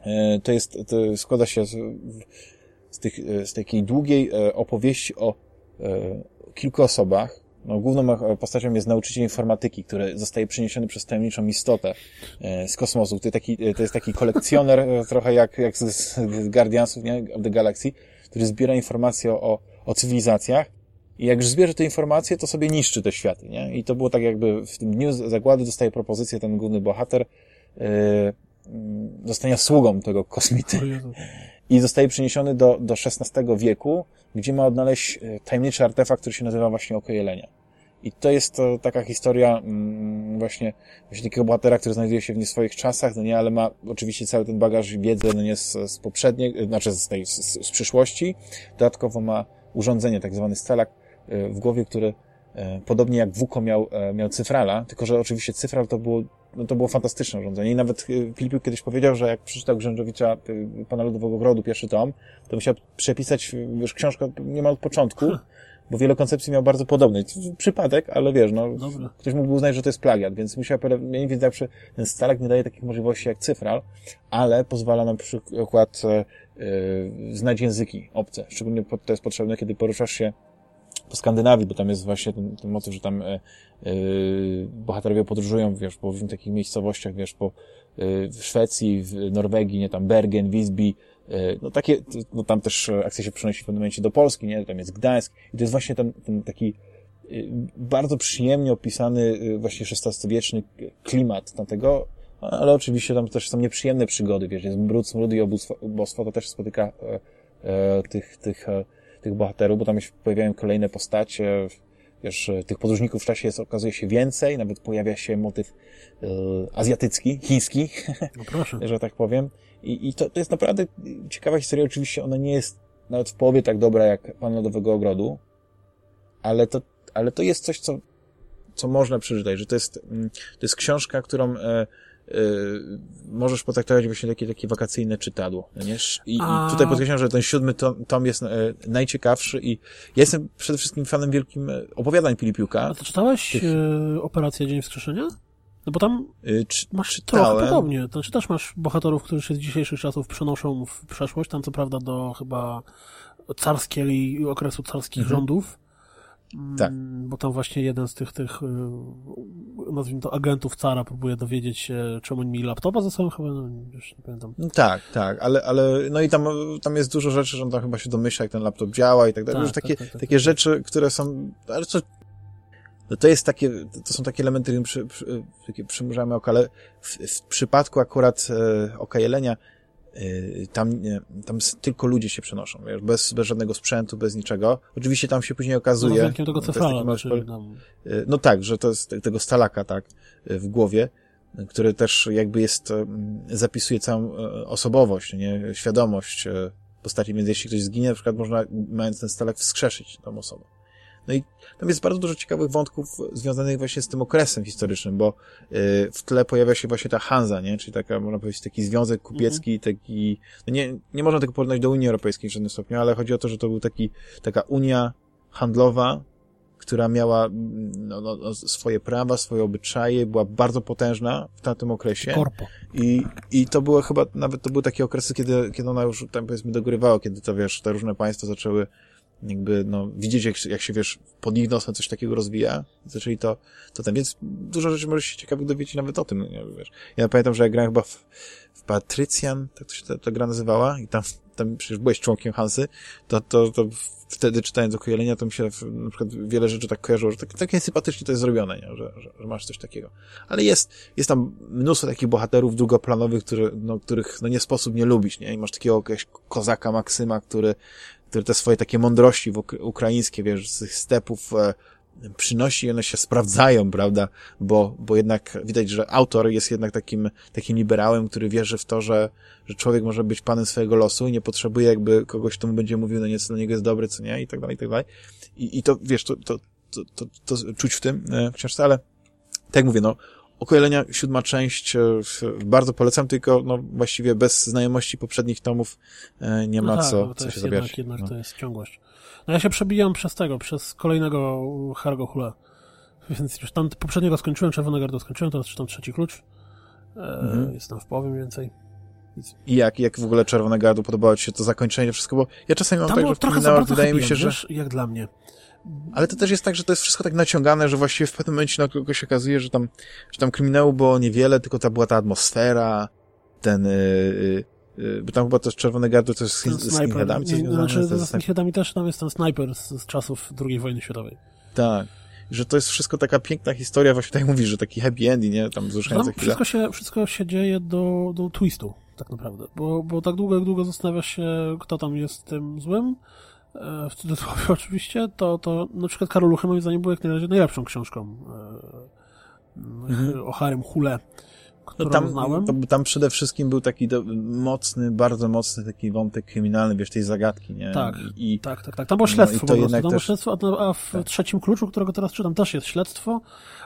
e, to jest, to składa się z, z, tych, e, z takiej długiej opowieści o kilku osobach, no, główną postacią jest nauczyciel informatyki, który zostaje przeniesiony przez tajemniczą istotę e, z kosmosu. To, taki, e, to jest taki kolekcjoner, e, trochę jak, jak z, Guardiansów nie? of the Galaxy, który zbiera informacje o, o cywilizacjach i jak już zbierze te informacje, to sobie niszczy te światy. Nie? I to było tak jakby w tym dniu zagłady dostaje propozycję ten główny bohater mm, zostania sługą tego kosmity. I zostaje przeniesiony do, do XVI wieku, gdzie ma odnaleźć e, tajemniczy artefakt, który się nazywa właśnie Oko Jelenia. I to jest to taka historia mm, właśnie, właśnie takiego bohatera, który znajduje się w nie swoich czasach, no nie, ale ma oczywiście cały ten bagaż wiedzy, no nie, z, z poprzedniej, e, znaczy z, tej, z, z przyszłości. Dodatkowo ma urządzenie, tak zwany stelak e, w głowie, który E, podobnie jak Wuko miał, e, miał Cyfrala, tylko że oczywiście Cyfral to było, no to było fantastyczne urządzenie. I nawet Filipiuk kiedyś powiedział, że jak przeczytał Grzędowicza Pana Ludowego Grodu, pierwszy tom, to musiał przepisać już książkę niemal od początku, bo wiele koncepcji miał bardzo podobnych. Przypadek, ale wiesz, no, Dobra. ktoś mógłby uznać, że to jest plagiat, więc musiał, mniej więcej zawsze, ten Stalak nie daje takich możliwości jak Cyfral, ale pozwala na przykład e, znać języki obce. Szczególnie to jest potrzebne, kiedy poruszasz się po Skandynawii, bo tam jest właśnie ten, ten motyw, że tam e, e, bohaterowie podróżują, wiesz, po różnych takich miejscowościach, wiesz, po e, w Szwecji, w Norwegii, nie, tam Bergen, Visby, e, no takie, no tam też akcja się przenosi w pewnym momencie do Polski, nie, tam jest Gdańsk i to jest właśnie ten, ten taki e, bardzo przyjemnie opisany właśnie XVI-wieczny klimat tamtego, ale oczywiście tam też są nieprzyjemne przygody, wiesz, jest brud, smród i ubóstwo, to też spotyka e, tych, tych e, tych bohaterów, bo tam się pojawiają kolejne postacie, wiesz, tych podróżników w czasie jest, okazuje się więcej, nawet pojawia się motyw y, azjatycki, chiński, no proszę. że tak powiem. I, i to, to jest naprawdę ciekawa historia. Oczywiście ona nie jest nawet w połowie tak dobra jak Pan Lodowego Ogrodu, ale to, ale to jest coś, co, co można przeczytać, że to jest, mm, to jest książka, którą e, możesz potraktować właśnie takie, takie wakacyjne czytadło. No nie? I, A... I, tutaj podkreślam, że ten siódmy tom, tom jest e, najciekawszy i ja jestem przede wszystkim fanem wielkim e, opowiadań Pilipiuka. A to czytałeś tych... E, Operację Dzień Wskrzeszenia? No bo tam Czy, masz czytałem. trochę podobnie. To czy też masz bohaterów, którzy się z dzisiejszych czasów przenoszą w przeszłość, tam co prawda do chyba carskiej, okresu carskich mhm. rządów, tak. Mm, bo tam właśnie jeden z tych, tych y, nazwijmy to agentów cara próbuje dowiedzieć się, czemu mieli laptopa ze sobą, chyba, no, już nie pamiętam. No tak, tak, ale, ale no i tam, tam jest dużo rzeczy, że on tam chyba się domyśla, jak ten laptop działa i tak dalej. Tak, takie, tak, tak, takie tak. rzeczy, które są, ale co, no to jest takie, to są takie elementy, które przy, przy, przymrużamy oko, ale w, w przypadku akurat e, oka jelenia, tam, tam tylko ludzie się przenoszą, wiesz, bez, bez żadnego sprzętu, bez niczego. Oczywiście tam się później okazuje... No, tego cefala, y, no tak, że to jest tego stalaka, tak, y, w głowie, który też jakby jest, zapisuje całą osobowość, nie, świadomość postaci, więc jeśli ktoś zginie, na przykład można, mając ten stalak, wskrzeszyć tą osobę. No i tam jest bardzo dużo ciekawych wątków związanych właśnie z tym okresem historycznym, bo y, w tle pojawia się właśnie ta Hanza, nie? Czyli taka, można powiedzieć, taki związek kupiecki, mm -hmm. taki, no nie, nie można tego porównać do Unii Europejskiej w żadnym stopniu, ale chodzi o to, że to był taki, taka Unia handlowa, która miała no, no, no swoje prawa, swoje obyczaje, była bardzo potężna w tamtym okresie. Korpo. I, I to było chyba, nawet to były takie okresy, kiedy, kiedy ona już tam powiedzmy dogrywała, kiedy to wiesz, te różne państwa zaczęły jakby, no, widzieć, jak, jak się, wiesz, pod ich nosem coś takiego rozwija, zaczęli to, to tam, więc dużo rzeczy może się ciekawych dowiedzieć nawet o tym, nie, wiesz. Ja pamiętam, że ja grałem chyba w, w Patrycjan, tak to się ta, ta gra nazywała, i tam, tam przecież byłeś członkiem Hansy, to, to, to wtedy czytając o Jelenia, to mi się na przykład wiele rzeczy tak kojarzyło, że tak, takie sympatycznie to jest zrobione, nie? Że, że, że, masz coś takiego. Ale jest, jest tam mnóstwo takich bohaterów drugoplanowych, który, no, których no, nie sposób nie lubić, nie? I masz takiego jakiegoś kozaka Maksyma, który który te swoje takie mądrości ukraińskie, wiesz, z tych stepów e, przynosi i one się sprawdzają, prawda? Bo, bo jednak widać, że autor jest jednak takim, takim liberałem, który wierzy w to, że, że człowiek może być panem swojego losu i nie potrzebuje jakby kogoś, kto mu będzie mówił, no nie, co dla niego jest dobre, co nie, i tak dalej, i tak dalej. I, i to, wiesz, to, to, to, to, to czuć w tym e, w książce, ale tak jak mówię, no, Okojelenia, siódma część, e, bardzo polecam, tylko no, właściwie bez znajomości poprzednich tomów e, nie ma no tak, co, co się zabierać. Jednak, no. to jest ciągłość. No ja się przebijam przez tego, przez kolejnego Hargo Hula. Więc już tam poprzedniego skończyłem, Czerwone Gardo skończyłem, teraz czytam trzeci klucz. E, mhm. Jestem w połowie więcej. I jak, jak w ogóle Czerwone Gardu podobało Ci się to zakończenie wszystko? Bo ja czasami mam tam tak, że trochę wydaje mi się, że... Wiesz, jak dla mnie. Ale to też jest tak, że to jest wszystko tak naciągane, że właściwie w pewnym momencie na kogo się okazuje, że tam, że tam kryminału było niewiele, tylko ta była ta atmosfera, ten, yy, yy, bo tam chyba też Czerwone Gardo to jest z skinheadami. Nie, znaczy, z skinheadami też tam jest ten snajper z, z czasów II wojny światowej. Tak że to jest wszystko taka piękna historia, właśnie tak mówisz, że taki happy ending, nie? Tam wzruszające chwile. Wszystko się, wszystko się dzieje do, do twistu, tak naprawdę. Bo, bo tak długo, jak długo zastanawiasz się, kto tam jest tym złym, w cudzysłowie oczywiście, to, to na przykład Karol Luchy moim zdaniem był jak najrazie najlepszą książką e, mhm. o Harym Hule. którą no tam, znałem. To, tam przede wszystkim był taki do, mocny, bardzo mocny taki wątek kryminalny, wiesz, tej zagadki, nie? Tak, I, tak, tak, tak. Tam było śledztwo no po prostu. Tam też... śledztwo, a w tak. trzecim kluczu, którego teraz czytam, też jest śledztwo,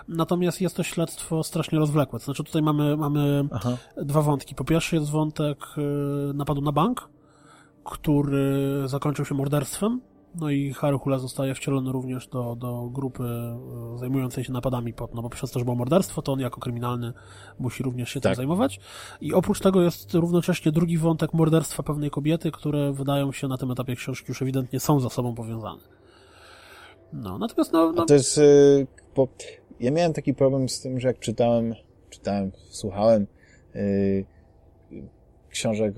natomiast jest to śledztwo strasznie rozwlekłe. To znaczy tutaj mamy, mamy dwa wątki. Po pierwsze jest wątek y, napadu na bank, który zakończył się morderstwem, no i Haruhula zostaje wcielony również do, do grupy e, zajmującej się napadami pod, no bo przez to, że było morderstwo, to on jako kryminalny musi również się tak. tym zajmować. I oprócz tego jest równocześnie drugi wątek morderstwa pewnej kobiety, które wydają się na tym etapie książki już ewidentnie są ze sobą powiązane. No, natomiast no... no... to jest... Yy, bo ja miałem taki problem z tym, że jak czytałem, czytałem, słuchałem yy, książek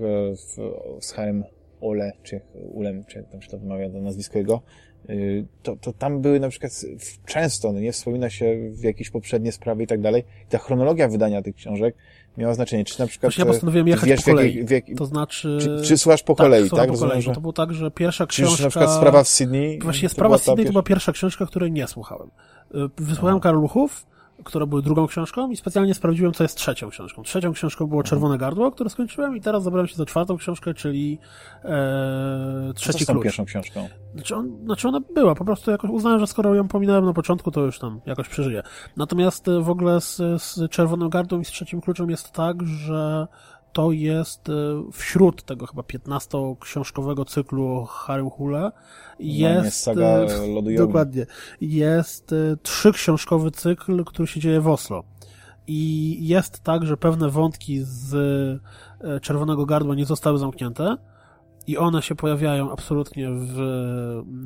z Harem Ole, czy Ulem, czy jak tam się to wymawia do nazwiska jego, y, to, to tam były na przykład często, no nie wspomina się w jakieś poprzednie sprawy i tak dalej. Ta chronologia wydania tych książek miała znaczenie. Czy na przykład. Właśnie ja postanowiłem jechać wiesz, po kolei. To znaczy. Czy, czy słuchasz po tak, kolei, tak? Po kolei, że... To było tak, że pierwsza książka. Czy na przykład sprawa w Sydney. Właśnie sprawa w Sydney to była pierwsza książka, której nie słuchałem. Y, wysłuchałem Karoluchów, które były drugą książką i specjalnie sprawdziłem, co jest trzecią książką. Trzecią książką było Czerwone Gardło, które skończyłem i teraz zabrałem się za czwartą książkę, czyli e, Trzeci Klucz. pierwszą książką? Znaczy, on, znaczy ona była, po prostu jakoś uznałem, że skoro ją pominąłem na początku, to już tam jakoś przeżyję. Natomiast e, w ogóle z, z Czerwoną Gardą i z Trzecim Kluczem jest tak, że to jest e, wśród tego chyba 15-książkowego cyklu o Harrym Hule jest saga e, Lodu dokładnie jest e, trzyksiążkowy cykl, który się dzieje w Oslo. I jest tak, że pewne wątki z Czerwonego Gardła nie zostały zamknięte, i one się pojawiają absolutnie w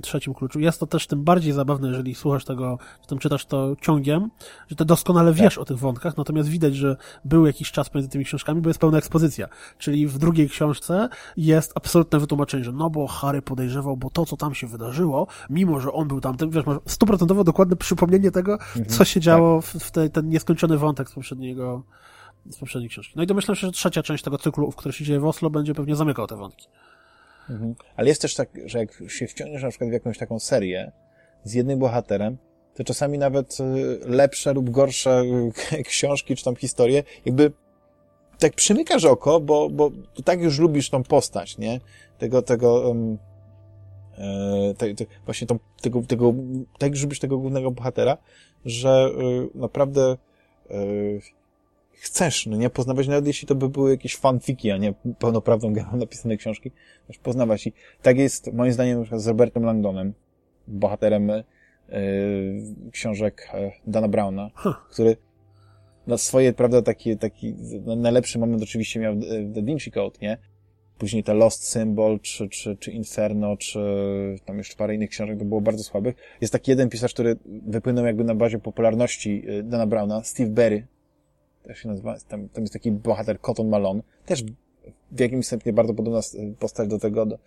trzecim kluczu. Jest to też tym bardziej zabawne, jeżeli słuchasz tego, czy tym czytasz to ciągiem, że ty doskonale wiesz tak. o tych wątkach, natomiast widać, że był jakiś czas między tymi książkami, bo jest pełna ekspozycja. Czyli w drugiej książce jest absolutne wytłumaczenie, że no bo Harry podejrzewał, bo to, co tam się wydarzyło, mimo że on był tamtym, wiesz, masz stuprocentowo dokładne przypomnienie tego, mhm, co się działo tak. w, w te, ten nieskończony wątek z poprzedniego z poprzedniej książki. No i domyślam się, że trzecia część tego cyklu, w której się dzieje w Oslo, będzie pewnie zamykał te wątki. Mhm. Ale jest też tak, że jak się wciągniesz na przykład w jakąś taką serię z jednym bohaterem, to czasami nawet y, lepsze lub gorsze y, książki czy tam historie, jakby tak przymykasz oko, bo, bo tak już lubisz tą postać, nie? Tego, tego, um, te, te, właśnie tą, tego, tego, tak już lubisz tego głównego bohatera, że y, naprawdę y, chcesz, no nie, poznawać, nawet jeśli to by były jakieś fanfiki, a nie pełnoprawną napisane książki, też poznawać. I tak jest, moim zdaniem, z Robertem Langdonem, bohaterem yy, książek e, Dana Browna, huh. który na swoje, prawda, taki, taki najlepszy moment oczywiście miał Da Vinci Code, nie? Później ta Lost Symbol, czy, czy, czy Inferno, czy tam jeszcze parę innych książek, to było bardzo słabych. Jest taki jeden pisarz, który wypłynął jakby na bazie popularności Dana Browna, Steve Berry, jak się nazywa, tam, tam jest taki bohater Cotton Malone, też w jakimś stopniu bardzo podobna postać do tego, do,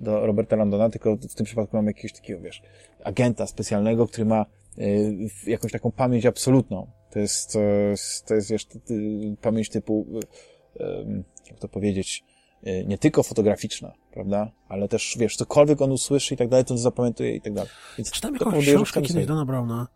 do Roberta Landona, tylko w tym przypadku mamy jakiegoś takiego, wiesz, agenta specjalnego, który ma y, jakąś taką pamięć absolutną. To jest, to jest, to jest wiesz, y, pamięć typu, y, jak to powiedzieć, y, nie tylko fotograficzna, prawda, ale też, wiesz, cokolwiek on usłyszy i tak dalej, to zapamiętuje i tak dalej. Więc Czytam jakąś książkę kiedyś Dana Browna,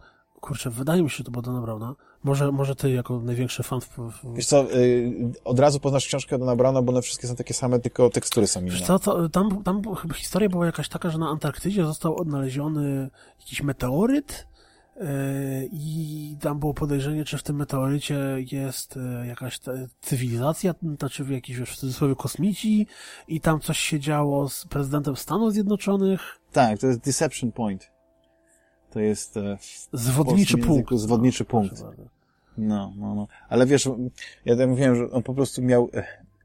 kurczę, wydaje mi się, że to było Dana Browna, może, może ty jako największy fan... W. Wiesz co, yy, od razu poznasz książkę do Browna, bo one wszystkie są takie same, tylko tekstury są inne. Wiesz co, to, tam, tam chyba historia była jakaś taka, że na Antarktydzie został odnaleziony jakiś meteoryt yy, i tam było podejrzenie, czy w tym meteorycie jest yy, jakaś cywilizacja, znaczy jakiś, wiesz, w cudzysłowie kosmici i tam coś się działo z prezydentem Stanów Zjednoczonych. Tak, to jest Deception Point. To jest e, zwodniczy punkt. Zwodniczy no, punkt. No, no, no. Ale wiesz, ja tak mówiłem, że on po prostu miał,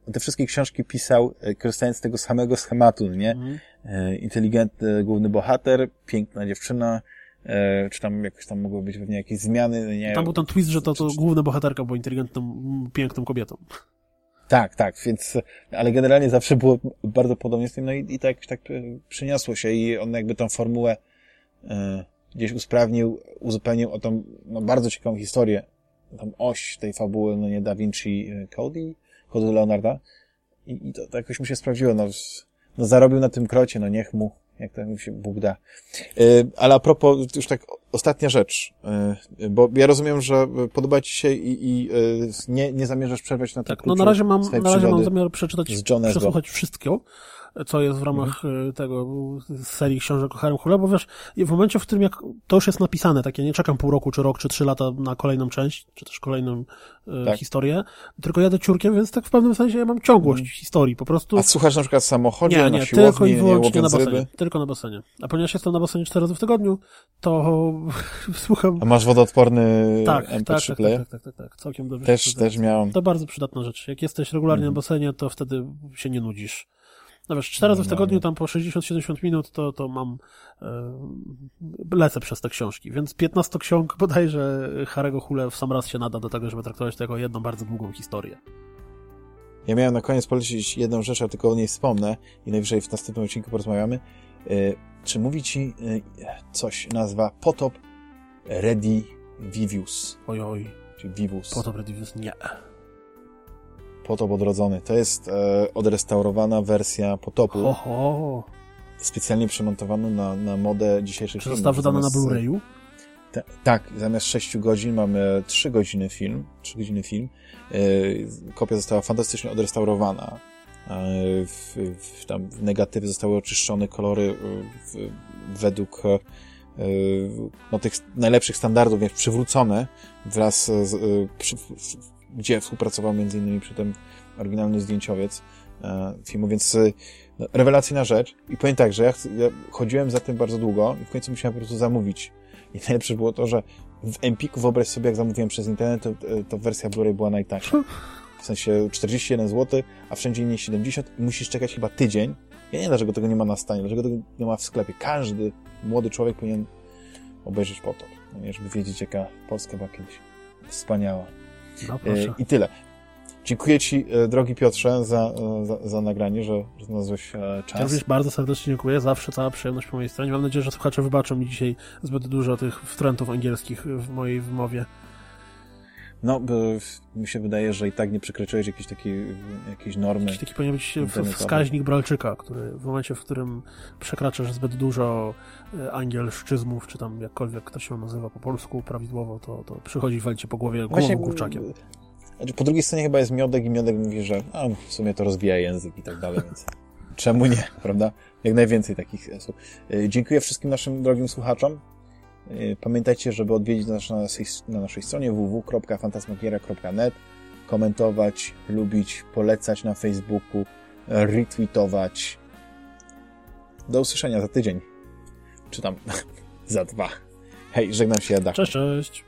e, te wszystkie książki pisał e, korzystając z tego samego schematu, nie? Mhm. Inteligentny główny bohater, piękna dziewczyna, czy tam jakoś tam mogły być pewnie jakieś zmiany, nie? Tam był ten twist, że to, to główna bohaterka była inteligentną, piękną kobietą. Tak, tak, więc, ale generalnie zawsze było bardzo podobnie z tym, no i, i tak, tak przyniosło się i on jakby tą formułę gdzieś usprawnił, uzupełnił o tą no, bardzo ciekawą historię, tą oś tej fabuły, no nie Da Vinci e, Cody, Cody Leonarda. I, i to, to jakoś mu się sprawdziło, no, no zarobił na tym krocie, no niech mu, jak to mi się Bóg da. Y, ale a propos, już tak ostatnia rzecz, y, bo ja rozumiem, że podoba ci się i, i y, nie, nie zamierzasz przerwać na Tak, no na razie mam, na razie mam zamiar przeczytać, przesłuchać wszystkiego, co jest w ramach mhm. tego serii książek o Harem Hule, bo wiesz, w momencie, w którym jak to już jest napisane, tak, ja nie czekam pół roku, czy rok, czy trzy lata na kolejną część, czy też kolejną e, tak. historię, tylko jadę ciurkiem, więc tak w pewnym sensie ja mam ciągłość mhm. historii, po prostu. A słuchasz na przykład w samochodzie, nie, nie, na siłowni, tylko i wyłącznie na basenie, tylko na basenie. A ponieważ jestem na basenie cztery razy w tygodniu, to słucham... A masz wodoodporny tak, MP3 tak, tak, player? Tak, tak, tak, tak, całkiem dobrze. Też, też miałem. To bardzo przydatna rzecz. Jak jesteś regularnie mhm. na basenie, to wtedy się nie nudzisz. No wiesz, cztery razy w tygodniu, tam po 60-70 minut, to, to mam, e, lecę przez te książki, więc 15 ksiąg bodajże Harego Hule w sam raz się nada do tego, żeby traktować to jako jedną bardzo długą historię. Ja miałem na koniec polecić jedną rzecz, a tylko o niej wspomnę i najwyżej w następnym odcinku porozmawiamy. E, czy mówi ci e, coś nazwa Potop Redivius? Oj, oj. Czy Vivus? Potop Redivius? Nie. Potop Odrodzony. To jest e, odrestaurowana wersja Potopu. Oho. Specjalnie przemontowana na, na modę dzisiejszych Czy została wydana na Blu-rayu? tak, zamiast 6 godzin mamy 3 godziny film, 3 godziny film. E, kopia została fantastycznie odrestaurowana. E, w, w, tam negatywy zostały oczyszczone, kolory e, w, według no, tych najlepszych standardów, więc przywrócone wraz z, przy, gdzie współpracował między innymi przy tym oryginalny zdjęciowiec e, filmu, więc e, no, rewelacyjna rzecz. I powiem tak, że ja, ja, chodziłem za tym bardzo długo i w końcu musiałem po prostu zamówić. I najlepsze było to, że w Empiku wyobraź sobie, jak zamówiłem przez internet, to, to wersja Blu-ray była najtańsza. W sensie 41 zł, a wszędzie indziej 70 i musisz czekać chyba tydzień. Ja nie wiem, dlaczego tego nie ma na stanie, dlaczego tego nie ma w sklepie. Każdy młody człowiek powinien obejrzeć po to, żeby wiedzieć, jaka Polska była kiedyś wspaniała. No, I tyle. Dziękuję Ci, e, drogi Piotrze, za, e, za, za nagranie, że, że znalazłeś czas. Ja również bardzo serdecznie dziękuję. Zawsze cała przyjemność po mojej stronie. Mam nadzieję, że słuchacze wybaczą mi dzisiaj zbyt dużo tych wtrętów angielskich w mojej wymowie. No, mi się wydaje, że i tak nie przekroczyłeś jakiejś takiej, jakiejś normy. Jakiś taki powinien być wskaźnik Bralczyka, który w momencie, w którym przekraczasz zbyt dużo angielszczyzmów, czy tam jakkolwiek to się nazywa po polsku prawidłowo, to, to przychodzi walcie po głowie głową kurczakiem. Znaczy, po drugiej stronie chyba jest miodek i miodek mówi, że a, w sumie to rozwija język i tak dalej, więc czemu nie, prawda? Jak najwięcej takich słów. Dziękuję wszystkim naszym drogim słuchaczom. Pamiętajcie, żeby odwiedzić nas na naszej, na naszej stronie www.fantasmagiera.net komentować, lubić, polecać na Facebooku, retweetować. Do usłyszenia za tydzień. Czy tam za dwa. Hej, żegnam się, Jada. Cześć, cześć.